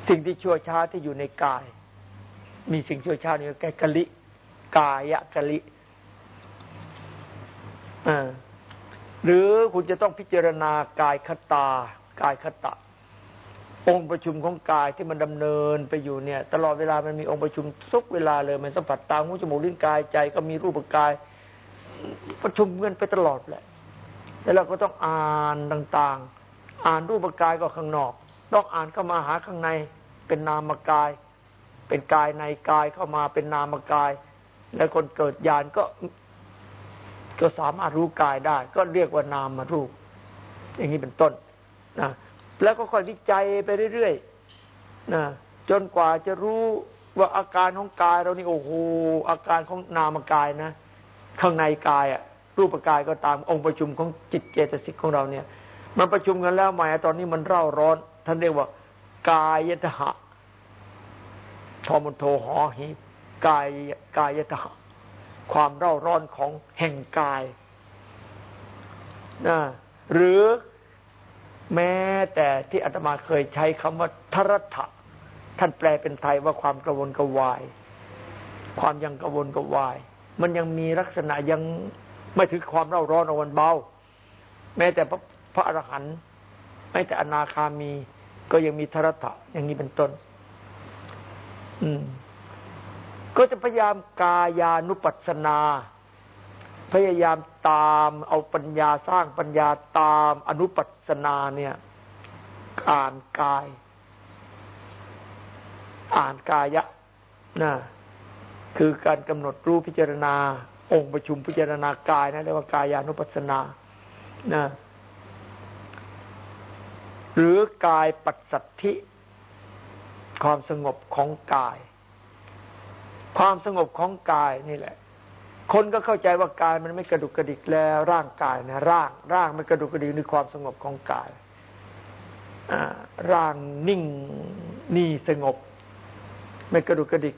สิ่งที่ชั่วช้าที่อยู่ในกาย มีสิ่งชั่วช้านี่แกกะลิกายะกะลิ หรือคุณจะต้องพิจารณากายคตากายคตะ องค์ประชุมของกายที่มันดำเนินไปอยู่เนี่ย ตลอดเวลามันมีองค์ประชุมทุกเวลาเลยมันสัมผัสตาหูจมูกลิ้นกายใจก็มีรูปกาย ประชุมกันไปตลอดแหละแล้วเราก็ต้องอ่านต่างๆ อ่านรูปกายก็ข้างนอก ต้องอ่านเข้ามาหาข้างในเป็นนามกาย เป็นกายในกายเข้ามาเป็นนามกาย แล้วคนเกิดญาณก็ ก็สามารถรู้กายได้ ก็เรียกว่านามมารูป อย่างนี้เป็นต้นนะแล้วก็ค่อยวิจัยไปเรื่อยๆนะจนกว่าจะรู้ว่าอาการของกายเรานี่โอ้โหอาการของนามกายนะข้างในกายอะรูปกายก็ตามองค์ประชุมของจิตเจตสิกของเราเนี่ย มันประชุมกันแล้วหมายตอนนี้มันเร่าร้อน ท่านเรียกว่ากายยตหะทอมโทหอหีกายกายยตหะ ความเร่าร้อนของแห่งกายนะหรือแม้แต่ที่อาตมาเคยใช้คำว่าทรัฐะท่านแปลเป็นไทยว่าความกระวนกระวาย ความยังกระวนกระวาย มันยังมีลักษณะยังไม่ถึงความเร่าร้อนอวันเบา แม้แต่พระพระอรหันต์แม้แต่อนาคามี ก็ยังมีทรัฐะอย่างนี้เป็นต้น อืม ก็จะพยายามกายานุปัสสนา พยายามตามเอาปัญญาสร้างปัญญาตามอนุปัสสนาเนี่ย อ่านกาย อ่านกายะนะคือการกำหนดรู้พิจารณา องค์ประชุมพิจารณากายนะเรียกว่ากายานุปัสสนานะหรือกายปัสสัทธิ ความสงบของกาย ความสงบของกายนี่แหละ คนก็เข้าใจว่ากายมันไม่กระดุกกระดิกแล้วร่างกายนะร่างร่างไม่กระดุกกระดิกในความสงบของกายร่างนิ่งนี่สงบ ไม่กระดุกกระดิก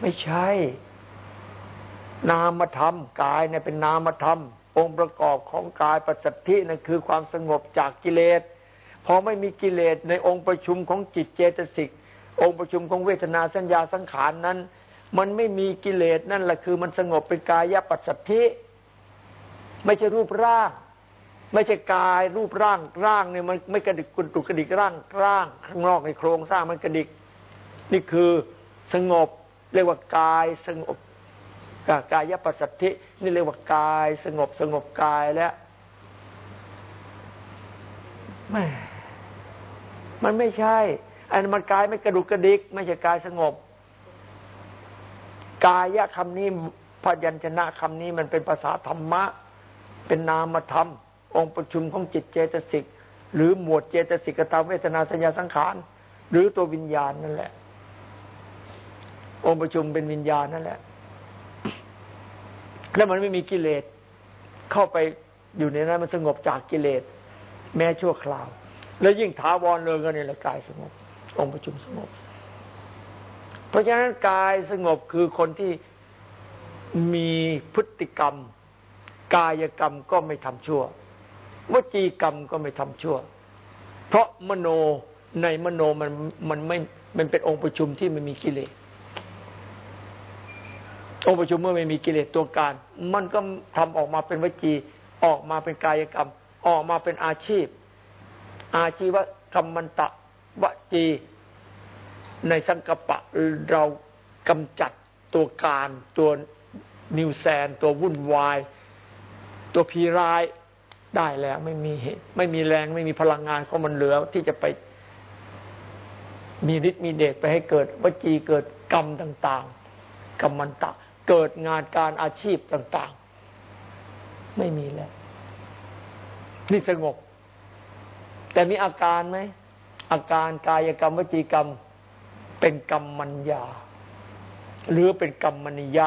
ไม่ใช่ นามธรรมกายเนี่ยเป็นนามธรรม องค์ประกอบของกายปัจสัทธินั่นคือความสงบจากกิเลสพอไม่มีกิเลสในองค์ประชุมของจิตเจตสิก องค์ประชุมของเวทนาสัญญาสังขารนั้น มันไม่มีกิเลสนั่นแหละคือมันสงบเป็นกายปัสสัทธิไม่ใช่รูปร่าง ไม่ใช่กายรูปร่างร่างเนี่ยมันไม่กระดิกกุตุกระดิกร่างร่าง ข้างนอกในโครงสร้างมันกระดิก นี่คือสงบเรียกว่ากายสงบกายปัสสัทธิ นี่เรียกว่ากายสงบสงบกายแล้วไม่มันไม่ใช่ อันมันกายไม่กระดุกกระดิก ไม่ใช่กายสงบ กายะคำนี้พยัญชนะคำนี้มันเป็นภาษาธรรมะ เป็นนามธรรม องค์ประชุมของจิตเจตสิก หรือหมวดเจตสิกตามเวทนาสัญญาสังขาร หรือตัววิญญาณนั่นแหละ องค์ประชุมเป็นวิญญาณนั่นแหละ แล้วมันไม่มีกิเลสเข้าไปอยู่ในนั้นมันสงบจากกิเลส แม้ชั่วคราว แล้วยิ่งถาวรเลยก็นี่แหละกายสงบ องค์ประชุมสงบ เพราะฉะนั้นกายสงบคือคนที่มีพฤติกรรม กายกรรมก็ไม่ทำชั่ว วจีกรรมก็ไม่ทำชั่ว เพราะมโนในมโนมันมันไม่มันเป็นองค์ประชุมที่ไม่มีกิเลสองค์ประชุมเมื่อไม่มีกิเลสตัวการ มันก็ทำออกมาเป็นวจี ออกมาเป็นกายกรรม ออกมาเป็นอาชีพ อาชีวกรรมมันตะ วจี ในสังกปะเรากำจัดตัวการตัวนิวแซน ตัววุ่นวาย ตัวพีรายได้แล้ว ไม่มีเหตุ ไม่มีแรงไม่มีพลังงานของมันเหลือที่จะไป มีฤทธิ์มีเดชไปให้เกิดวจีเกิดกรรมต่าง ๆกรรมันตะ เกิดงานการอาชีพต่าง ๆ ไม่มีแล้ว นี่สงบ แต่มีอาการไหม อาการกายกรรมวจีกรรม เป็นกรรมมัญญา หรือเป็นกรรมมนิยะ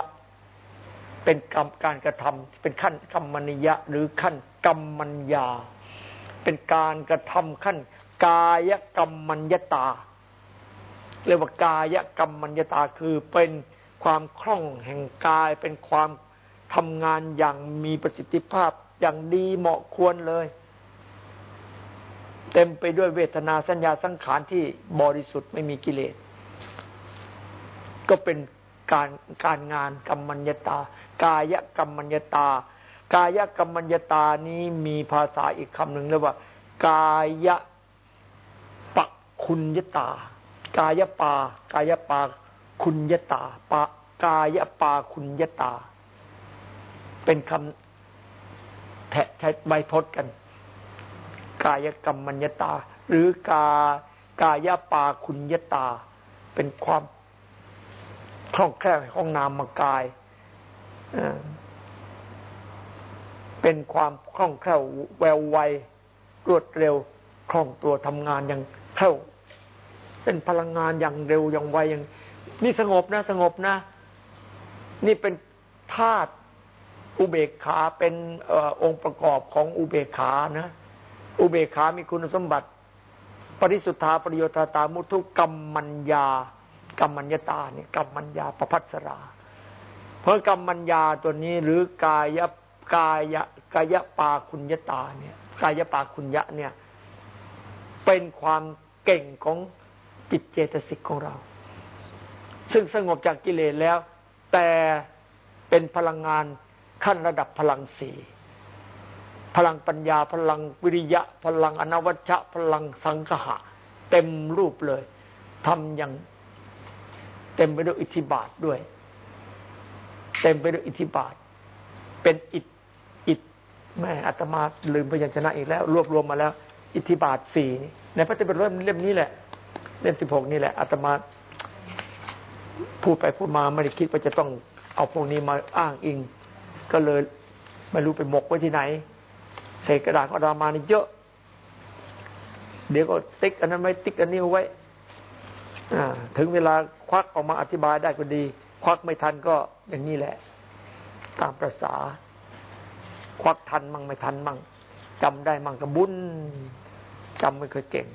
เป็นกรรมการกระทำเป็นขั้นกรรมมนิยะ หรือขั้นกรรมมัญญา เป็นการกระทำขั้น กายกรรมมัญญตาเรียกว่ากายกรรมมัญญตาคือเป็นความคล่องแห่งกายเป็นความทำงานอย่างมีประสิทธิภาพอย่างดีเหมาะควรเลย เต็มไปด้วยเวทนาสัญญาสังขารที่บริสุทธิ์ไม่มีกิเลส ก็เป็นการการงานกรรมัญญตา กายกรรมัญญตา กายกรรมัญญตานี้มีภาษาอีกคำหนึ่งเรียกว่า กายปักคุณยตา กายปา กายปาคุณยตาปากายปาคุณยตา เป็นคำแทะใช้ใบพจน์กัน กายกรรมัญญตา หรือกากายปาคุณยตา เป็นความคล่องแคล่วของนามกายเป็นความคล่องแคล่วแววไวรวดเร็วคล่องตัวทำงานอย่างแคล่วเป็นพลังงานอย่างเร็วอย่างไวอย่างนี่สงบนะสงบนะ นี่เป็นธาตุอุเบกขาเป็นอองค์ประกอบของอุเบกขานะ อุเบกขามีคุณสมบัติ ปริสุทธาปริโยธาตามุทุกรรมมัญญากรรมัญญาตาเนี่ยกรรมัญญาประพัสรา เพราะกรรมัญญาตัวนี้หรือกายกายกายปาคุณยตาเนี่ยกายปาคุณยะเนี่ย เป็นความเก่งของจิตเจตสิกของเรา ซึ่งสงบจากกิเลสแล้ว แต่เป็นพลังงานขั้นระดับพลังสี่ พลังปัญญา พลังวิริยะ พลังอนวัชชะพลังสังหะ เต็มรูปเลยทำอย่าง เต็มไปด้วยอิทธิบาทด้วย เต็มไปด้วยอิทธิบาท เป็นอิทอิทแม่อาตมาลืมพยัญชนะอีกแล้ว รวบรวมมาแล้ว อิทธิบาทสี่ในพระเจ้าเป็นเล่มเล่มนี้แหละ เล่มสิบหกนี่แหละอาตมาพูดไปพูดมาไม่ได้คิดว่าจะต้องเอาพวกนี้มาอ้างอิง ก็เลยไม่รู้ไปหมกไว้ที่ไหน เศษกระดาษของอาตมานี่เยอะ เดี๋ยวก็ติ๊กอันนั้นไว้ติ๊กอันนี้ไว้ถึงเวลาควักออกมาอธิบายได้ก็ดี ควักไม่ทันก็อย่างนี้แหละ ตามประษา ควักทันมั่งไม่ทันมั่งจำได้มั่งก็บุญจำไม่เคยเก่ง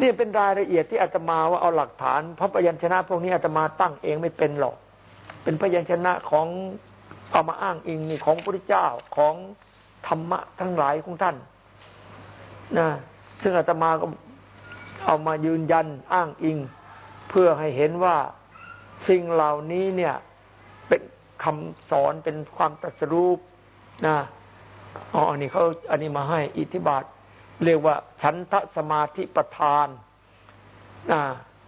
นี่เป็นรายละเอียดที่อาตมาว่าเอาหลักฐานพระพยัญชนะพวกนี้อาตมาตั้งเองไม่เป็นหรอก เป็นพยัญชนะของ เอามาอ้างอิงนี่ของพระพุทธเจ้าของธรรมะทั้งหลายของท่านนะซึ่งอาตมาก็เอามายืนยันอ้างอิง เพื่อให้เห็นว่าสิ่งเหล่านี้เนี่ยเป็นคำสอนเป็นความตรัสรู้นะอ๋ออันนี้เขาอันนี้มาให้อิทธิบาท เรียกว่า ฉันทะสมาธิประธานนะ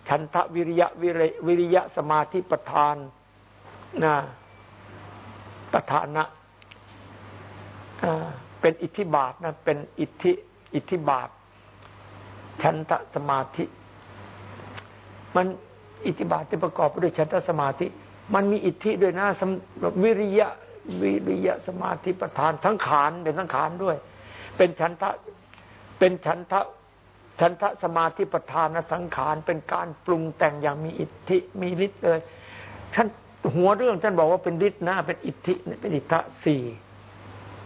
ฉันทะวิริยะวิริยะสมาธิประธานนะ ประธานะเป็นอิทธิบาทนะเป็นอิทธิอิทธิบาทฉันทะสมาธิ มันอิทธิบาทที่ประกอบไปด้วยฉันทะสมาธิ มันมีอิทธิด้วยนะวิริยะวิริยะสมาธิประธานทั้งขานเป็นทั้งขานด้วย เป็นฉันทะเป็นฉันทะฉันทะสมาธิประธานนะสังขารเป็นการปรุงแต่งอย่างมีอิทธิมีฤทธิ์เลยท่าน หัวเรื่องท่านบอกว่าเป็นฤทธิ์นะเป็นอิทธิเป็นอิทธะสี่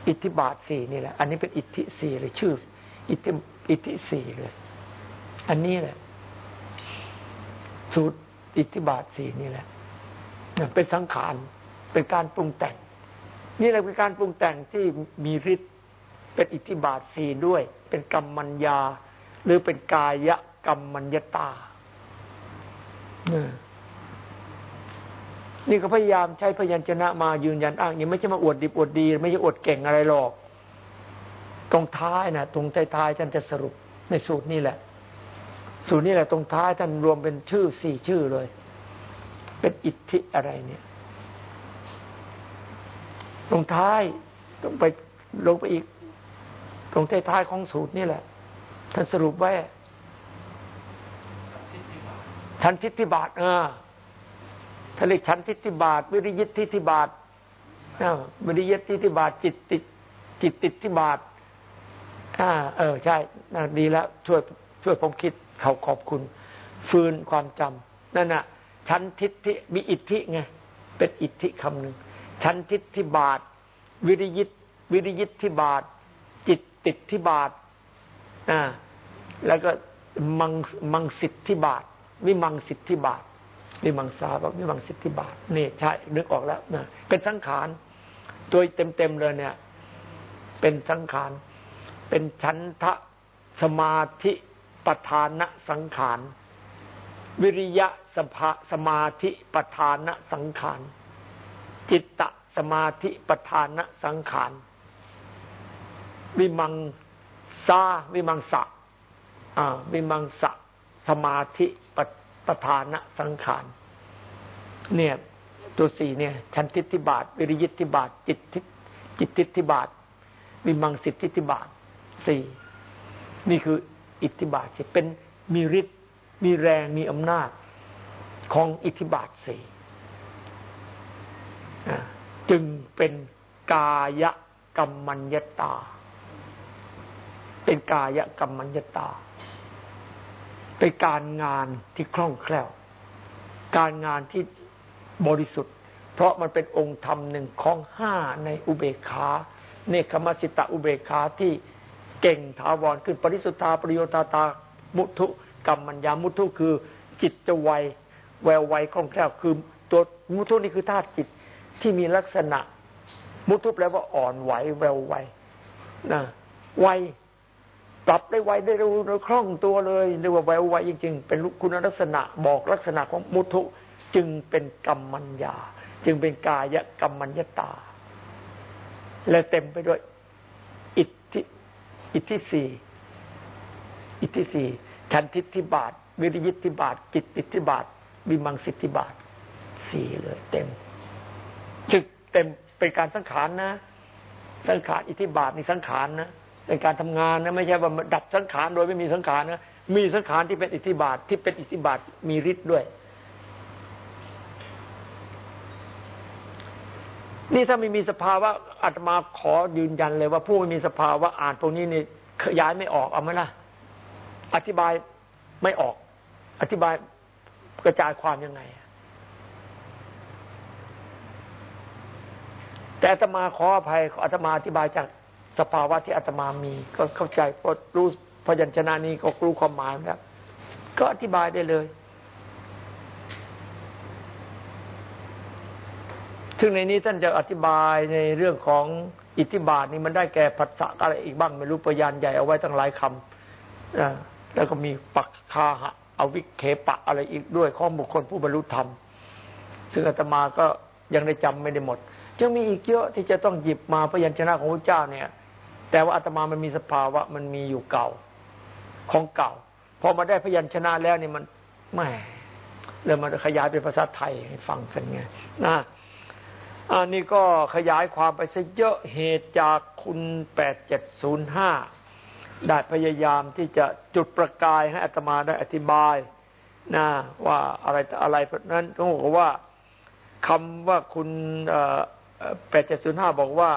อิทธิบาทสี่นี่แหละ อันนี้เป็นอิทธิสี่เลยชื่อ อิทธิอิทธิสี่เลย อันนี้แหละ สูตรอิทธิบาทสี่นี่แหละเป็นสังขารเป็นการปรุงแต่ง นี่แหละเป็นการปรุงแต่งที่มีฤทธิ์เป็นอิทธิบาทสี่ด้วย เป็นกรรมัญญา หรือเป็นกายกรรมัญญตานี่ นี่ก็พยายามใช้พยัญชนะมายืนยันอ้างยังไม่ใช่มาอวดดีอวดดี ไม่ใช่อวดเก่งอะไรหรอก ตรงท้ายนะตรงท้ายๆท่านจะสรุปในสูตรนี้แหละ สูตรนี้แหละตรงท้ายท่านรวมเป็นชื่อสี่ชื่อเลย เป็นอิทธิอะไรเนี่ย ตรงท้ายต้องไปลงไปอีก ตรงท้ายของสูตรนี่แหละ ท่านสรุปไว้ชั้นทิฏฐิบาทเออ ทะเลชั้นทิฏฐิบาท วิริยิทิฏฐิบาทวิริยิทิฏฐิบาท จิตติดจิตติดทิบาทอ่า เออ ใช่ดีแล้วช่วยช่วยผมคิดเขาขอบคุณ ฟืนความจำนั่นน่ะชั้นทิฏฐิมีอิทธิไงเป็นอิทธิคำหนึ่งชั้นทิฏฐิบาท วิริยิตวิริยิตทิบาท จิตติดทิบาทอ่าแล้วก็มังมังสิทธิบาทวิมังสิทธิบาท วิมังสาบวิมังสิทธิบาทนี่ใช่นึกออกแล้วนะเป็นสังขารตัวเต็มๆเลยเนี่ย เป็นสังขาร เป็นชั้นทะสมาธิปทานะสังขาร วิริยะสภาสมาธิปทานะสังขาร จิตตะสมาธิปทานะสังขาร วิมังซาวิมังสะวิมังสะสมาธิป ปทานะสังขาร เนี่ยตัวสี่เนี่ยชันทิฏฐิบาท วิริยิทธิบาท จิตทิจิตทิฏฐิบาท วิมังสิทธิทิบาทสี่นี่คืออิทธิบาทที่เป็นมีฤทธิ์มีแรงมีอำนาจของอิทธิบาทสี่จึงเป็นกายกรรมัญญตา เป็นกายกรรมัญญตา เป็นการงานที่คล่องแคล่ว การงานที่บริสุทธิ์ เพราะมันเป็นองค์ธรรมหนึ่งของห้าในอุเบกขาเนคขมสิตะอุเบกขาที่เก่งถาวรขึ้นปริสุทธาปริโยตาตามุทุกรรมมัญญามุทุคือจิตจะไวแววไวคล่องแคล่วคือตัวมุทุนี่คือธาตุจิตที่มีลักษณะ มุทุแปลว่าอ่อนไหวแววไวนะไว ปรับได้ไวได้เร็วคล่องตัวเลยเรียกว่าแววไวจริง ๆ เป็นคุณลักษณะบอกลักษณะของมุทุจึงเป็นกรรมัญญา จึงเป็นกายกรรมัญญตา และเต็มไปด้วย อิทธิอิทธิสี่อิทธิสี่ชันทิฏฐิบาท วิริยิทธิบาท จิตติทิบาท วิมังสิทธิบาทสี่เลย เต็มจึงเต็มเป็นการสังขารนะสังขารอิทธิบาทนี่สังขารนะ เป็นการทำงานนะไม่ใช่ว่าดับสังขารโดยไม่มีสังขารนะมีสังขารที่เป็นอิทธิบาทที่เป็นอิทธิบาทมีฤทธิ์ด้วย นี่ถ้าไม่มีสภาวะอาตมาขอยืนยันเลยว่าผู้ไม่มีสภาวะอ่านตรงนี้นี่ขยายไม่ออกเอาไหมล่ะ อธิบายไม่ออก อธิบายกระจายความยังไง แต่อาตมาขออภัยอาตมาอธิบายจาก สภาวะที่อาตมามี ก็เข้าใจพอรู้พยัญชนะนี้ก็รู้ความหมายแล้ว ก็อธิบายได้เลย ซึ่งในนี้ท่านจะอธิบายในเรื่องของอิทธิบาทนี่มันได้แก่ผัสสะอะไรอีกบ้าง ไม่รู้ปยานใหญ่เอาไว้ตั้งหลายคำแล้วก็มีปักคาหะเอาวิเคปะอะไรอีกด้วยข้อบุคคลผู้บรรลุธรรม ซึ่งอาตมาก็ยังได้จำไม่ได้หมด จึงมีอีกเยอะที่จะต้องหยิบมาพยัญชนะของพระเจ้าเนี่ย แต่ว่าอาตมามันมีสภาวะ มันมีอยู่เก่า ของเก่า พอมาได้พยัญชนะแล้วนี่มันแม่เริ่มมาขยายเป็นภาษาไทยให้ฟังกันไงนะอันนี้ก็ขยายความไปซะเยอะเหตุจากคุณแปดเจ็ดศูนย์ห้าได้พยายามที่จะจุดประกายให้อาตมาได้อธิบายนะว่าอะไรอะไรเพราะนั้นต้องบอกว่าคำว่าคุณแปดเจ็ดศูนย์ห้าบอกว่า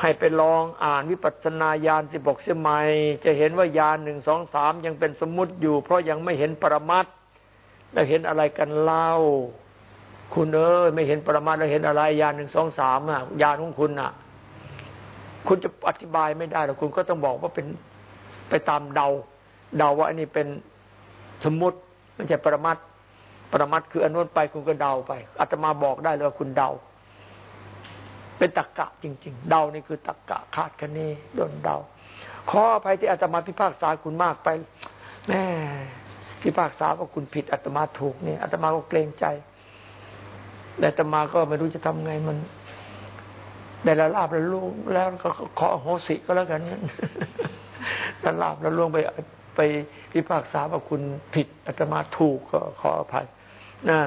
ให้ไปลองอ่านวิปัสสนาญาณสิบกเสียใหม่จะเห็นว่าญาณหนึ่งสองสามยังเป็นสมมติอยู่ เพราะยังไม่เห็นปรมัตแล้วเห็นอะไรกันเล่า คุณเออไม่เห็นปรมัตแล้วเห็นอะไรญาณหนึ่งสองสามอะญาณของคุณอะ คุณจะอธิบายไม่ได้หรอกคุณก็ต้องบอกว่าเป็นไปตามเดา เดาว่าอันนี้เป็นสมมติไม่ใช่ปรมัตปรมัตคืออนุนไปคุณก็เดาไปอาตมาบอกได้เลยว่าคุณเดา เป็นตักกะจริง ๆ เดานี่คือตักกะขาดคะเนโดนเดา ขออภัยที่อาตมาพิพากษาคุณมากไปแม่พิพากษาว่าคุณผิดอาตมาถูกเนี่ยอาตมาก็เกรงใจแต่อาตมาก็ไม่รู้จะทำไงมันได้ละลาบละล่วงแล้วก็ขอโหสิก็แล้วกันนั้นละลาบละล่วงไปไปพิพากษาว่าคุณผิดอาตมาถูกก็ขออภัยนะ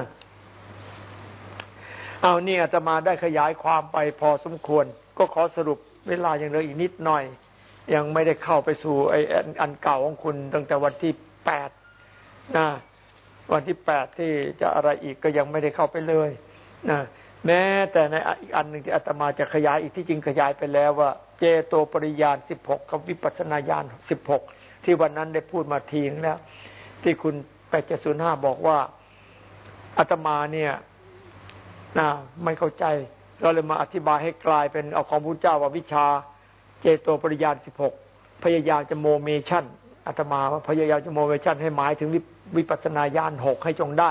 เอาเนี่อาตมาได้ขยายความไปพอสมควร ก็ขอสรุปเวลายังเหลืออีกนิดหน่อย ยังไม่ได้เข้าไปสู่ไอ้อันเก่าของคุณตั้งแต่วันที่แปดนะวันที่แปดที่จะอะไรอีกก็ยังไม่ได้เข้าไปเลยนะแม้แต่ในอีกอันหนึ่งที่อาตมาจะขยายอีกที่จริงขยายไปแล้วว่า เจโตปริยานสิบหกกับวิปัสสนาญาณสิบหกที่วันนั้นได้พูดมาทีนึงแล้ว ที่คุณแปดเจ็ดศูนย์ห้าบอกว่าอาตมาเนี่ย นะไม่เข้าใจเราเลยมาอธิบายให้กลายเป็นเอาของพระเจ้าว่าวิชาเจโตปริยานสิบหกพยายามจะโมเมชั่นอาตมาว่าพยายามจะโมเมชั่นให้หมายถึงวิปัสนาญาณหกให้จงได้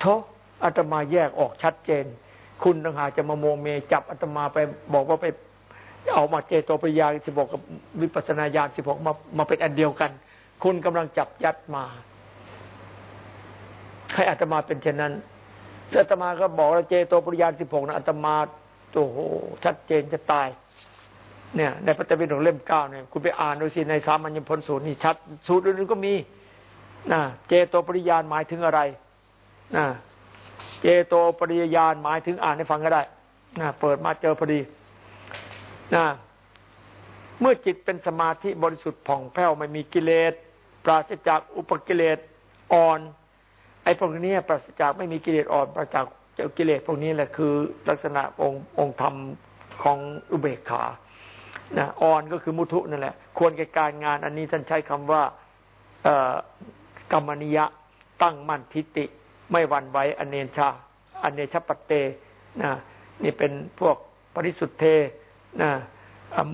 โทอาตมาแยกออกชัดเจน คุณต่างหากจะมาโมเมจับอาตมาไปบอกว่าไปเอามาเจโตปริยานสิบหกกับวิปัสนาญาณสิบหกมามาเป็นอันเดียวกัน คุณกำลังจับยัดมา ให้อาตมาเป็นเช่นนั้น อาตมาก็บอกว่าเจโตปริยานสิบหกนะอาตมาโอ้โหชัดเจนจะตาย เนี่ย ในพระเจ้าเป็นของเล่มเก้าเนี่ยคุณไปอ่านดูสิในสามัญญพลสูตรนี่ชัด สูตรอื่นๆก็มีนะเจโตปริยานหมายถึงอะไรนะเจโตปริยานหมายถึงอ่านให้ฟังก็ได้นะเปิดมาเจอพอดีนะเมื่อจิตเป็นสมาธิบริสุทธิ์ผ่องแผ้วไม่มีกิเลส ปราศจากอุปกิเลสอ่อน ไอ้พวกนี้ปราศจากไม่มีกิเลสอ่อนปราศจากเจ้ากิเลสพวกนี้แหละคือ ลักษณะองค์องค์ธรรมของอุเบกขานะอ่อนก็คือมุทุนั่นแหละ ควรแก่การงานอันนี้ท่านใช้คำว่ากรรมนิยะตั้งมั่นทิฏฐิไม่หวั่นไหวอเนชาอเนชปเตนะนี่เป็นพวกปริสุทธเทนะ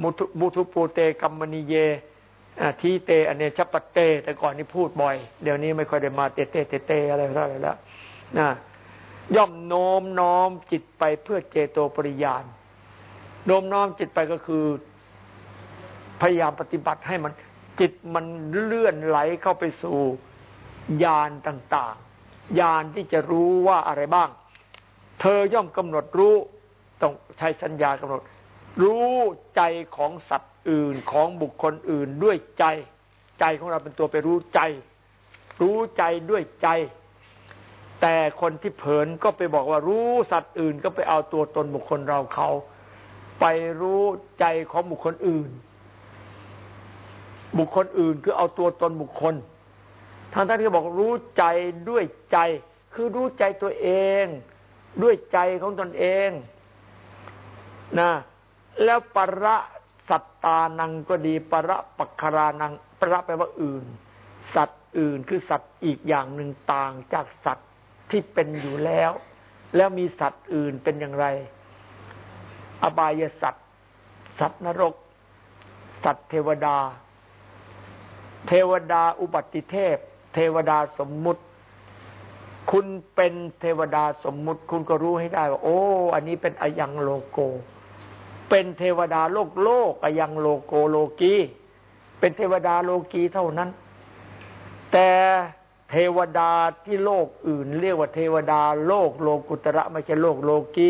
มุทุมุทุปูเตกัมมณีเย ทีเตอเนชปเต แต่ก่อนนี้พูดบ่อย เดี๋ยวนี้ไม่ค่อยได้มาเตเตเตเตอะไรเท่าไหร่แล้วนะย่อมโน้มน้อมจิตไปเพื่อเจโตปริยานโน้มน้อมจิตไปก็คือ พยายามปฏิบัติให้มัน จิตมันเลื่อนไหลเข้าไปสู่ญาณต่างๆญาณที่จะรู้ว่าอะไรบ้าง เธอย่อมกำหนดรู้ต้องใช้สัญญากำหนด รู้ใจของสัตว์อื่นของบุคคลอื่นด้วยใจ ใจของเราเป็นตัวไปรู้ใจ รู้ใจด้วยใจ แต่คนที่เผินก็ไปบอกว่ารู้สัตว์อื่นก็ไปเอาตัวตนบุคคลเราเขา ไปรู้ใจของบุคคลอื่น บุคคลอื่นคือเอาตัวตนบุคคลทางท่านก็บอกรู้ใจด้วยใจ คือรู้ใจตัวเอง ด้วยใจของตนเองนะ แล้วประสัตตานังก็ดีประปัครานังประแปลว่าอื่น สัตว์อื่นคือสัตว์อีกอย่างหนึ่งต่างจากสัตว์ที่เป็นอยู่แล้ว แล้วมีสัตว์อื่นเป็นอย่างไร อบายสัตว์ สัตว์นรก สัตว์เทวดา เทวดาอุบัติเทพ เทวดาสมมุติ คุณเป็นเทวดาสมมุติ คุณก็รู้ให้ได้ว่า โอ้ อันนี้เป็นอยังโลโก เป็นเทวดาโลกโลกยังโลโกโลกี เป็นเทวดาโลกีเท่านั้น แต่เทวดาที่โลกอื่น เรียกว่าเทวดาโลกโลกุตระไม่ใช่โลกโลกี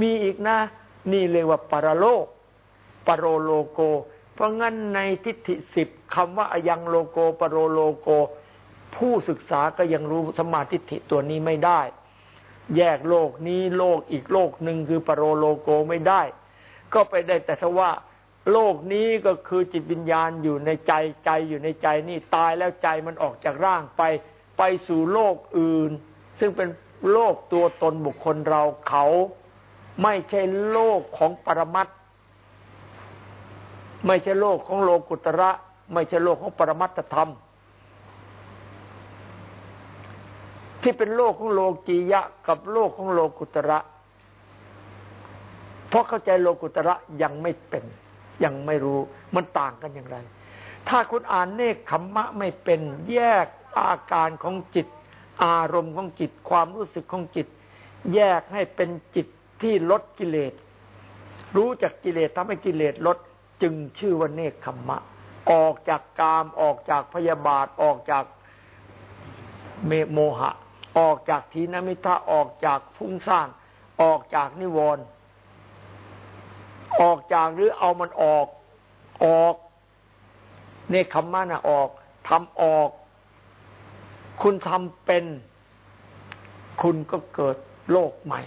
มีอีกนะ นี่เรียกว่าปรโลก ปรโรโลโก เพราะงั้นในทิฏฐิสิบคำว่าอยังโลโกปรโรโลโก ผู้ศึกษาก็ยังรู้สมาทิฏฐิตัวนี้ไม่ได้ แยกโลกนี้โลกอีกโลกหนึ่งคือปรโลโกไม่ได้ ก็ไปได้แต่ทว่า โลกนี้ก็คือจิตวิญญาณอยู่ในใจใจอยู่ในใจนี่ตายแล้วใจมันออกจากร่างไปไปสู่โลกอื่น ซึ่งเป็นโลกตัวตนบุคคลเราเขา ไม่ใช่โลกของปรมัตไม่ใช่โลกของโลกุตระ ไม่ใช่โลกของปรมัตธรรม ที่เป็นโลกของโลกียะกับโลกของโลกุตระ เพราะเข้าใจโลกุตระยังไม่เป็นยังไม่รู้มันต่างกันอย่างไร ถ้าคุณอ่านเนคขมมะไม่เป็นแยกอาการของจิต อารมณ์ของจิต ความรู้สึกของจิต แยกให้เป็นจิตที่ลดกิเลส รู้จากกิเลสทำให้กิเลสลดจึงชื่อว่าเนคขมมะ ออกจากกามออกจากพยาบาทออกจากเมโมหะ ออกจากทีนมิทะออกจากฟุ้งซ่านออกจากนิวรณ์ ออกจากหรือเอามันออกออกเนคขมะนะออกทำออก คุณทำเป็น คุณก็เกิดโลกใหม่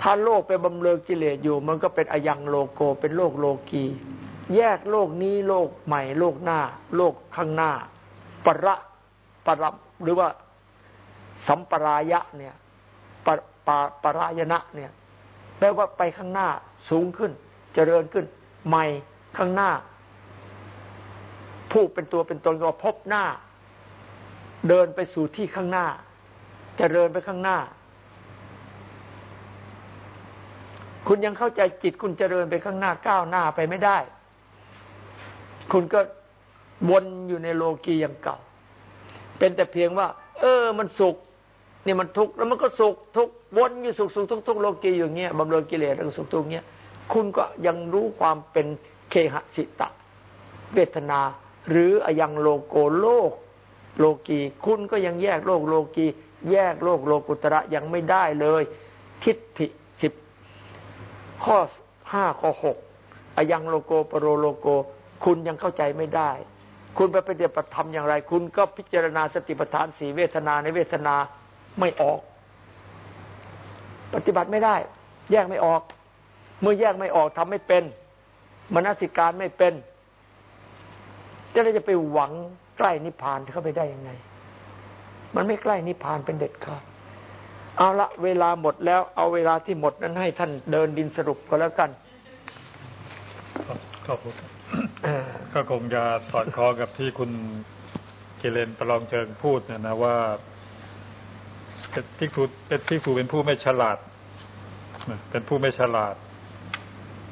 ถ้าโลกไปบำเรอกิเลสอยู่ มันก็เป็นอยังโลโกเป็นโลกโลกีแยกโลกนี้โลกใหม่ โลกหน้า โลกข้างหน้า ประปรหรือว่า สัมปรายะเนี่ยปปปรายณะเนี่ย แปลว่าไปข้างหน้าสูงขึ้น เจริญขึ้น ใหม่ข้างหน้า ผู้เป็นตัวเป็นตนก็พบหน้า เดินไปสู่ที่ข้างหน้า เจริญไปข้างหน้า คุณยังเข้าใจจิตคุณเจริญไปข้างหน้าก้าวหน้าไปไม่ได้ คุณก็วนอยู่ในโลกีอย่างเก่า เป็นแต่เพียงว่า เออ มันสุข นี่มันทุกข์แล้วมันก็สุขทุกข์วนอยู่สุขสุขทุกข์ทุกข์โลกีอย่างเงี้ยบำเรอกิเลสแล้วสุขทุกข์เงี้ยคุณก็ยังรู้ความเป็นเคหสิตะ เวทนา หรืออยังโลโกโลกโลกีคุณก็ยังแยกโลกโลกีแยกโลกโลกุตระยังไม่ได้เลย ทิฏฐิสิบข้อห้าข้อหกอยังโลโกปโรโลโก คุณยังเข้าใจไม่ได้ คุณไปปฏิบัติธรรมอย่างไร คุณก็พิจารณาสติปัฏฐานสีเวทนาในเวทนา ไม่ออก ปฏิบัติไม่ได้ แยกไม่ออก เมื่อแยกไม่ออกทำไม่เป็นมนสิการไม่เป็นจะเราจะไปหวังใกล้นิพพานเข้าไปได้ยังไง มันไม่ใกล้นิพพานเป็นเด็ดขาดเอาละเวลาหมดแล้วเอาเวลาที่หมดนั้นให้ท่านเดินดินสรุปก็แล้วกันก็พูดก็คงจะสอดคล้องกับที่คุณเกเลนประลองเชิงพูดเนี่ยนะว่า ภิกษุเป็นภิกษุเป็นผู้ไม่ฉลาด เป็นผู้ไม่ฉลาด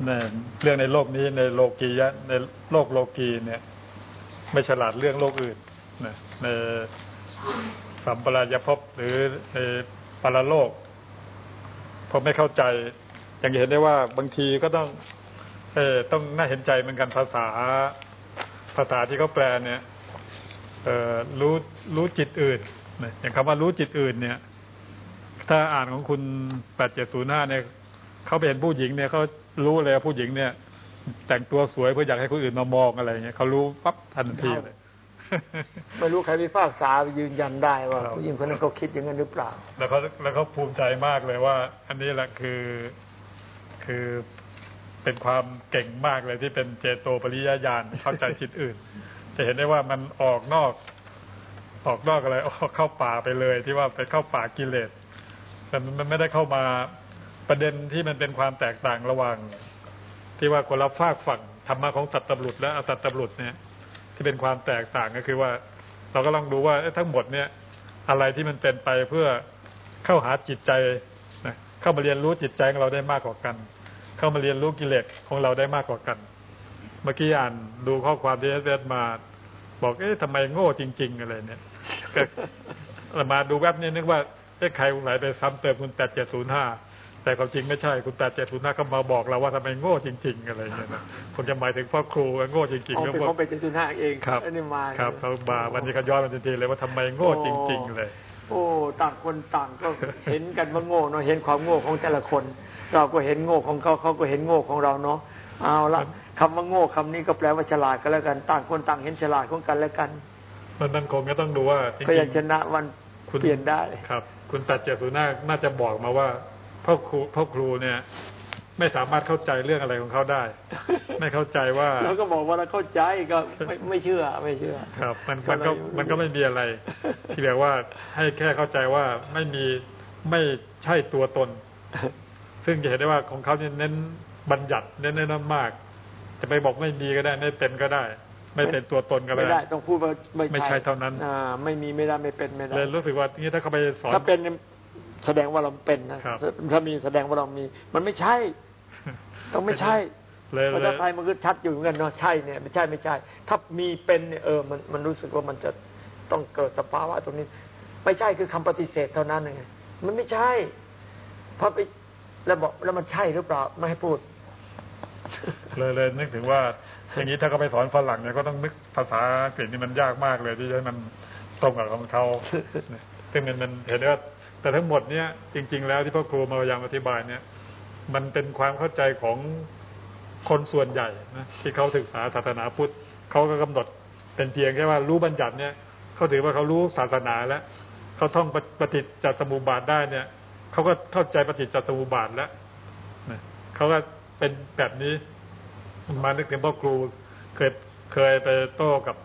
เนี่ยเรื่องในโลกนี้ในโลกียะในโลกโลกีเนี่ย ไม่ฉลาดเรื่องโลกอื่นนะในสัมปรายภพหรือในปรโลกพอไม่เข้าใจอย่างเห็นได้ว่าบางทีก็ต้อง เออต้องน่าเห็นใจเหมือนกันภาษา ภาษาที่เขาแปลเนี่ย เออรู้รู้จิตอื่น อย่างคำว่ารู้จิตอื่นเนี่ย ถ้าอ่านของคุณแปดเจ็ดศูนย์ห้าเนี่ยเขาเป็นผู้หญิงเนี่ยเขารู้เลยว่าผู้หญิงเนี่ย แต่งตัวสวยเพื่ออยากให้คนอื่นมามองอะไรเงี้ยเขารู้ปั๊บทันทีเลยไม่รู้ใครพิพากษายืนยันได้ว่าผู้หญิงคนนั้นเขาคิดอย่างนั้นหรือเปล่า แล้วเขาแล้วเขาภูมิใจมากเลยว่า อันนี้แหละคือคือเป็นความเก่งมากเลยที่เป็นเจโตปริยญาณเข้าใจจิตอื่น จะเห็นได้ว่ามันออกนอก ออกนอกอะไรออกเข้าป่าไปเลย ที่ว่าไปเข้าป่ากิเลสแต่มันไม่ได้เข้ามาประเด็นที่มันเป็นความแตกต่างระหว่าง ที่ว่าคนละฝากฝั่งธรรมะของสัตตบุรุษและอสัตตบุรุษเนี่ย ที่เป็นความแตกต่างก็คือว่า เราก็ลองดูว่าทั้งหมดเนี่ย อะไรที่มันเป็นไปเพื่อเข้าหาจิตใจนะเข้ามาเรียนรู้จิตใจของเราได้มากกว่ากัน เข้ามาเรียนรู้กิเลสของเราได้มากกว่ากัน เมื่อกี้อ่านดูข้อความที่เอสมา บอกเอ๊ะทำไมโง่จริง ๆ อะไรเนี่ย มาดูแวบนี้นึกว่าเอ๊ะใครไหลไปซ้ำเติมคุณแปดเจ็ดศูนย์ห้าแต่ความจริงไม่ใช่คุณแปดเจ็ดศูนย์ห้าเขามาบอกเราว่าทำไมโง่จริง ๆ อะไรเงี้ยนะผมจะหมายถึงพ่อครูโง่จริงๆก็เพราะเป็นเจ็ดศูนย์ห้าเองครับอันนี้มาครับเขามาวันนี้เขาย้อนมาทันทีเลยว่าทำไมโง่จริง ๆ เลย โอ้ต่างคนต่างก็เห็นกันว่าโง่เนาะเห็นความโง่ของแต่ละคน เราก็เห็นโง่ของเขาเขาก็เห็นโง่ของเราเนาะเอาละคำว่าโง่คำนี้ก็แปลว่าฉลาดก็แล้วกัน ต่างคนต่างเห็นฉลาดของกันแล้วกัน มันมันคงจะต้องดูว่าพยัญชนะวันเปลี่ยนได้ครับ คุณตัดเจสุน่าน่าจะบอกมาว่าพ่อครูพ่อครูเนี่ย ไม่สามารถเข้าใจเรื่องอะไรของเขาได้ ไม่เข้าใจว่าเราก็บอกว่าเราเข้าใจก็ไม่ไม่เชื่อไม่เชื่อ ครับ มันมันก็มันก็ไม่มีอะไร ที่แบบว่าให้แค่เข้าใจว่าไม่มีไม่ใช่ตัวตน ซึ่งจะเห็นได้ว่าของเขาเนี่ยเน้นบัญญัติเน้นเน้นมาก จะไปบอกไม่มีก็ได้ไม่เป็นก็ได้ ไม่เป็นตัวตนกันไม่ได้ ต้องพูดว่าไม่ใช่เท่านั้นอ่าไม่มีไม่ได้ไม่เป็นไม่ได้เลยรู้สึกว่านี่ถ้าเขาไปสอนถ้าเป็นแสดงว่าเราเป็นนะถ้ามีแสดงว่าเรามี มันไม่ใช่ ต้องไม่ใช่ภาษาไทยมันก็ชัดอยู่เหมือนกันเนาะใช่เนี่ยไม่ใช่ไม่ใช่ ถ้ามีเป็นเนี่ยเออมันมันรู้สึกว่ามันจะต้องเกิดสภาวะตรงนี้ ไม่ใช่คือคำปฏิเสธเท่านั้นไงมันไม่ใช่เพราะไปแล้วบอกแล้วมันใช่หรือเปล่าไม่ให้พูด เลยเลยนึกถึงว่า อย่างนี้ถ้าเขาไปสอนฝรั่งเนี่ยก็ต้องนึกภาษาอังกฤษนี่มันยากมากเลยที่จะมันตรงกับของเขาซึ่งมันมันเห็นว่าแต่ทั้งหมดเนี่ยจริง ๆ แล้วที่พ่อครูมาพยายามอธิบายเนี่ย มันเป็นความเข้าใจของคนส่วนใหญ่นะที่เขาศึกษาศาสนาพุทธเขาก็กำหนดเป็นเพียงแค่ว่ารู้บัญญัติเนี่ยเขาถือว่าเขารู้ศาสนาแล้วเขาท่องปฏิจจสมุปบาทได้เนี่ยเขาก็เข้าใจปฏิจจสมุปบาทแล้วเขาก็เป็นแบบนี้ มานึกถึงพ่อครูเคยเคยไปโต้กับ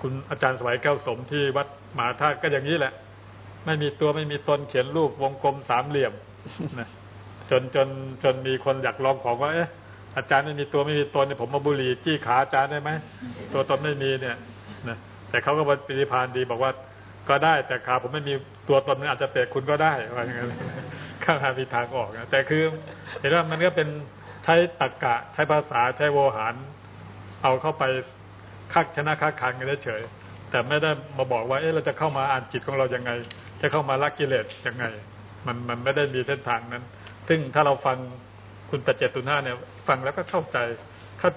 คุณอาจารย์สวัยแก้วสมที่วัดมหาธาตุก็อย่างนี้แหละ ไม่มีตัวไม่มีตนเขียนรูปวงกลมสามเหลี่ยมนะจนจนจนมีคนอยากลองของว่าเอ๊ะอาจารย์ไม่มีตัวไม่มีตนเนี่ยผมมาบุหรี่จี้ขาอาจารย์ได้ไหมตัวตนไม่มีเนี่ยนะแต่เขาก็ปฏิพานดีบอกว่าก็ได้แต่ขาผมไม่มีตัวตนมันอาจจะเตะคุณก็ได้ว่าอย่างนั้นข้างหามีทางออกนะแต่คือเห็นว่ามันก็เป็น ช้ตรรกะ ใช้ภาษาใช้โวหาร เอาเข้าไปคักชนะคักคันกันเฉยแต่ไม่ได้มาบอกว่าเอ๊ะเราจะเข้ามาอ่านจิตของเรายังไง จะเข้ามาละกิเลสยังไง มันมันไม่ได้มีเส้นทางนั้น ซึ่งถ้าเราฟังคุณปัจเจตุน่าเนี่ย ฟังแล้วก็เข้าใจ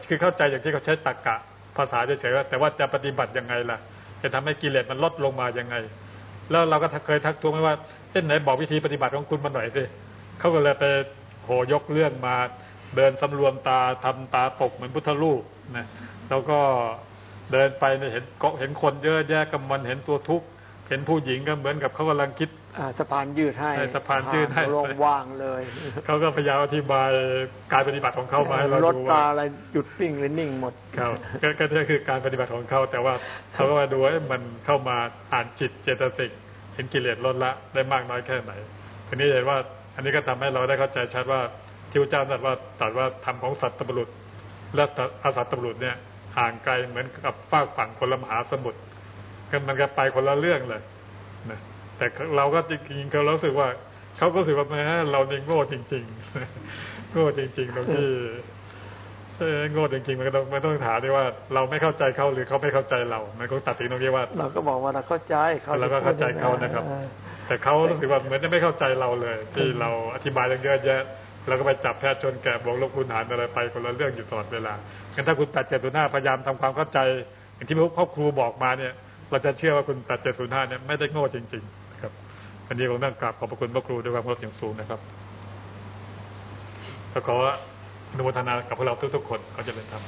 คือเข้าใจอย่างที่เขาใช้ตรรกะ ภาษาเฉยๆแต่ว่าจะปฏิบัติยังไงล่ะ จะทำให้กิเลสมันลดลงมายังไง แล้วเราก็เคยทักท้วงไว้ว่าเอ้นไหนบอกวิธีปฏิบัติของคุณมาหน่อยสิเขาก็เลยไปโหยกเรื่องมา เดินสำรวมตาทำตาตกเหมือนพุทธรูปนะแล้วก็เดินไปเนี่ยเห็นเกาะเห็นคนเยอะแยะกับมันเห็นตัวทุกข์เห็นผู้หญิงก็เหมือนกับเขากำลังคิดอ่าสะพานยืดให้ให้สะพานยืดให้ลงว่างเลยเขาก็พยายามอธิบายการปฏิบัติของเขามาให้เรารถดูตาว่าอะไรหยุดนิ่งหรือนิ่งหมดครับก็ก็นี่คือการปฏิบัติของเขาแต่ว่าเขาก็มาดูว่ามันเข้ามาอ่านจิตเจตสิกเห็นกิเลสลดละได้มากน้อยแค่ไหนทีนี้เห็นว่า อันนี้ก็ทำให้เราได้เข้าใจชัดว่า ที่พระเจ้าตรัสว่าตรัสว่าธรรมของสัตว์บุรุษ และอสัตว์บุรุษเนี่ยห่างไกลเหมือนกับฟากฝั่งคนละมหาสมุทรก็มันก็ไปคนละเรื่องเลยนะแต่เราก็จริงๆเขารู้สึกว่าเขาก็รู้สึกว่าแหมเราเนี่ยโง่จริง ๆ โง่จริงๆตรงที่เออโง่จริงๆมันก็ต้องมันต้องถามด้วยว่า เราไม่เข้าใจเขาหรือเขาไม่เข้าใจเรา มันก็ตัดสินตรงนี้ว่า เราก็บอกว่าเราเข้าใจเราก็เข้าใจเขานะครับออแต่เขารู้สึกว่าเหมือนจะไม่เข้าใจเราเลย ที่เราอธิบายเรื่องเยอะแยะ เราก็ไปจับแพทย์ชนแกะบวกลบคูณหารอะไรไปคนละเรื่องอยู่ตลอดเวลางั้นถ้าคุณแปดเจ็ดศูนย์ห้าพยายามทำความเข้าใจ อย่างที่พ่อครูบอกมาเนี่ย เราจะเชื่อว่าคุณแปดเจ็ดศูนย์ห้าเนี่ยไม่ได้โง่จริง ๆ นะครับ อันนี้ผมต้องกราบขอบพระคุณพ่อครูด้วยความเคารพอย่างสูงนะครับแล้วขออนุโมทนากับพวกเราทุกๆคนก็จะเป็นธรรม